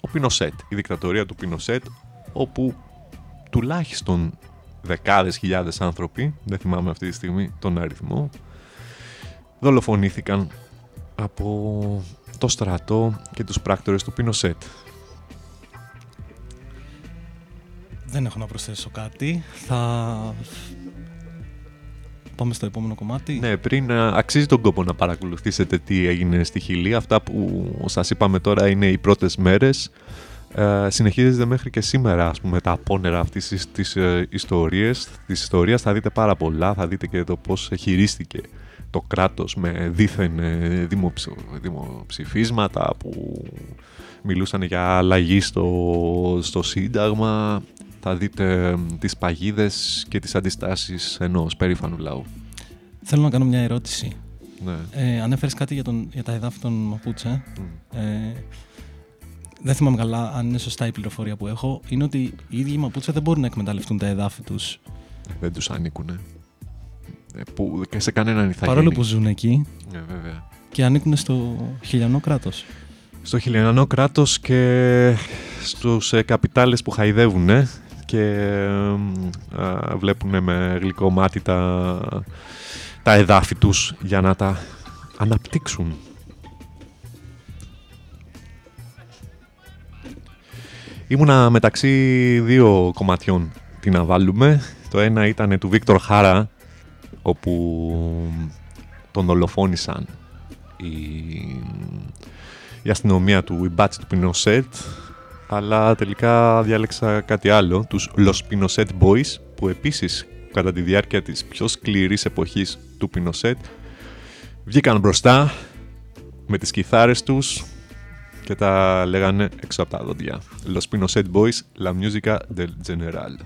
Ο Πινοσέτ, η δικτατορία του Πινοσέτ, όπου τουλάχιστον δεκάδες χιλιάδες άνθρωποι, δεν θυμάμαι αυτή τη στιγμή τον αριθμό, δολοφονήθηκαν από το στρατό και τους πράκτορες του Πινοσέτ.
Δεν έχω να προσθέσω κάτι. Θα πάμε στο επόμενο κομμάτι.
Ναι, πριν αξίζει τον κόπο να παρακολουθήσετε τι έγινε στη Χιλή. Αυτά που σας είπαμε τώρα είναι οι πρώτες μέρες ε, συνεχίζεται μέχρι και σήμερα ας πούμε, τα απόνερα αυτής της, της ε, ιστορίας, της ιστορίας θα δείτε πάρα πολλά, θα δείτε και το πώς χειρίστηκε το κράτος με δίθεν ε, δημοψηφίσματα που μιλούσαν για αλλαγή στο, στο Σύνταγμα θα δείτε τις παγίδες και τις αντιστάσεις ενός περήφανου λαού.
Θέλω να κάνω μια ερώτηση.
Ναι.
Ε, ανέφερες κάτι για, τον, για τα εδάφη των Μαπούτσε. Ε, δεν θυμάμαι καλά αν είναι σωστά η πληροφορία που έχω. Είναι ότι οι ίδιοι οι Μαπούτσε δεν μπορούν να εκμεταλλευτούν τα εδάφη τους.
Δεν τους ανήκουνε. Ε, που, και σε κανέναν ηθαγένει.
Παρόλο που ζουν εκεί.
Ναι, βέβαια.
Και ανήκουν στο χιλιανό κράτος.
Στο χιλιανό κράτος και στους ε, καπιτάλες που χαϊδεύουν ε, και ε, βλέπουν με γλυκό μάτι τα, τα εδάφη τους για να τα αναπτύξουν. Ήμουνα μεταξύ δύο κομματιών τι να βάλουμε. Το ένα ήταν του Βίκτορ Χάρα όπου τον δολοφόνησαν η, η αστυνομία του, η μπάτση του Πινοσέτ αλλά τελικά διάλεξα κάτι άλλο, τους Los Pinochet Boys που επίσης κατά τη διάρκεια της πιο σκληρής εποχής του Πινοσέτ βγήκαν μπροστά με τις κιθάρες τους και τα λέγανε έξω από τα δόντια. Los Pinochet Boys, la música del general.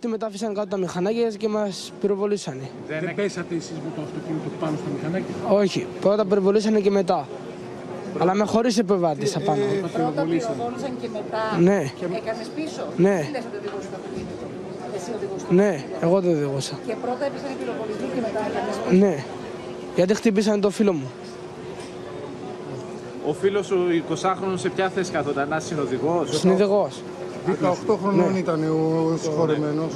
Αυτοί μετά αφήσαν κάτω τα μηχανάκια και μας πυροβολήσανε.
Δεν πέσατε εσείς με το αυτοκίνητο πάνω στα μηχανάκια;
Όχι, πρώτα πυροβολήσανε και μετά. Αλλά με χωρίς επιβάτες απάνω.
Πρώτα
πυροβόλησαν και μετά
Ναι.
έκανες πίσω.
Ναι.
Τι λες ότι οδηγούσες το αυτοκίνητο; Εσύ οδηγούσες.
Ναι, εγώ το οδηγούσα.
Και πρώτα έπεσαν οι πυροβολισμοί και μετά έκανες πίσω.
Ναι. Γιατί χτυπήσανε το φίλο μου.
Ο φίλος σου 20χρονος σε ποια θέση καθόταν, ένας συνοδηγός.
Συνειδηγός.
18 χρονών
Ναι.
ήταν ο συγχωρεμένος.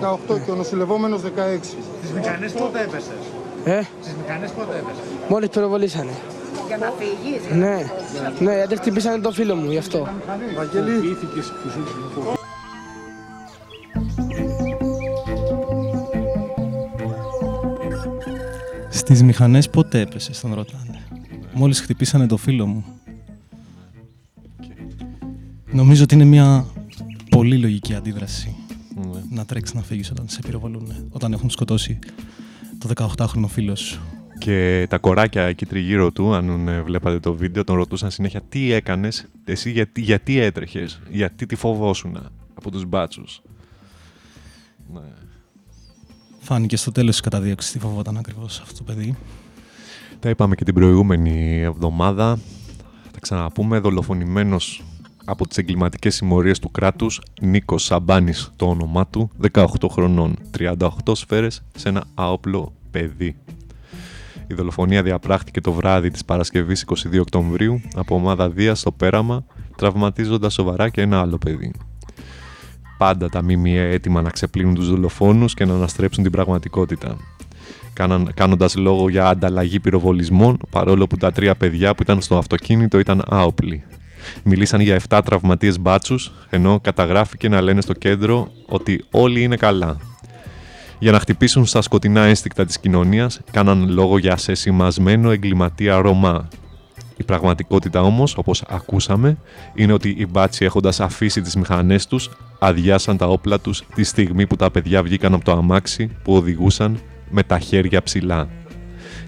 18 και ο νοσηλευόμενος 16.
Τις μηχανές πότε έπεσες;
Ε,
Τις μηχανές πότε έπεσες;
μόλις πυροβολήσανε.
Για να φύγεις.
Ναι, ναι, γιατί χτυπήσανε το φίλο μου γι' αυτό.
Βαγγέλη.
Στις μηχανές πότε έπεσες, τον ρωτάνε. Μόλις χτυπήσανε το φίλο μου. Νομίζω ότι είναι μια πολύ λογική αντίδραση
Ναι.
να τρέξεις να φύγεις όταν σε πυροβολούν, όταν έχουν σκοτώσει το 18χρονο φίλο σου.
Και τα κοράκια εκεί τριγύρω του, αν ε, βλέπατε το βίντεο, τον ρωτούσαν συνέχεια τι έκανες, εσύ γιατί, γιατί έτρεχες, γιατί τη φοβόσουνα από τους μπάτσους; Ναι.
Φάνηκε στο τέλος της καταδίωξης τι φοβόταν ακριβώς αυτό το παιδί.
Τα είπαμε και την προηγούμενη εβδομάδα. Θα τα ξαναπούμε. Δολοφονημένος από τις εγκληματικές συμμορίες του κράτους, Νίκος Σαμπάνης το όνομά του, 18 χρονών, 38 σφαίρες σε ένα άοπλο παιδί. Η δολοφονία διαπράχθηκε το βράδυ της Παρασκευής 22 Οκτωβρίου από ομάδα Δίας στο Πέραμα, τραυματίζοντας σοβαρά και ένα άλλο παιδί. πάντα τα ΜΜΕ έτοιμα να ξεπλύνουν τους δολοφόνους και να αναστρέψουν την πραγματικότητα. Κάναν, κάνοντας λόγο για ανταλλαγή πυροβολισμών, παρόλο που τα τρία παιδιά που ήταν στο αυτοκίνητο ήταν άοπλοι. Μιλήσαν για 7 τραυματίες μπάτσους, ενώ καταγράφηκε να λένε στο κέντρο ότι όλοι είναι καλά. Για να χτυπήσουν στα σκοτεινά ένστικτα της κοινωνίας, κάναν λόγο για σεσημασμένο εγκληματία Ρωμά. Η πραγματικότητα όμως, όπως ακούσαμε, είναι ότι οι μπάτσοι έχοντας αφήσει τις μηχανές τους, αδειάσαν τα όπλα τους τη στιγμή που τα παιδιά βγήκαν από το αμάξι που οδηγούσαν με τα χέρια ψηλά.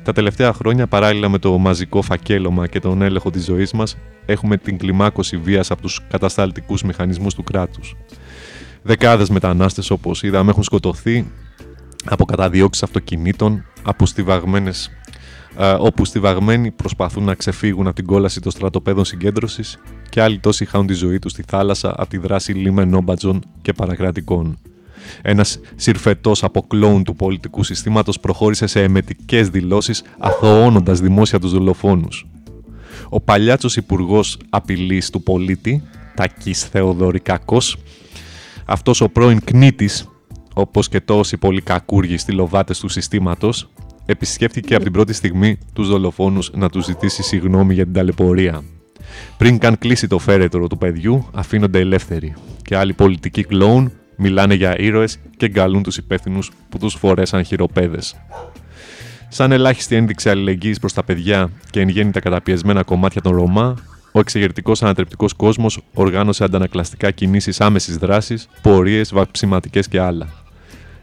Τα τελευταία χρόνια, παράλληλα με το μαζικό φακέλωμα και τον έλεγχο της ζωής μας, έχουμε την κλιμάκωση βίας από τους κατασταλτικούς μηχανισμούς του κράτους. Δεκάδες μετανάστες, όπως είδαμε, έχουν σκοτωθεί από καταδιώξεις αυτοκινήτων, από στιβαγμένες, ε, όπου στιβαγμένοι προσπαθούν να ξεφύγουν από την κόλαση των στρατοπέδων συγκέντρωσης και άλλοι τόσοι χάνουν τη ζωή τους στη θάλασσα από τη δράση λίμενόμπατζων και παρακρατικών. Ένας συρφετός από κλόουν του πολιτικού συστήματος προχώρησε σε εμετικές δηλώσεις, αθωώνοντας δημόσια τους δολοφόνους. Ο παλιάτσος υπουργός απειλής του πολίτη, Τάκη Θεοδωρικάκο, αυτός ο πρώην κνήτης, όπως και τόσοι πολλοί κακούργοι στη λοβάτε του συστήματος, επισκέφθηκε από την πρώτη στιγμή τους δολοφόνους να τους ζητήσει συγγνώμη για την ταλαιπωρία. Πριν καν κλείσει το φέρετρο του παιδιού, αφήνονται ελεύθεροι και άλλοι πολιτικοί κλόουν μιλάνε για ήρωες και εγκαλούν τους υπεύθυνους που τους φορέσαν χειροπέδες. Σαν ελάχιστη ένδειξη αλληλεγγύης προς τα παιδιά και εν γέννη τα καταπιεσμένα κομμάτια των Ρωμά, ο εξεγερτικός ανατρεπτικός κόσμος οργάνωσε αντανακλαστικά κινήσεις άμεσης δράσης, πορείες, βαψιματικές και άλλα.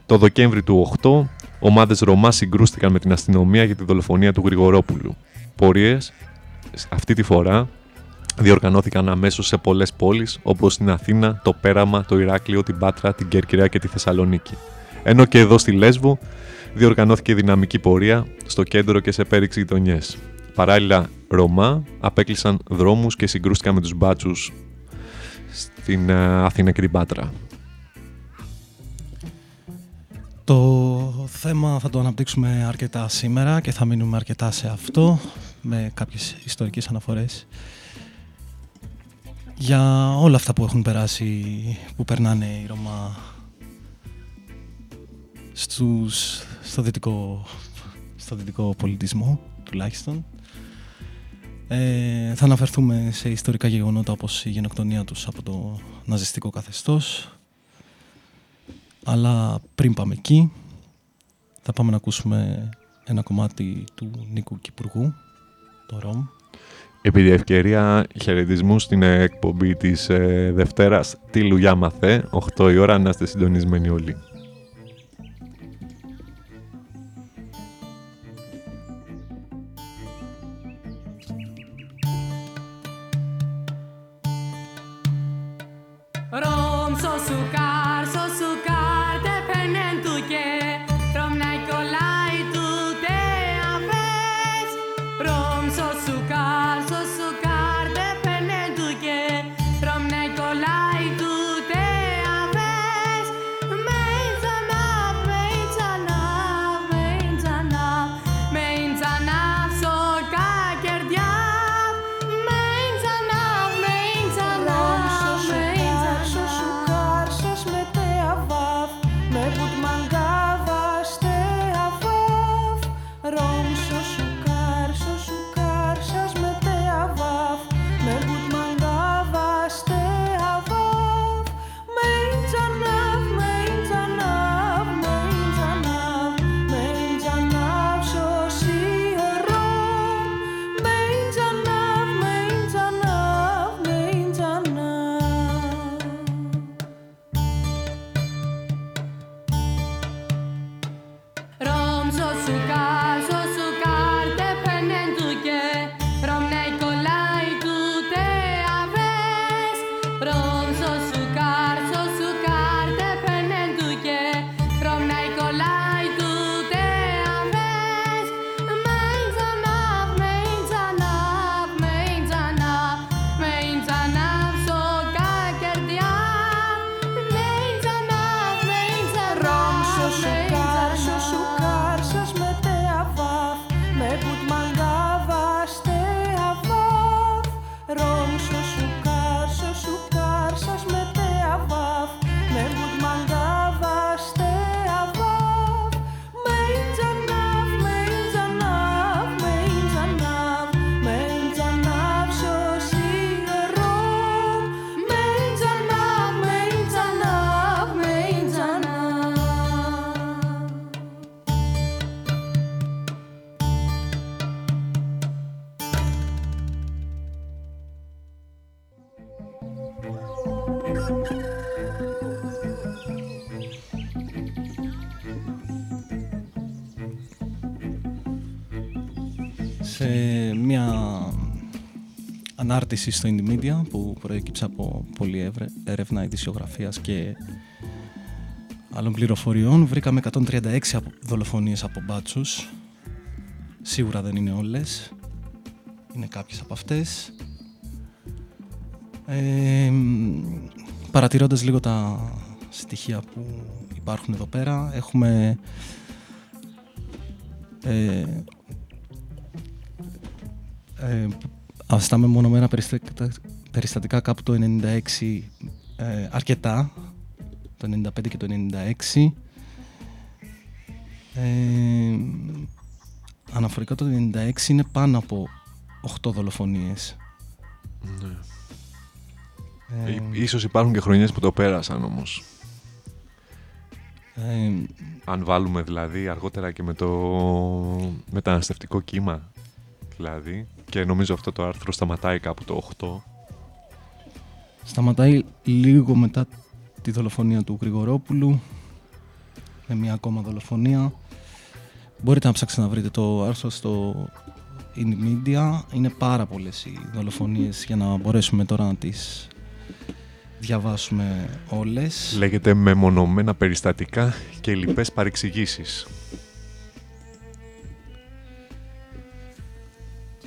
Το Δεκέμβρη του 8, ομάδες Ρωμά συγκρούστηκαν με την αστυνομία για τη δολοφονία του Γρηγορόπουλου. Πορείες, αυτή τη φορά, διοργανώθηκαν αμέσως σε πολλές πόλεις όπως στην Αθήνα, το Πέραμα, το Ηράκλειο, την Πάτρα, την Κέρκυρα και τη Θεσσαλονίκη. Ενώ και εδώ στη Λέσβο διοργανώθηκε δυναμική πορεία στο κέντρο και σε πέριξ γειτονιές. Παράλληλα, Ρωμά απέκλεισαν δρόμους και συγκρούστηκαν με τους μπάτσους στην ε, Αθήνα και την Πάτρα.
Το θέμα θα το αναπτύξουμε αρκετά σήμερα και θα μείνουμε αρκετά σε αυτό με κάποιες ιστορικές αναφορές για όλα αυτά που έχουν περάσει, που περνάνε οι Ρωμά στους, στο, δυτικό, στο δυτικό πολιτισμό τουλάχιστον. Ε, θα αναφερθούμε σε ιστορικά γεγονότα όπως η γενοκτονία τους από το ναζιστικό καθεστώς. Αλλά πριν πάμε εκεί, θα πάμε να ακούσουμε ένα κομμάτι του Νίκου Κυπουργού, το Ρωμ.
Επί ευκαιρία χαιρετισμού στην εκπομπή της ε, Δευτέρας τη Λουγιά Μαθέ, 8 η ώρα να είστε συντονισμένοι όλοι.
Ανάρτηση στο Indie Media που προέκυψε από πολλή εύρε- έρευνα ειδησιογραφίας και άλλων πληροφοριών. Βρήκαμε 136 απο- δολοφονίες από μπάτσους. Σίγουρα δεν είναι όλες. Είναι κάποιες από αυτές. Ε, μ, παρατηρώντας λίγο τα στοιχεία που υπάρχουν εδώ πέρα έχουμε ε, ε, αυτά μεμονωμένα περιστατικά, περιστατικά κάπου το 96 ε, αρκετά το 95 και το 96 ε, αναφορικά το 96 είναι πάνω από 8 δολοφονίες
Ναι.
Ε,
Ε, ίσως υπάρχουν και χρονιές που το πέρασαν όμως.
Ε,
Αν βάλουμε δηλαδή αργότερα και με το μεταναστευτικό κύμα δηλαδή και νομίζω αυτό το άρθρο σταματάει κάπου το 8
Σταματάει λίγο μετά τη δολοφονία του Γρηγορόπουλου με μια ακόμα δολοφονία. Μπορείτε να ψάξετε να βρείτε το άρθρο στο In Media. Είναι πάρα πολλές οι δολοφονίες για να μπορέσουμε τώρα να τις διαβάσουμε όλες.
λέγεται μεμονωμένα περιστατικά και λοιπές παρεξηγήσεις.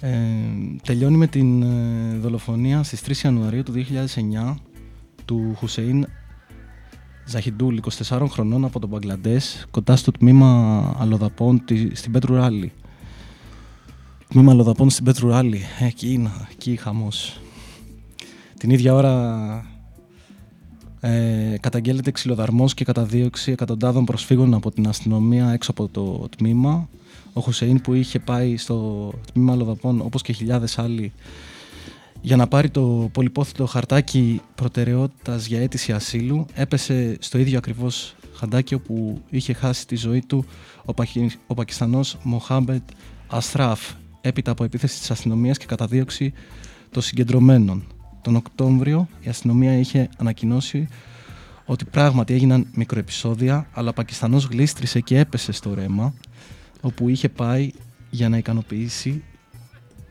Ε, τελειώνει με την ε, δολοφονία στις 3 Ιανουαρίου του 2009 του Χουσεΐν Ζαχιντούλ, 24 χρονών από τον Μπαγκλαντές, κοντά στο τμήμα αλλοδαπών τη- στην Πέτρου Ράλι. Τμήμα αλλοδαπών στην Πέτρου Ράλι. Ε, εκεί είναι, εκεί χαμός. Την ίδια ώρα ε, καταγγέλλεται ξυλοδαρμός και καταδίωξη εκατοντάδων προσφύγων από την αστυνομία έξω από το τμήμα. Ο Χουσεΐν που είχε πάει στο τμήμα Λοδαπών όπως και χιλιάδες άλλοι για να πάρει το πολυπόθητο χαρτάκι προτεραιότητας για αίτηση ασύλου έπεσε στο ίδιο ακριβώς χαντάκι όπου είχε χάσει τη ζωή του ο, Πακι... ο Πακιστανός Μοχάμπετ Αστράφ έπειτα από επίθεση της αστυνομίας και καταδίωξη των συγκεντρωμένων. Τον Οκτώβριο η αστυνομία είχε ανακοινώσει ότι πράγματι έγιναν μικροεπισόδια αλλά ο Πακιστανός γλίστρησε και έπεσε στο ρέμα όπου είχε πάει για να ικανοποιήσει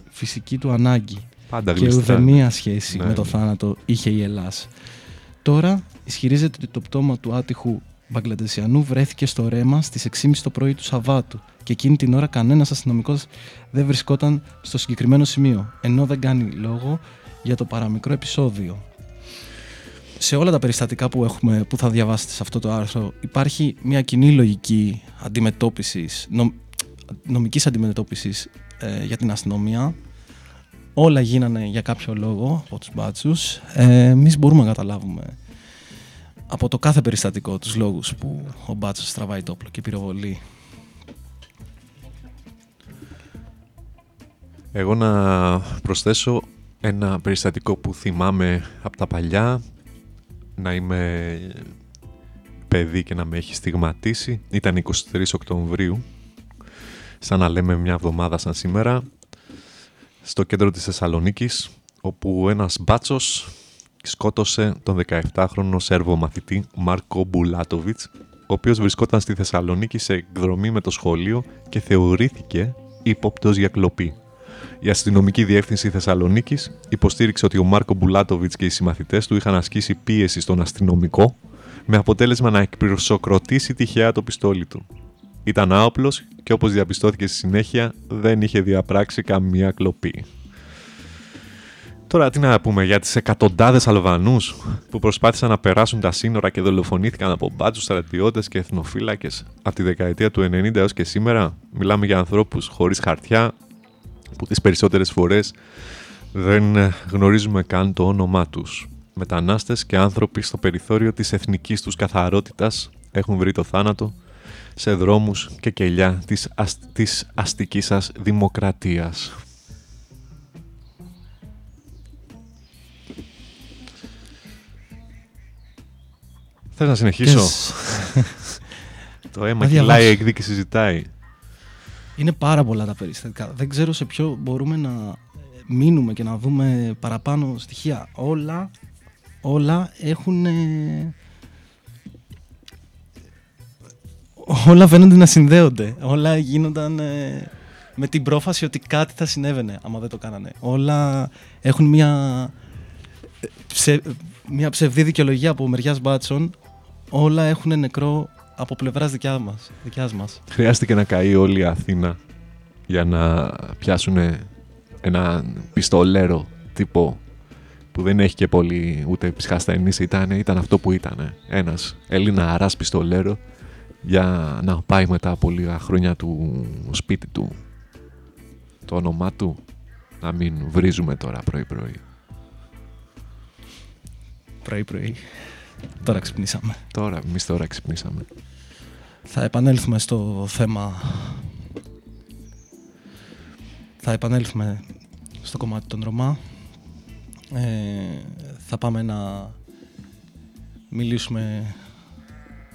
φυσική του ανάγκη
Πάντα
και
γλιστράνε.
ουδεμία σχέση
Ναι,
με το
ναι.
θάνατο είχε η Ελλάς. Τώρα ισχυρίζεται ότι το πτώμα του άτυχου Μπαγκλαντεσιανού βρέθηκε στο ρέμα στις 6.30 το πρωί του Σαββάτου και εκείνη την ώρα κανένας αστυνομικός δεν βρισκόταν στο συγκεκριμένο σημείο, ενώ δεν κάνει λόγο για το παραμικρό επεισόδιο. Σε όλα τα περιστατικά που, έχουμε, που θα διαβάσετε σε αυτό το άρθρο υπάρχει μια κοινή λογική αντιμετώπισης, νομ, νομικής αντιμετώπισης ε, για την αστυνομία όλα γίνανε για κάποιο λόγο από τους μπάτσους. Ε, εμείς μπορούμε να καταλάβουμε από το κάθε περιστατικό τους λόγους που ο μπάτσος τραβάει το όπλο και πυροβολεί.
Εγώ να προσθέσω ένα περιστατικό που θυμάμαι από τα παλιά να είμαι παιδί και να με έχει στιγματίσει. Ήταν 23 Οκτωβρίου, σαν να λέμε μια εβδομάδα σαν σήμερα, στο κέντρο της Θεσσαλονίκης, όπου ένας μπάτσος σκότωσε τον 17χρονο Σέρβο μαθητή Μάρκο Μπουλάτοβιτς, ο οποίος βρισκόταν στη Θεσσαλονίκη σε εκδρομή με το σχολείο και θεωρήθηκε ύποπτος για κλοπή. Η αστυνομική διεύθυνση Θεσσαλονίκης υποστήριξε ότι ο Μάρκο Μπουλάτοβιτς και οι συμμαθητές του είχαν ασκήσει πίεση στον αστυνομικό με αποτέλεσμα να εκπυροσοκροτήσει τυχαία το πιστόλι του. Ήταν άοπλος και όπως διαπιστώθηκε στη συνέχεια δεν είχε διαπράξει καμία κλοπή. Τώρα τι να πούμε για τις εκατοντάδες Αλβανούς που προσπάθησαν να περάσουν τα σύνορα και δολοφονήθηκαν από μπάτσους, στρατιώτες και εθνοφύλακες από τη δεκαετία του 90 έως και σήμερα. Μιλάμε για ανθρώπους χωρίς χαρτιά που τις περισσότερες φορές δεν ε, γνωρίζουμε καν το όνομά τους. Μετανάστες και άνθρωποι στο περιθώριο της εθνικής τους καθαρότητας έχουν βρει το θάνατο σε δρόμους και κελιά της, ασ... της αστικής σας δημοκρατίας. Θες να συνεχίσω;
Yes.
το αίμα
Να
κυλάει,
διαβάσω.
η εκδίκηση ζητάει.
Είναι πάρα πολλά τα περιστατικά. Δεν ξέρω σε ποιο μπορούμε να μείνουμε και να δούμε παραπάνω στοιχεία. Όλα, όλα έχουν... ε, όλα φαίνονται να συνδέονται. Όλα γίνονταν ε, με την πρόφαση ότι κάτι θα συνέβαινε άμα δεν το κάνανε. Όλα έχουν μια, ε, ψε, μια ψευδή δικαιολογία από μεριάς μπάτσων. Όλα έχουν νεκρό από πλευράς δικιάς μας, δικιάς μας.
Χρειάστηκε να καεί όλη η Αθήνα για να πιάσουν ένα πιστολέρο τύπο που δεν έχει και πολύ ούτε ψυχασθενής ήταν, ήταν αυτό που ήταν. Ένας Έλληνα αράς πιστολέρο για να πάει μετά από λίγα χρόνια του σπίτι του το όνομά του να μην βρίζουμε τώρα πρωί-πρωί.
Πρωί-πρωί. Τώρα ξυπνήσαμε.
Τώρα, εμείς τώρα ξυπνήσαμε.
Θα επανέλθουμε στο θέμα. Θα επανέλθουμε στο κομμάτι των Ρωμά. Ε, θα πάμε να μιλήσουμε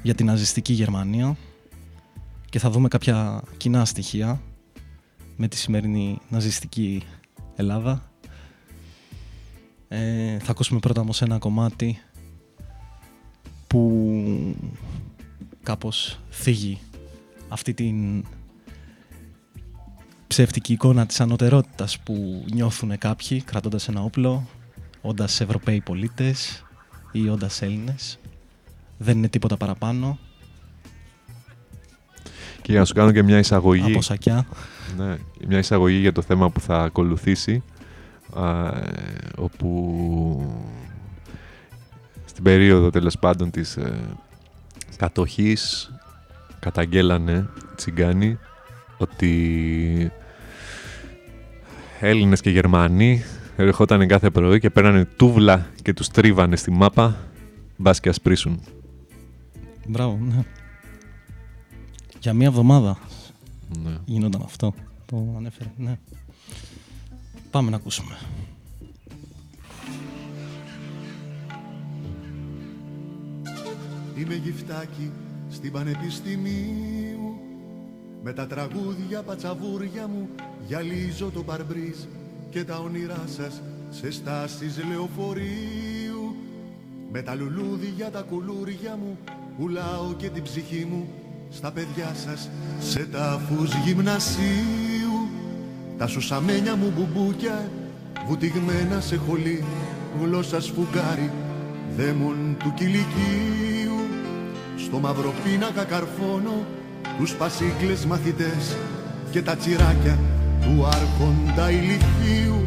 για την ναζιστική Γερμανία και θα δούμε κάποια κοινά στοιχεία με τη σημερινή ναζιστική Ελλάδα. Ε, θα ακούσουμε πρώτα όμως ένα κομμάτι που κάπως θίγει αυτή την ψεύτικη εικόνα της ανωτερότητας που νιώθουν κάποιοι κρατώντας ένα όπλο, όντας Ευρωπαίοι πολίτες ή όντας Έλληνες. Δεν είναι τίποτα παραπάνω.
Και για να σου κάνω και μια εισαγωγή.
Από σακιά.
Ναι, μια εισαγωγή για το θέμα που θα ακολουθήσει. Α, όπου στην περίοδο τέλος πάντων της ε, κατοχής καταγγέλανε τσιγκάνοι ότι Έλληνες και Γερμανοί ερχόταν κάθε πρωί και παίρνανε τούβλα και τους τρίβανε στη μάπα μπας και ασπρίσουν.
Μπράβο, ναι. Για μία εβδομάδα
Ναι.
γίνονταν αυτό. Το ανέφερε, ναι. Πάμε να ακούσουμε.
Είμαι γυφτάκι στην Πανεπιστημίου Με τα τραγούδια πατσαβούρια μου Γυαλίζω το μπαρμπρίζ Και τα όνειρά σας σε στάσεις λεωφορείου. Με τα λουλούδια τα κουλούρια μου Πουλάω και την ψυχή μου Στα παιδιά σας σε τάφους γυμνασίου. Τα σουσαμένια μου μπουμπούκια Βουτυγμένα σε χολή Γλώσσα σφουγγάρι Δαίμον του κηλικίου Στο μαύρο πίνακα καρφώνω Τους πασίκλες μαθητές Και τα τσιράκια του άρχοντα ηλικίου.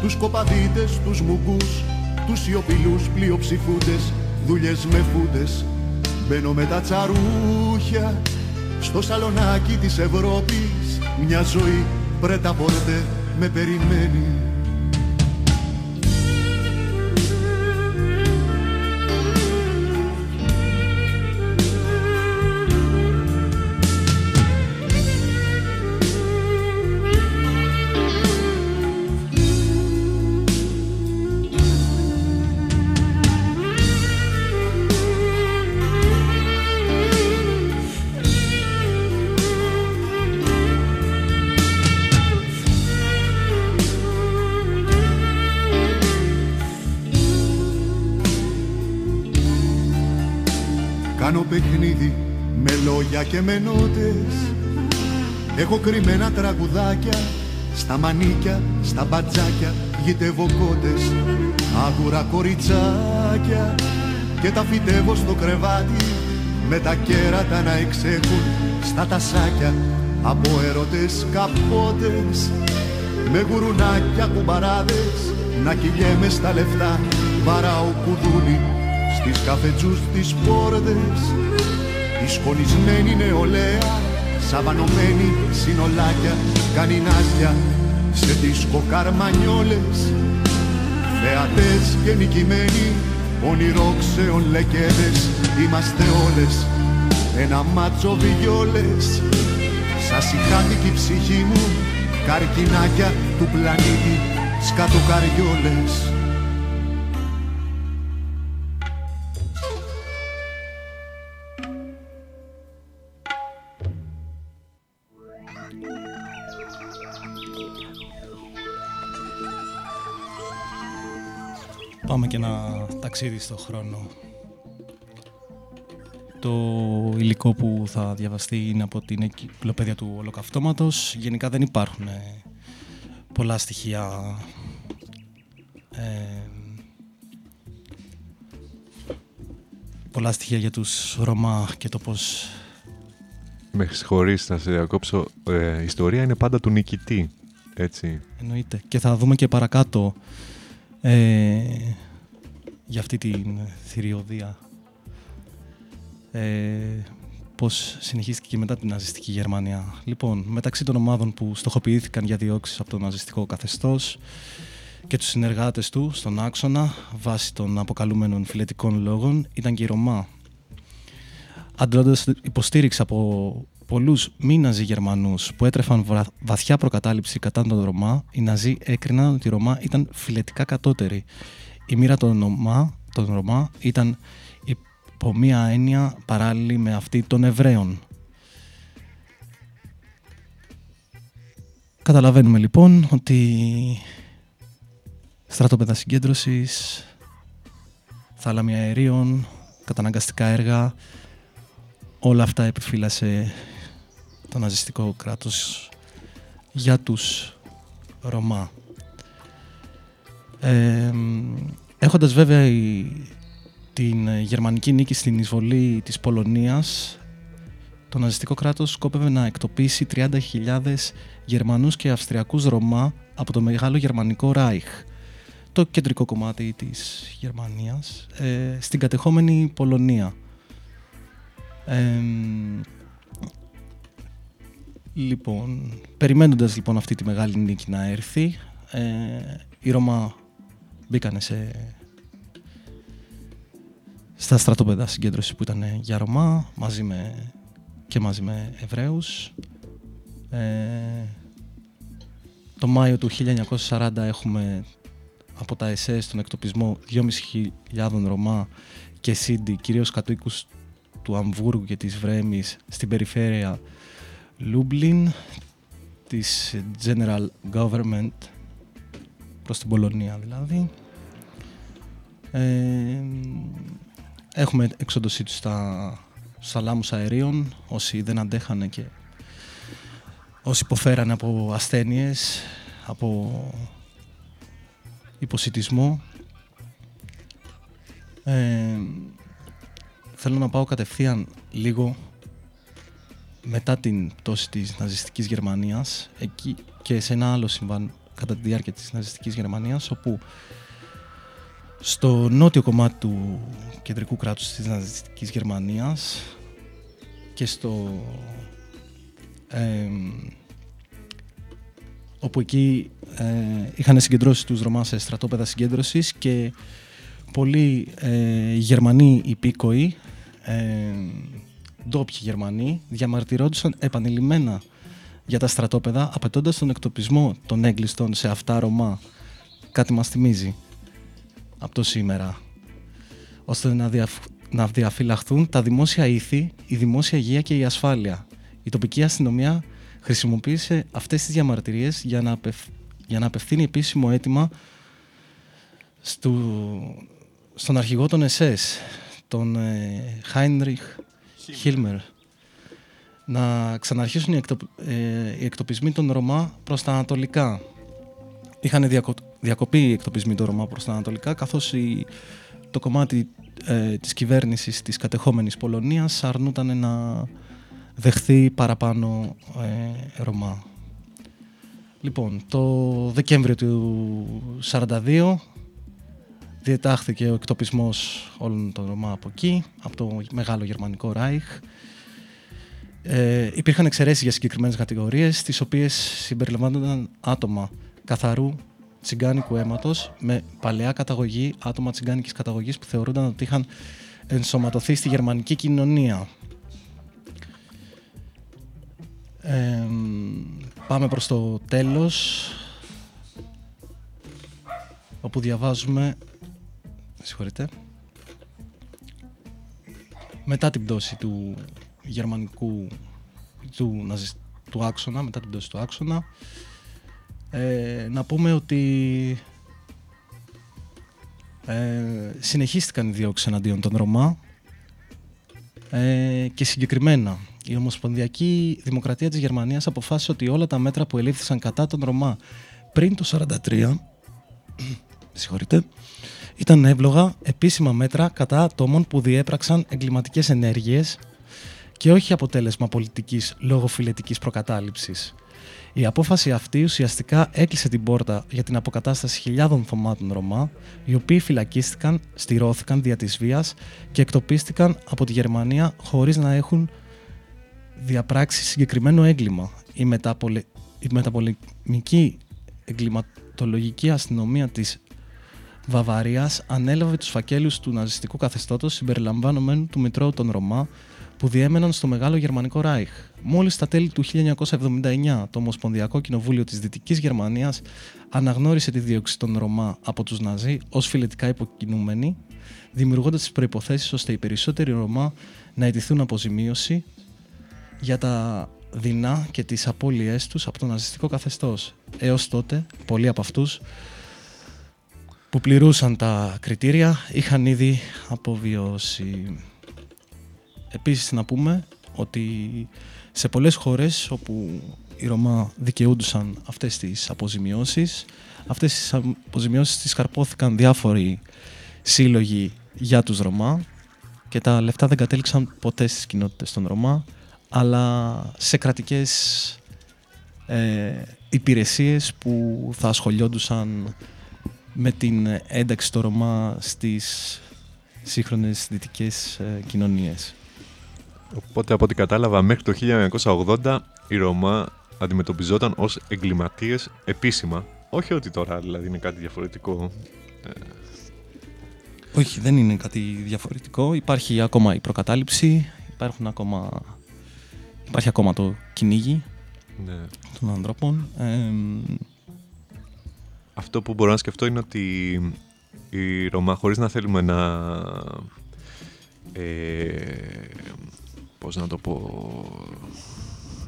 Τους κοπαδίτες, τους μουγκούς Τους σιωπηλούς πλειοψηφούντες Δουλειές με φούντες. Μπαίνω με τα τσαρούχια Στο σαλονάκι της Ευρώπης. Μια ζωή πρέτα πορτέ με περιμένει και με νότες Έχω κρυμμένα τραγουδάκια Στα μανίκια, στα μπατζάκια Γητεύω κότες. Άγουρα κοριτσάκια Και τα φυτεύω στο κρεβάτι. Με τα κέρατα να εξέχουν Στα τασάκια Από ερωτές καπότες. Με γουρουνάκια κουμπαράδες Να κυλιέμαι στα λεφτά. Βαράω κουδούνι στις καφετζούς τις πόρτες η σκονισμένη νεολαία σαβανωμένη συνολάκια κανινάζια σε δίσκο καρμανιόλες. Θεατές και νικημένοι ονειρόξεων λεκέδες είμαστε όλες ένα μάτσο βιόλες. Σας η ψυχή μου καρκινάκια του πλανήτη σκατοκαριόλες
Πάμε και ένα ταξίδι στο χρόνο. Το υλικό που θα διαβαστεί είναι από την εγκυκλοπαίδεια του ολοκαυτώματος. Γενικά δεν υπάρχουν ε, πολλά στοιχεία ε, πολλά στοιχεία για τους Ρωμά και το πώς
Με συγχωρείς να σε διακόψω. Ε, η ιστορία είναι πάντα του νικητή. Έτσι.
Εννοείται. Και θα δούμε και παρακάτω ε, για αυτή την θηριωδία ε, πώς συνεχίστηκε και μετά την ναζιστική Γερμανία. Λοιπόν, μεταξύ των ομάδων που στοχοποιήθηκαν για διώξεις από το ναζιστικό καθεστώς και τους συνεργάτες του στον άξονα βάσει των αποκαλούμενων φιλετικών λόγων ήταν και οι Ρωμά. Αντλώντας υποστήριξη από πολλούς μη Ναζί Γερμανούς που έτρεφαν βρα- βαθιά προκατάληψη κατά τον Ρωμά, οι Ναζί έκριναν ότι οι Ρωμά ήταν φιλετικά κατώτεροι. Η μοίρα των Ρωμά, των Ρωμά ήταν υπό μία έννοια παράλληλη με αυτή των Εβραίων. Καταλαβαίνουμε λοιπόν ότι στρατόπεδα συγκέντρωσης, θάλαμοι αερίων, καταναγκαστικά έργα, όλα αυτά επιφύλασε το ναζιστικό κράτος για τους Ρωμά. Ε, έχοντας βέβαια η, την ε, γερμανική νίκη στην εισβολή της Πολωνίας, το ναζιστικό κράτος σκόπευε να εκτοπίσει 30.000 Γερμανούς και Αυστριακούς Ρωμά από το Μεγάλο Γερμανικό Ράιχ, το κεντρικό κομμάτι της Γερμανίας, ε, στην κατεχόμενη Πολωνία. Ε, λοιπόν, περιμένοντας λοιπόν αυτή τη μεγάλη νίκη να έρθει, ε, οι Ρωμά μπήκανε σε, στα στρατόπεδα συγκέντρωσης που ήταν για Ρωμά μαζί με, και μαζί με Εβραίους. Ε, το Μάιο του 1940 έχουμε από τα SS τον εκτοπισμό 2.500 Ρωμά και Σίντι, κυρίως κατοίκους του Αμβούργου και της Βρέμης στην περιφέρεια Λούμπλιν της General Government προς την Πολωνία δηλαδή. Ε, έχουμε εξόντωσή τους στα σαλάμους αερίων όσοι δεν αντέχανε και όσοι υποφέρανε από ασθένειες, από υποσυτισμό. Ε, θέλω να πάω κατευθείαν λίγο μετά την πτώση της ναζιστικής Γερμανίας εκεί και σε ένα άλλο συμβάν κατά τη διάρκεια της ναζιστικής Γερμανίας όπου στο νότιο κομμάτι του κεντρικού κράτους της ναζιστικής Γερμανίας και στο ε, όπου εκεί ε, είχαν συγκεντρώσει τους Ρωμάς σε στρατόπεδα συγκέντρωσης και πολλοί ε, Γερμανοί υπήκοοι, ε, ντόπιοι Γερμανοί, διαμαρτυρόντουσαν επανειλημμένα για τα στρατόπεδα, απαιτώντας τον εκτοπισμό των έγκλειστων σε αυτά Ρωμά. Κάτι μας θυμίζει από το σήμερα. Ώστε να, διαφ- να διαφυλαχθούν τα δημόσια ήθη, η δημόσια υγεία και η ασφάλεια. Η τοπική αστυνομία χρησιμοποίησε αυτές τις διαμαρτυρίες για να, απευ- για να απευθύνει επίσημο αίτημα στου, στον αρχηγό των ΕΣΕΣ, τον ε, Heinrich Χίλμερ, να ξαναρχίσουν οι, εκτοπ, ε, οι εκτοπισμοί των Ρωμά προς τα ανατολικά. Είχαν διακο, διακοπεί οι εκτοπισμοί των Ρωμά προς τα ανατολικά, καθώς η, το κομμάτι ε, της κυβέρνησης της κατεχόμενης Πολωνίας αρνούταν να δεχθεί παραπάνω ε, Ρωμά. Λοιπόν, το Δεκέμβριο του 1942 διετάχθηκε ο εκτοπισμός όλων των Ρωμά από εκεί, από το Μεγάλο Γερμανικό Ράιχ. Ε, υπήρχαν εξαιρέσεις για συγκεκριμένες κατηγορίες, τις οποίες συμπεριλαμβάνονταν άτομα καθαρού τσιγκάνικου αίματος με παλαιά καταγωγή, άτομα τσιγκάνικης καταγωγής που θεωρούνταν ότι είχαν ενσωματωθεί στη γερμανική κοινωνία. Ε, πάμε προς το τέλος όπου διαβάζουμε με συγχωρείτε μετά την πτώση του γερμανικού του, ναζι- του άξονα μετά την πτώση του άξονα. Ε, να πούμε ότι Ε, συνεχίστηκαν οι διώξεις εναντίον των Ρωμά. Ε, και συγκεκριμένα η Ομοσπονδιακή Δημοκρατία της Γερμανίας αποφάσισε ότι όλα τα μέτρα που ελήφθησαν κατά τον Ρωμά πριν το 1943 συγχωρείτε, ήταν εύλογα επίσημα μέτρα κατά ατόμων που διέπραξαν εγκληματικές ενέργειες και όχι αποτέλεσμα πολιτικής λόγω φιλετικής προκατάληψης. Η απόφαση αυτή ουσιαστικά έκλεισε την πόρτα για την αποκατάσταση χιλιάδων θωμάτων Ρωμά, οι οποίοι φυλακίστηκαν, στηρώθηκαν δια της βίας και εκτοπίστηκαν από τη Γερμανία χωρίς να έχουν διαπράξει συγκεκριμένο έγκλημα. Η, μεταπολε... η μεταπολεμική εγκληματολογική αστυνομία της Βαβαρίας ανέλαβε τους φακέλους του ναζιστικού καθεστώτος συμπεριλαμβανομένου του Μητρώου των Ρωμά που διέμεναν στο Μεγάλο Γερμανικό Ράιχ. Μόλις στα τέλη του 1979 το Ομοσπονδιακό Κοινοβούλιο της Δυτικής Γερμανίας αναγνώρισε τη δίωξη των Ρωμά από τους Ναζί ως φιλετικά υποκινούμενοι, δημιουργώντας τις προϋποθέσεις ώστε οι περισσότεροι Ρωμά να αιτηθούν αποζημίωση για τα δεινά και τις απώλειές τους από το ναζιστικό καθεστώς. Έως τότε, πολλοί από αυτούς που πληρούσαν τα κριτήρια είχαν ήδη αποβιώσει. Επίσης να πούμε ότι σε πολλές χώρες όπου οι Ρωμά δικαιούντουσαν αυτές τις αποζημιώσεις, αυτές τις αποζημιώσεις τις καρπόθηκαν διάφοροι σύλλογοι για τους Ρωμά και τα λεφτά δεν κατέληξαν ποτέ στις κοινότητες των Ρωμά, αλλά σε κρατικές ε, υπηρεσίες που θα ασχολιόντουσαν με την ένταξη των Ρωμά στις σύγχρονες δυτικές ε, κοινωνίες.
Οπότε από ό,τι κατάλαβα μέχρι το 1980 οι Ρωμά αντιμετωπιζόταν ως εγκληματίες επίσημα. Όχι ότι τώρα δηλαδή είναι κάτι διαφορετικό. Ε,
Όχι, δεν είναι κάτι διαφορετικό. Υπάρχει ακόμα η προκατάληψη, υπάρχουν ακόμα... υπάρχει ακόμα το κυνήγι
Ναι.
των ανθρώπων. Ε,
Αυτό που μπορώ να σκεφτώ είναι ότι οι Ρωμά χωρίς να θέλουμε να... Ε, πώς να το πω...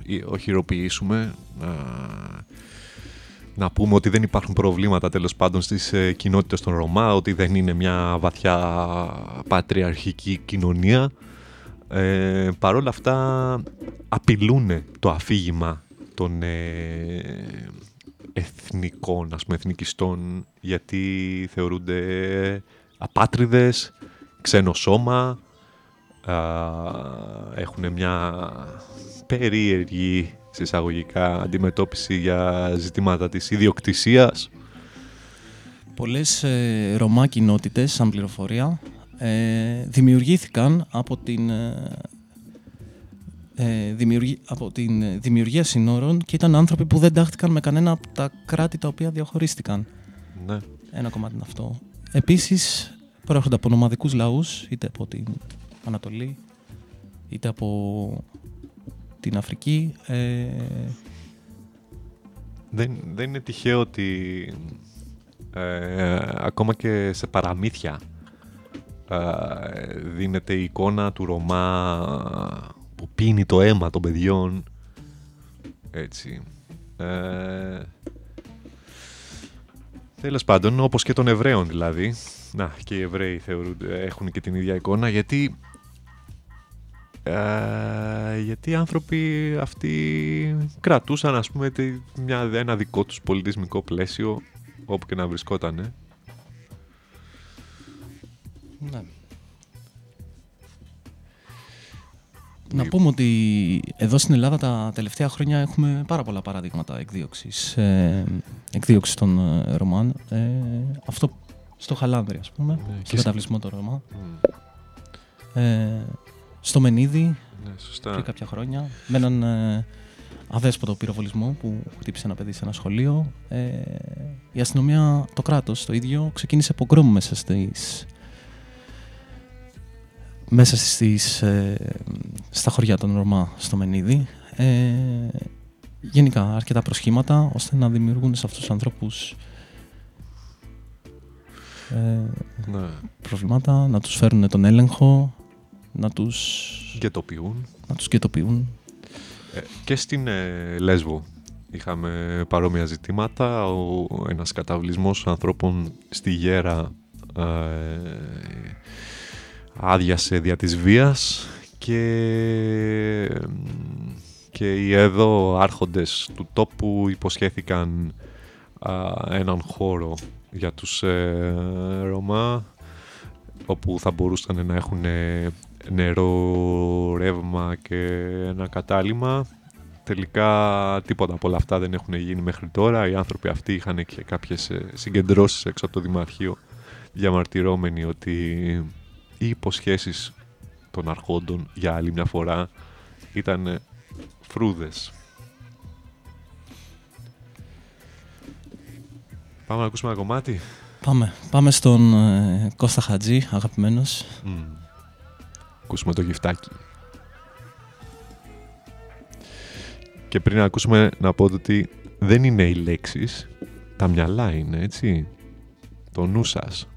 ή- οχυροποιήσουμε, να, να πούμε ότι δεν υπάρχουν προβλήματα τέλος πάντων στις ε, κοινότητες των Ρωμά, ότι δεν είναι μια βαθιά πατριαρχική κοινωνία. Ε, Παρ' όλα αυτά απειλούν το αφήγημα των ε, εθνικών, ας πούμε, εθνικιστών, γιατί θεωρούνται απάτριδες, ξένο σώμα, έχουν μια περίεργη συσσαγωγικά αντιμετώπιση για ζητήματα της ιδιοκτησίας.
Πολλές ε, Ρωμά κοινότητες, σαν πληροφορία, ε, δημιουργήθηκαν από την, ε, ε, δημιουργη- από την ε, δημιουργία συνόρων και ήταν άνθρωποι που δεν τάχτηκαν με κανένα από τα κράτη τα οποία διαχωρίστηκαν.
Ναι.
Ένα κομμάτι είναι αυτό. Επίσης, προέρχονται από νομαδικούς λαούς, είτε από την Ανατολή, είτε από την Αφρική. Ε,
Δεν, δεν είναι τυχαίο ότι ε, ακόμα και σε παραμύθια ε, δίνεται η εικόνα του Ρωμά που πίνει το αίμα των παιδιών. Έτσι. Ε, τέλος πάντων, όπως και των Εβραίων δηλαδή. Να, και οι Εβραίοι θεωρούνται, έχουν και την ίδια εικόνα, γιατί ε, γιατί οι άνθρωποι αυτοί κρατούσαν ας πούμε τη- μια, ένα δικό τους πολιτισμικό πλαίσιο όπου και να βρισκότανε.
ναι. Να πούμε ότι εδώ στην Ελλάδα τα τελευταία χρόνια έχουμε πάρα πολλά παραδείγματα εκδίωξης, ε, εκδίωξης των ε, Ρωμάν. Ε, αυτό στο Χαλάνδρη, ας πούμε,
Ναι, και
στον
σ-
καταβλισμό των Ρωμά. Ε, στο Μενίδη
Ναι, σωστά.
πριν κάποια χρόνια, με έναν ε, αδέσποτο πυροβολισμό που χτύπησε ένα παιδί σε ένα σχολείο. Ε, η αστυνομία, το κράτος το ίδιο, ξεκίνησε πογκρόμ μέσα στις μέσα στις, ε, στα χωριά των Ρωμά στο Μενίδη. Ε, γενικά αρκετά προσχήματα ώστε να δημιουργούν σε αυτούς τους ανθρώπους ε,
Ναι.
προβλήματα, να τους φέρουν τον έλεγχο, να τους...
Γκαιτοποιούν.
Να τους γκαιτοποιούν.
Ε, και στην ε, Λέσβο είχαμε παρόμοια ζητήματα. Ο, ένας καταβλισμός ανθρώπων στη Γέρα ε, άδειασε δια της βίας και, και οι εδώ άρχοντες του τόπου υποσχέθηκαν α, έναν χώρο για τους ε, Ρωμά όπου θα μπορούσαν να έχουν ε, νερό, ρεύμα και ένα κατάλημα. Τελικά τίποτα από όλα αυτά δεν έχουν γίνει μέχρι τώρα. Οι άνθρωποι αυτοί είχαν και κάποιες ε, συγκεντρώσεις έξω από το Δημαρχείο διαμαρτυρώμενοι ότι οι υποσχέσεις των αρχόντων για άλλη μια φορά ήταν ε, φρούδες. Πάμε να ακούσουμε ένα κομμάτι.
Πάμε. Πάμε στον ε, Κώστα Χατζή, αγαπημένος.
Μμ. Ακούσουμε το γυφτάκι. Και πριν να ακούσουμε να πω ότι δεν είναι οι λέξεις, τα μυαλά είναι, έτσι. Το νου σας.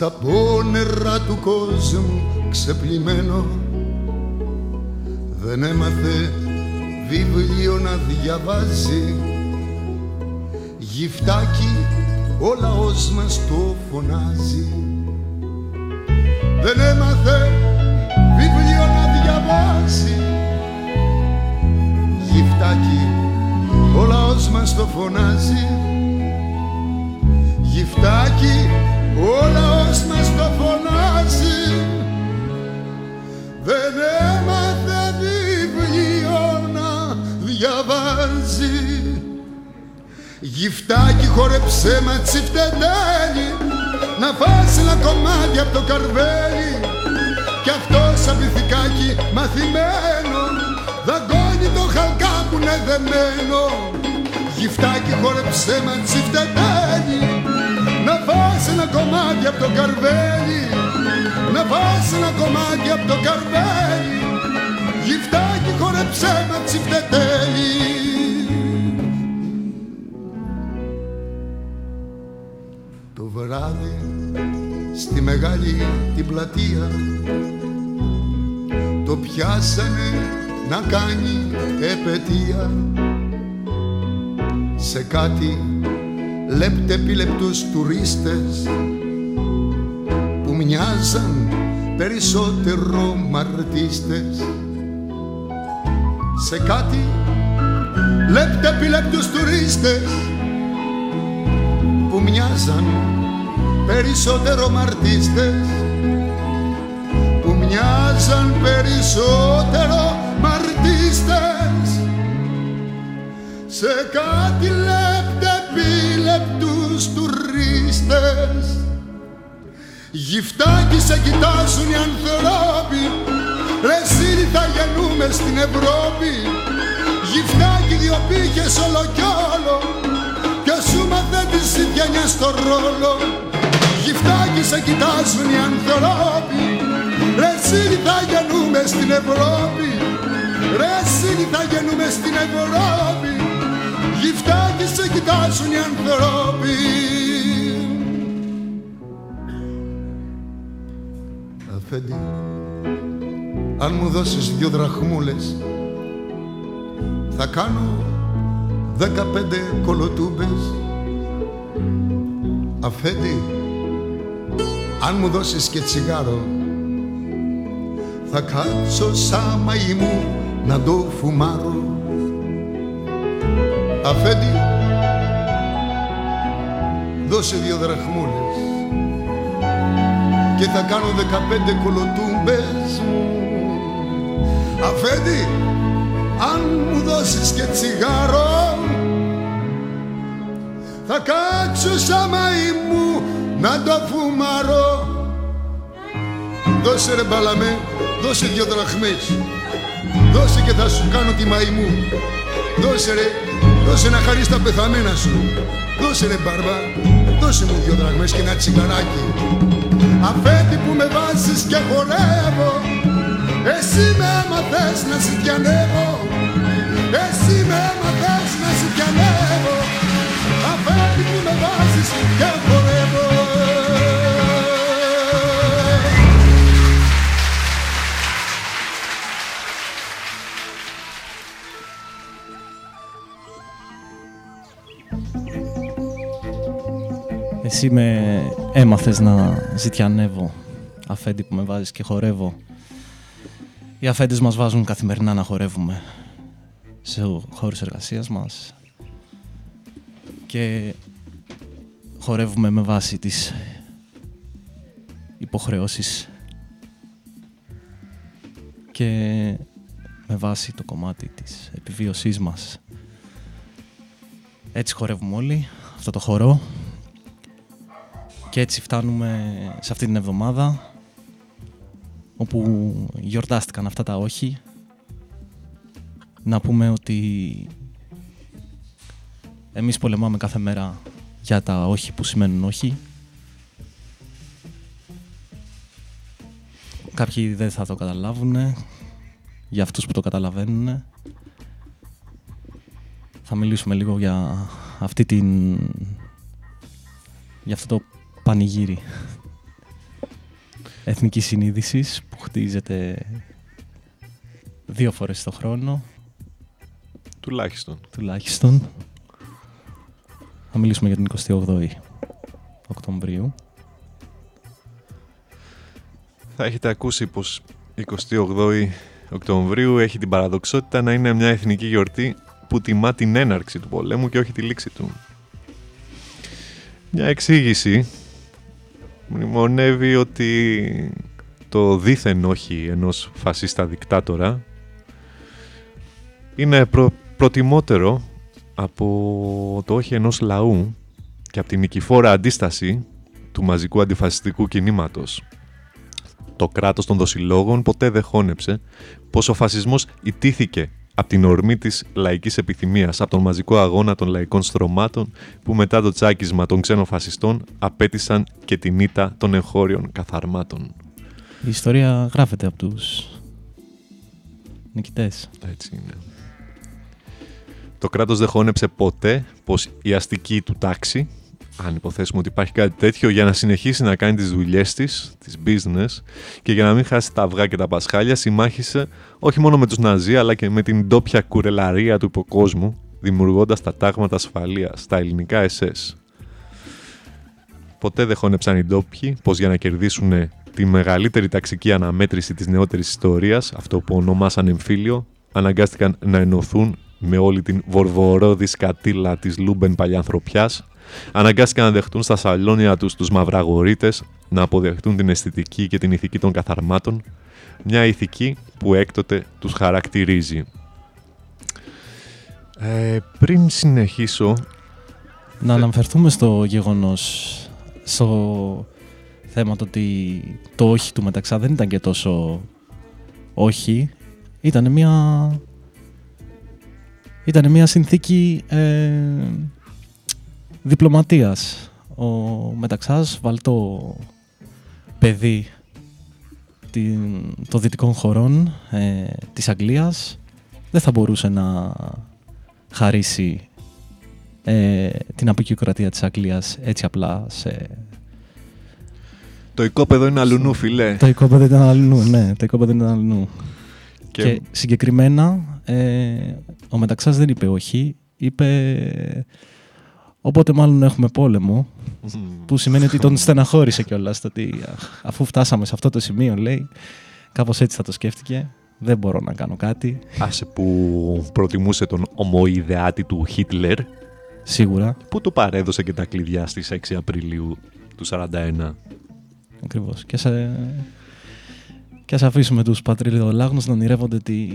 Στα πόνερα του κόσμου ξεπλημμένο δεν έμαθε βιβλίο να διαβάζει. Γυφτάκι ο λαός μας το φωνάζει. Δεν έμαθε βιβλίο να διαβάζει. Γυφτάκι ο λαός μας το φωνάζει. Γυφτάκι ο λαός μας το φωνάζει. Δεν έμαθε βιβλίο να διαβάζει. Γυφτάκι χόρεψε μα τσιφτετέλι Να φας ένα κομμάτι από το καρβέλι. Κι αυτός σαν πυθικάκι μαθημένο Δαγκώνει το χαλκά που είναι δεμένο. Γυφτάκι χόρεψε μα τσιφτετέλι Να φας ένα κομμάτι από το καρβέλι. Να φας ένα κομμάτι από το καρβέλι. Γυφτάκι χόρεψε μα τσιφτετέλι Το βράδυ στη μεγάλη την πλατεία. Το πιάσανε να κάνει επαιτία. Σε κάτι λεπτεπιλεπτούς τουρίστες που μοιάζαν περισσότερο μαρτίστες. Σε κάτι λεπτεπιλεπτούς τουρίστες που μοιάζαν περισσότερο μαρτίστες. Που μοιάζαν περισσότερο μαρτίστες. Σε κάτι λεπτεπιλεπτούς τουρίστες. Γυφτάκι σε κοιτάζουν οι ανθρώποι. Ρε εσύ θα γεννούμε στην Ευρώπη. Γυφτάκι δύο πήγες όλο κι όλο Ποιος σου μάθε τη σιδιανιά στο ρόλο. Γυφτάκι σε κοιτάζουν οι ανθρώποι. Ρε εσύ θα γεννούμε στην Ευρώπη. Ρε εσύ θα γεννούμε στην Ευρώπη Γυφτάκι σε κοιτάζουν οι ανθρώποι Αφέντη, αν μου δώσεις δυο δραχμούλες θα κάνω δεκαπέντε κολοτούμπες. Αφέντη, αν μου δώσεις και τσιγάρο θα κάτσω σαν μαϊμού να το φουμάρω Αφέντη, δώσε δύο δραχμούλες και θα κάνω δεκαπέντε κολοτούμπες Αφέντη, αν μου δώσεις και τσιγάρο θα κάτσω αλλάξω σαν μαϊμού να το φουμαρώ Δώσε ρε μπαλαμέ, δώσε δυο δραχμές. Δώσε και θα σου κάνω τη μαϊμού. Δώσε ρε, δώσε να χαρείς τα πεθαμένα σου. Δώσε ρε μπαρμπά, δώσε μου δυο δραχμές και ένα τσιγαράκι. Αφέντη που με βάζεις και χορεύω Εσύ με έμαθες να ζητιανεύω Εσύ με έμαθες να ζητιανεύω Αφέντη που με βάζεις και χορεύω
Εσύ με έμαθες να ζητιανεύω αφέντη που με βάζεις και χορεύω. Οι αφέντες μας βάζουν καθημερινά να χορεύουμε σε χώρους εργασίας μας και χορεύουμε με βάση τις υποχρεώσεις και με βάση το κομμάτι της επιβίωσής μας. Έτσι χορεύουμε όλοι, αυτό το χορό. Και έτσι φτάνουμε σε αυτή την εβδομάδα όπου γιορτάστηκαν αυτά τα όχι. Να πούμε ότι εμείς πολεμάμε κάθε μέρα για τα όχι που σημαίνουν όχι. Κάποιοι δεν θα το καταλάβουν. Για αυτούς που το καταλαβαίνουν. Θα μιλήσουμε λίγο για αυτή την... για αυτό το πανηγύρι εθνικής συνείδησης που χτίζεται δύο φορές το χρόνο.
Τουλάχιστον.
Τουλάχιστον. Θα μιλήσουμε για την 28η Οκτωβρίου.
Θα έχετε ακούσει πως 28η Οκτωβρίου έχει την παραδοξότητα να είναι μια εθνική γιορτή που τιμά την έναρξη του πολέμου και όχι τη λήξη του. Μια εξήγηση μνημονεύει ότι το δίθεν όχι ενός φασίστα δικτάτορα είναι προ, προτιμότερο από το όχι ενός λαού και από την νικηφόρα αντίσταση του μαζικού αντιφασιστικού κινήματος. Το κράτος των δοσιλόγων ποτέ δεν χώνεψε πως ο φασισμός ιτήθηκε από την ορμή της λαϊκής επιθυμίας, από τον μαζικό αγώνα των λαϊκών στρωμάτων που μετά το τσάκισμα των ξένων φασιστών απέτησαν και την ήττα των εγχώριων καθαρμάτων.
Η ιστορία γράφεται από τους νικητές.
Έτσι είναι. Το κράτος δεν χώνεψε ποτέ πως η αστική του τάξη, αν υποθέσουμε ότι υπάρχει κάτι τέτοιο, για να συνεχίσει να κάνει τις δουλειές της, τις business, και για να μην χάσει τα αυγά και τα πασχάλια, συμμάχισε όχι μόνο με τους Ναζί, αλλά και με την ντόπια κουρελαρία του υποκόσμου, δημιουργώντας τα τάγματα ασφαλείας, τα ελληνικά SS. Ποτέ δεν χώνεψαν οι ντόπιοι πως για να κερδίσουν τη μεγαλύτερη ταξική αναμέτρηση της νεότερης ιστορίας, αυτό που ονομάσαν εμφύλιο, αναγκάστηκαν να ενωθούν με όλη την βορβορώδη σκατήλα της λούμπεν παλιανθρωπιάς, αναγκάστηκαν να δεχτούν στα σαλόνια τους τους μαυραγορείτες, να αποδεχτούν την αισθητική και την ηθική των καθαρμάτων, μια ηθική που έκτοτε τους χαρακτηρίζει. Ε, πριν συνεχίσω...
Να αναφερθούμε στο γεγονός, στο θέμα το ότι το όχι του Μεταξά δεν ήταν και τόσο όχι. Ήταν μια... Ήταν μια συνθήκη ε, διπλωματίας. Ο Μεταξάς, βαλτό παιδί την, των δυτικών χωρών ε, της Αγγλίας, δεν θα μπορούσε να χαρίσει ε, την αποκυκρατία της Αγγλίας έτσι απλά σε...
Το οικόπεδο είναι αλουνού, φιλέ.
Το οικόπεδο ήταν αλουνού, ναι. Το οικόπεδο ήταν αλουνού.
Και-
Και, συγκεκριμένα, ε, ο Μεταξάς δεν είπε όχι. Είπε... Οπότε μάλλον έχουμε πόλεμο. Που σημαίνει ότι τον στεναχώρησε κιόλας. ότι αχ, αφού φτάσαμε σε αυτό το σημείο, λέει, κάπως έτσι θα το σκέφτηκε. Δεν μπορώ να κάνω κάτι.
Άσε που προτιμούσε τον ομοειδεάτη του Χίτλερ.
Σίγουρα.
Που του παρέδωσε και τα κλειδιά στις 6 Απριλίου του 41.
Ακριβώς. Και, σε... και ας αφήσουμε τους πατριλιδολάγνους να ονειρεύονται τη...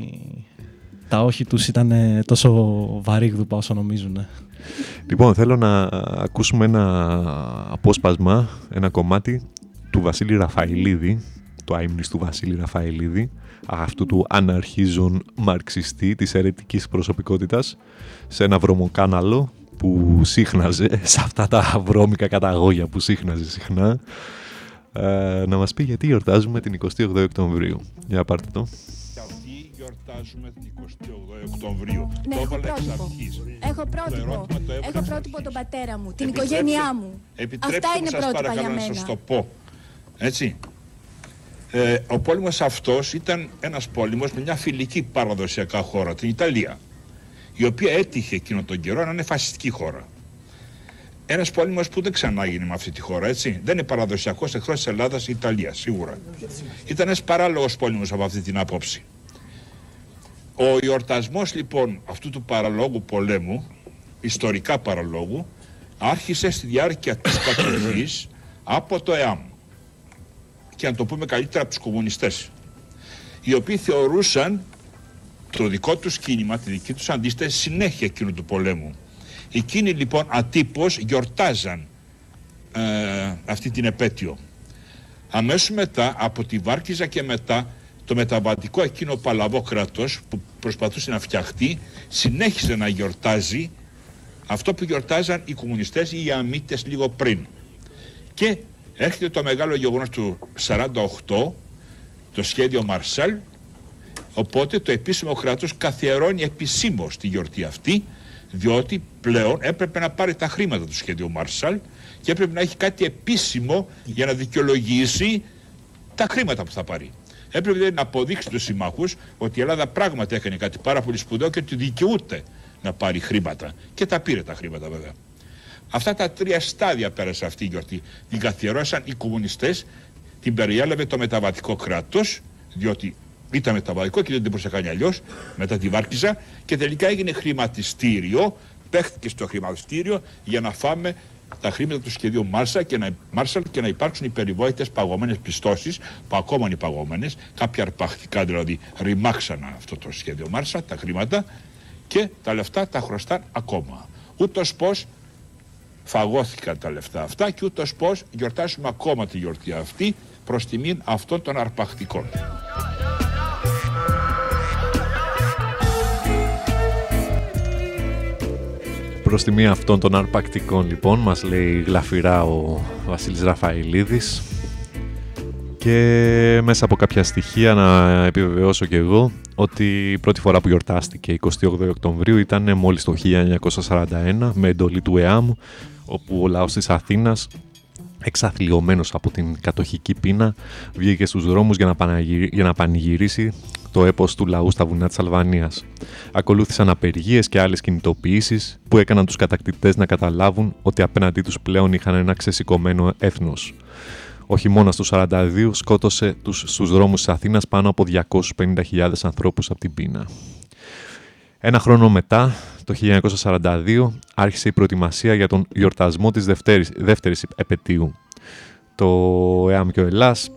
τα όχι τους ήταν ε, τόσο βαρύγδουπα όσο νομίζουν.
Λοιπόν, θέλω να ακούσουμε ένα απόσπασμα, ένα κομμάτι του Βασίλη Ραφαηλίδη, το αείμνης του Βασίλη Ραφαηλίδη, αυτού του αναρχίζων μαρξιστή της αιρετικής προσωπικότητας, σε ένα βρωμοκάναλο που σύχναζε, σε αυτά τα βρώμικα καταγόγια που σύχναζε συχνά, ε, να μας πει γιατί γιορτάζουμε την 28 Οκτωβρίου. Για πάρτε το.
Γιατί γιορτάζουμε την 28 Οκτωβρίου.
Ναι,
το
έχω
έβαλα εξ
πρότυπο.
αρχής.
Έχω
Το
πρότυπο.
ερώτημα το έβαλα
Έχω
εξ
πρότυπο τον πατέρα μου, την
Επιτρέψτε-
οικογένειά μου.
Επιτρέψτε
Αυτά
μου
είναι
σας
πρότυπα
παρακαλώ
για
να σας
μένα.
το πω. Έτσι. Ε, ο πόλεμος αυτός ήταν ένας πόλεμος με μια φιλική παραδοσιακά χώρα, την Ιταλία, η οποία έτυχε εκείνο τον καιρό να είναι φασιστική χώρα. Ένας πόλεμος που δεν ξανάγινε με αυτή τη χώρα, έτσι. Δεν είναι παραδοσιακός εχθρός της Ελλάδας η Ιταλίας, σίγουρα. Ήταν ένας παράλογος πόλεμος από αυτή την άποψη. Ο γιορτασμός λοιπόν αυτού του παραλόγου πολέμου, ιστορικά παραλόγου, άρχισε στη διάρκεια της κατοχής από το ΕΑΜ και να το πούμε καλύτερα από τους κομμουνιστές οι οποίοι θεωρούσαν το δικό τους κίνημα, τη δική τους αντίσταση συνέχεια εκείνου του πολέμου. Εκείνοι λοιπόν ατύπως γιορτάζαν ε, αυτή την επέτειο. Αμέσως μετά, από τη Βάρκιζα και μετά, το μεταβατικό εκείνο παλαβό κράτος που προσπαθούσε να φτιαχτεί, συνέχισε να γιορτάζει αυτό που γιορτάζαν οι κομμουνιστές ή οι αμύτες λίγο πριν. Και έρχεται το μεγάλο γεγονός του 48, το σχέδιο Μαρσέλ, οπότε το επίσημο κράτος καθιερώνει επισήμως τη γιορτή αυτή, διότι πλέον έπρεπε να πάρει τα χρήματα του σχέδιου Μαρσάλ και έπρεπε να έχει κάτι επίσημο για να δικαιολογήσει τα χρήματα που θα πάρει. Έπρεπε δηλαδή να αποδείξει στους συμμάχους ότι η Ελλάδα πράγματι έκανε κάτι πάρα πολύ σπουδαίο και ότι δικαιούται να πάρει χρήματα. Και τα πήρε τα χρήματα βέβαια. Αυτά τα τρία στάδια πέρασε αυτή η γιορτή. Την καθιερώσαν οι κομμουνιστές, την περιέλαβε το μεταβατικό κράτος, διότι ήταν μεταβατικό και δεν την μπορούσε να κάνει αλλιώς μετά τη Βάρκιζα και τελικά έγινε χρηματιστήριο, παίχτηκε στο χρηματιστήριο για να φάμε τα χρήματα του σχεδίου Μάρσαλ και να, Μάρσαλ και να υπάρξουν οι περιβόητες παγωμένες πιστώσεις που ακόμα είναι παγωμένες, κάποια αρπακτικά δηλαδή ρημάξαν αυτό το σχέδιο Μάρσαλ, τα χρήματα και τα λεφτά τα χρωστάν ακόμα. Ούτως πως φαγώθηκαν τα λεφτά αυτά και ούτως πως γιορτάσουμε ακόμα τη γιορτή αυτή προς τιμήν αυτών των αρπακτικών.
Προς τιμή αυτών των αρπακτικών λοιπόν μας λέει γλαφυρά ο Βασίλης Ραφαηλίδης. Και μέσα από κάποια στοιχεία να επιβεβαιώσω και εγώ ότι η πρώτη φορά που γιορτάστηκε 28 Οκτωβρίου ήταν μόλις το 1941 με εντολή του ΕΑΜ όπου ο λαός της Αθήνας εξαθλιωμένος από την κατοχική πείνα βγήκε στους δρόμους για να, παναγυρι... για να πανηγυρίσει το έπος του λαού στα βουνά της Αλβανίας. Ακολούθησαν απεργίες και άλλες κινητοποιήσεις που έκαναν τους κατακτητές να καταλάβουν ότι απέναντί τους πλέον είχαν ένα ξεσηκωμένο έθνος. Ο χειμώνα του 42 σκότωσε τους, στους δρόμους της Αθήνας πάνω από 250.000 ανθρώπους από την πείνα. Ένα χρόνο μετά, το 1942, άρχισε η προετοιμασία για τον γιορτασμό της δεύτερης, δεύτερης επαιτίου. Το ΕΑΜ και ο Ελλάς,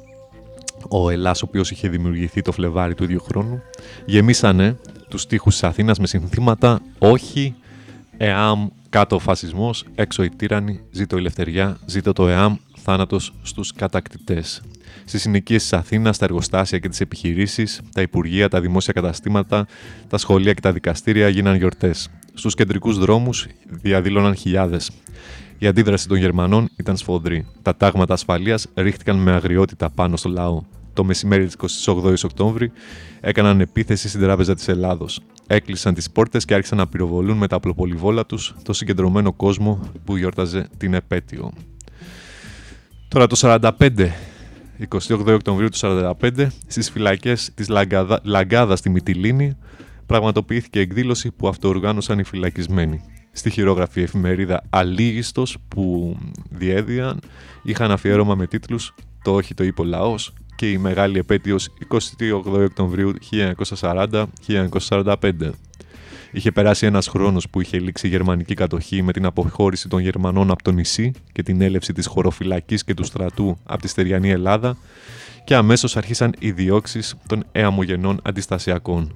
ο Ελλάς ο οποίος είχε δημιουργηθεί το Φλεβάρι του ίδιου χρόνου, γεμίσανε τους τοίχους της Αθήνας με συνθήματα «Όχι», «ΕΑΜ», «Κάτω ο φασισμός», «Έξω η τύρανη», «Ζήτω η ελευθεριά», «Ζήτω το ΕΑΜ», «Θάνατος στους κατακτητές». Στις συνοικίες της Αθήνας, τα εργοστάσια και τις επιχειρήσεις, τα υπουργεία, τα δημόσια καταστήματα, τα σχολεία και τα δικαστήρια γίναν γιορτές. Στους κεντρικούς δρόμους διαδήλωναν χιλιάδες. Η αντίδραση των Γερμανών ήταν σφοδρή. Τα τάγματα ασφαλείας ρίχτηκαν με αγριότητα πάνω στο λαό. Το μεσημέρι της 28η Οκτώβρη έκαναν επίθεση στην Τράπεζα της Ελλάδος. Έκλεισαν τις πόρτες και άρχισαν να πυροβολούν με τα απλοπολιβόλα τους το συγκεντρωμένο κόσμο που γιόρταζε την επέτειο. Τώρα το 45 28 Οκτωβρίου του 1945, στις φυλακές της Λαγκάδα, Λαγκάδας στη Μυτιλίνη, πραγματοποιήθηκε εκδήλωση που αυτοοργάνωσαν οι φυλακισμένοι. Στη χειρόγραφη εφημερίδα Αλίγιστος που διέδιαν είχαν αφιέρωμα με τίτλους «Το όχι το είπε ο λαός» και η μεγάλη επέτειος 28 Οκτωβρίου 1940-1945. Είχε περάσει ένας χρόνος που είχε λήξει η γερμανική κατοχή με την αποχώρηση των Γερμανών από το νησί και την έλευση της χωροφυλακής και του στρατού από τη στεριανή Ελλάδα και αμέσως αρχίσαν οι διώξεις των αιαμογενών αντιστασιακών.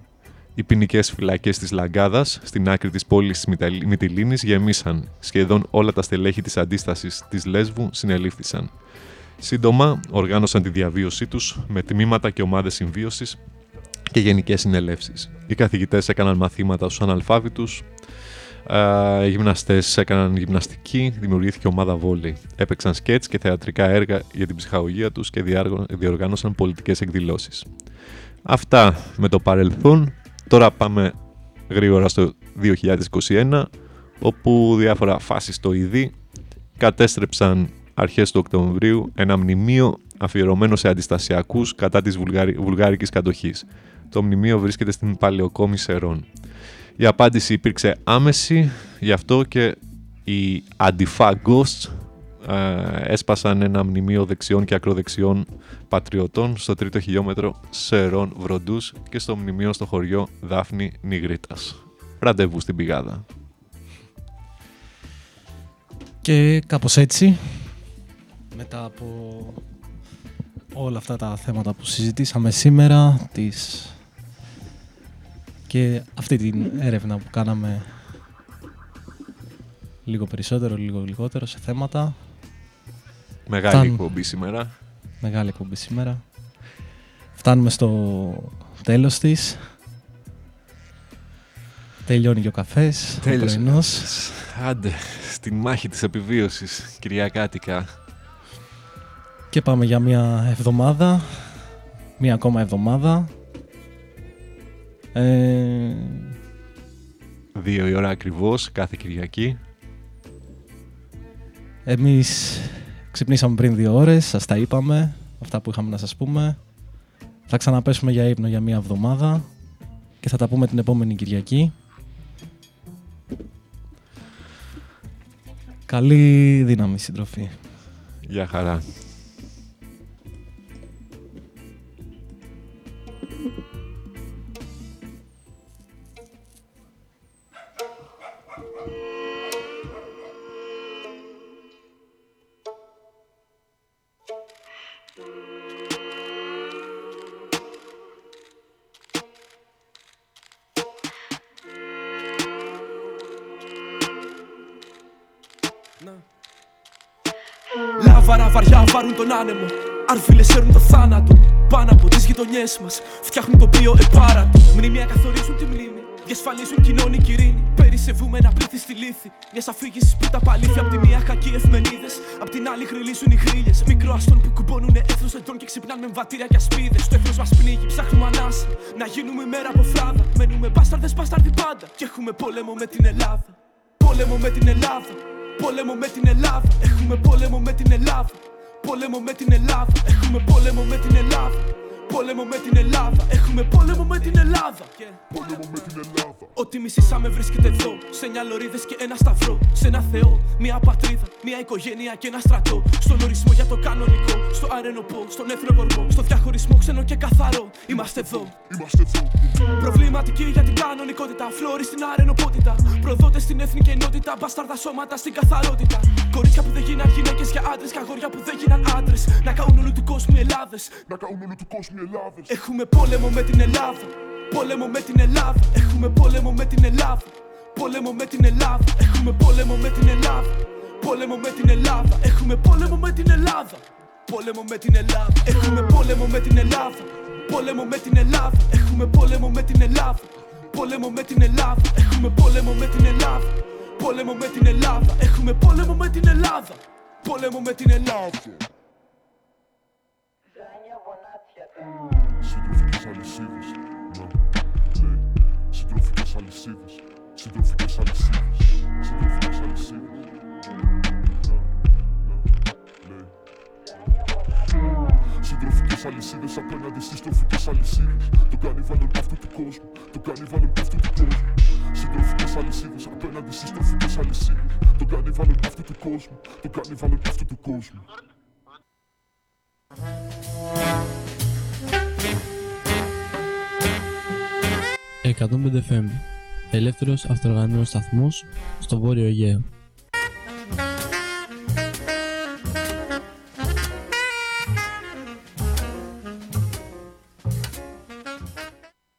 Οι ποινικές φυλακές της Λαγκάδας, στην άκρη της πόλης τη Μυτιλίνης, γεμίσαν. Σχεδόν όλα τα στελέχη της αντίστασης της Λέσβου συνελήφθησαν. Σύντομα, οργάνωσαν τη διαβίωσή τους με τμήματα και ομάδες συμβίωσης και γενικές συνελεύσεις. Οι καθηγητές έκαναν μαθήματα στους αναλφάβητους, οι γυμναστές έκαναν γυμναστική, δημιουργήθηκε ομάδα βόλεϊ. Έπαιξαν σκέτς και θεατρικά έργα για την ψυχαγωγία τους και διάργο- διοργάνωσαν πολιτικές εκδηλώσεις. Αυτά με το παρελθόν. Τώρα πάμε γρήγορα στο 2021, όπου διάφορα φασιστοειδή κατέστρεψαν αρχές του Οκτωβρίου ένα μνημείο αφιερωμένο σε αντιστασιακούς κατά της βουλγάρι, βουλγάρικης κατοχής. Το μνημείο βρίσκεται στην Παλαιοκόμη Σερών. Η απάντηση υπήρξε άμεση, γι' αυτό και οι αντιφάγκος ε, έσπασαν ένα μνημείο δεξιών και ακροδεξιών πατριωτών στο τρίτο χιλιόμετρο Σερών Βροντούς και στο μνημείο στο χωριό Δάφνη Νιγρίτας. Ραντεβού στην πηγάδα.
Και κάπως έτσι, μετά από όλα αυτά τα θέματα που συζητήσαμε σήμερα, τις... και αυτή την έρευνα που κάναμε λίγο περισσότερο, λίγο λιγότερο σε θέματα.
Μεγάλη
Φτάν-
εκπομπή σήμερα.
Μεγάλη εκπομπή σήμερα. Φτάνουμε στο τέλος της. Τελειώνει και ο καφές, ο
Τέλειωσε.
πρωινός.
Άντε, στη μάχη της επιβίωσης, Κυριακάτικα.
Και πάμε για μια εβδομάδα. Μια ακόμα εβδομάδα. Ε,
Δύο η ώρα ακριβώς, κάθε Κυριακή.
εμείς ξυπνήσαμε πριν δύο ώρες, σας τα είπαμε, αυτά που είχαμε να σας πούμε. Θα ξαναπέσουμε για ύπνο για μια εβδομάδα και θα τα πούμε την επόμενη Κυριακή. Καλή δύναμη συντροφή.
Γεια χαρά.
Άνεμο. Αρφίλε σέρνουν το θάνατο. Πάνω από τις γειτονιές μας φτιάχνουν το οποίο επάρατο. Μνημεία καθορίζουν τη μνήμη. Διασφαλίζουν κοινωνική ειρήνη. Περισσευούμε ένα πλήθη στη λύθη. Μιας αφήγησης που τα παλήθια. Απ' τη μία χακοί εφημερίδε. Απ' την άλλη γριλίζουν οι γρίλες. Μικρό αστόν που κουμπώνουν έθνο ετών και ξυπνάνε με βατήρια και ασπίδες. Το έθνος μας πνίγει, ψάχνουμε ανάσα. Να γίνουμε μέρα από φράδα. Μένουμε μπάσταρδες, μπάσταρδοι πάντα. Και έχουμε πόλεμο με την Ελλάδα. Πόλεμο με την Ελλάδα. Πόλεμο με την Ελλάδα. Έχουμε πόλεμο με την Ελλάδα. Πόλεμο με την Ελλάδα. Έχουμε πόλεμο με την Ελλάδα. Πόλεμο με την Ελλάδα. Έχουμε πόλεμο με την Ελλάδα. Πόλεμο με την Ελλάδα. Ό,τι μισήσαμε βρίσκεται εδώ. Σε νιαλωρίδε και ένα σταυρό. Σε ένα Θεό. Μια πατρίδα. Μια οικογένεια και ένα στρατό. Στον ορισμό για το κανονικό. Στο αρενοπό. Στον εθνοκορμό. Στο διαχωρισμό ξένο και καθαρό. Είμαστε εδώ. Είμαστε εδώ. Προβληματική για την κανονικότητα. Φλόρη στην αρενοπότητα. Προδότες στην εθνική ενότητα. Μπαστάρδα σώματα στην καθαρότητα. Κορίτσια που δεν γίναν γυναίκες για άντρες. Και αγόρια που δεν γίναν άντρες. Να καούν όλου του κόσμου οι Ελλάδες. Να καούν όλου του κόσμου οι Ελλάδε. Έχουμε πόλεμο με την Ελλάδα. Πόλεμο με την Ελλάδα. Έχουμε πόλεμο με την Ελλάδα. Πόλεμο με την Ελλάδα. Έχουμε πόλεμο με την Ελλάδα. Πόλεμο με την Ελλάδα. Έχουμε πόλεμο με την Ελλάδα. Πόλεμο με την Ελλάδα. Έχουμε πόλεμο με την Ελλάδα. Πόλεμο με την Ελλάδα. Έχουμε πόλεμο με την Ελλάδα. Πόλεμο με την Ελλάδα. Έχουμε πόλεμο με την Ελλάδα. Πόλεμο με την Ελλάδα. Έχουμε πόλεμο με την Ελλάδα. Πόλεμο με την Ελλάδα.
Συντροφικές αλυσίδες Να, λέει Συντροφικές αλυσίδες Συντροφικές αλυσίδες Συντροφικές αλυσίδες Συντροφικές αλυσίδες απέναντι στις τροφικές αλυσίδες Το κανιβάλον αυτού του κόσμου Το κανιβάλον αυτού του κόσμου Συντροφικές αλυσίδες απέναντι στις τροφικές αλυσίδες Το κανιβάλον αυτού του κόσμου Το κανιβάλον αυτού του κόσμου
105 FM. Ελεύθερος αυτοργανωμένος σταθμός στο Βόρειο Αιγαίο.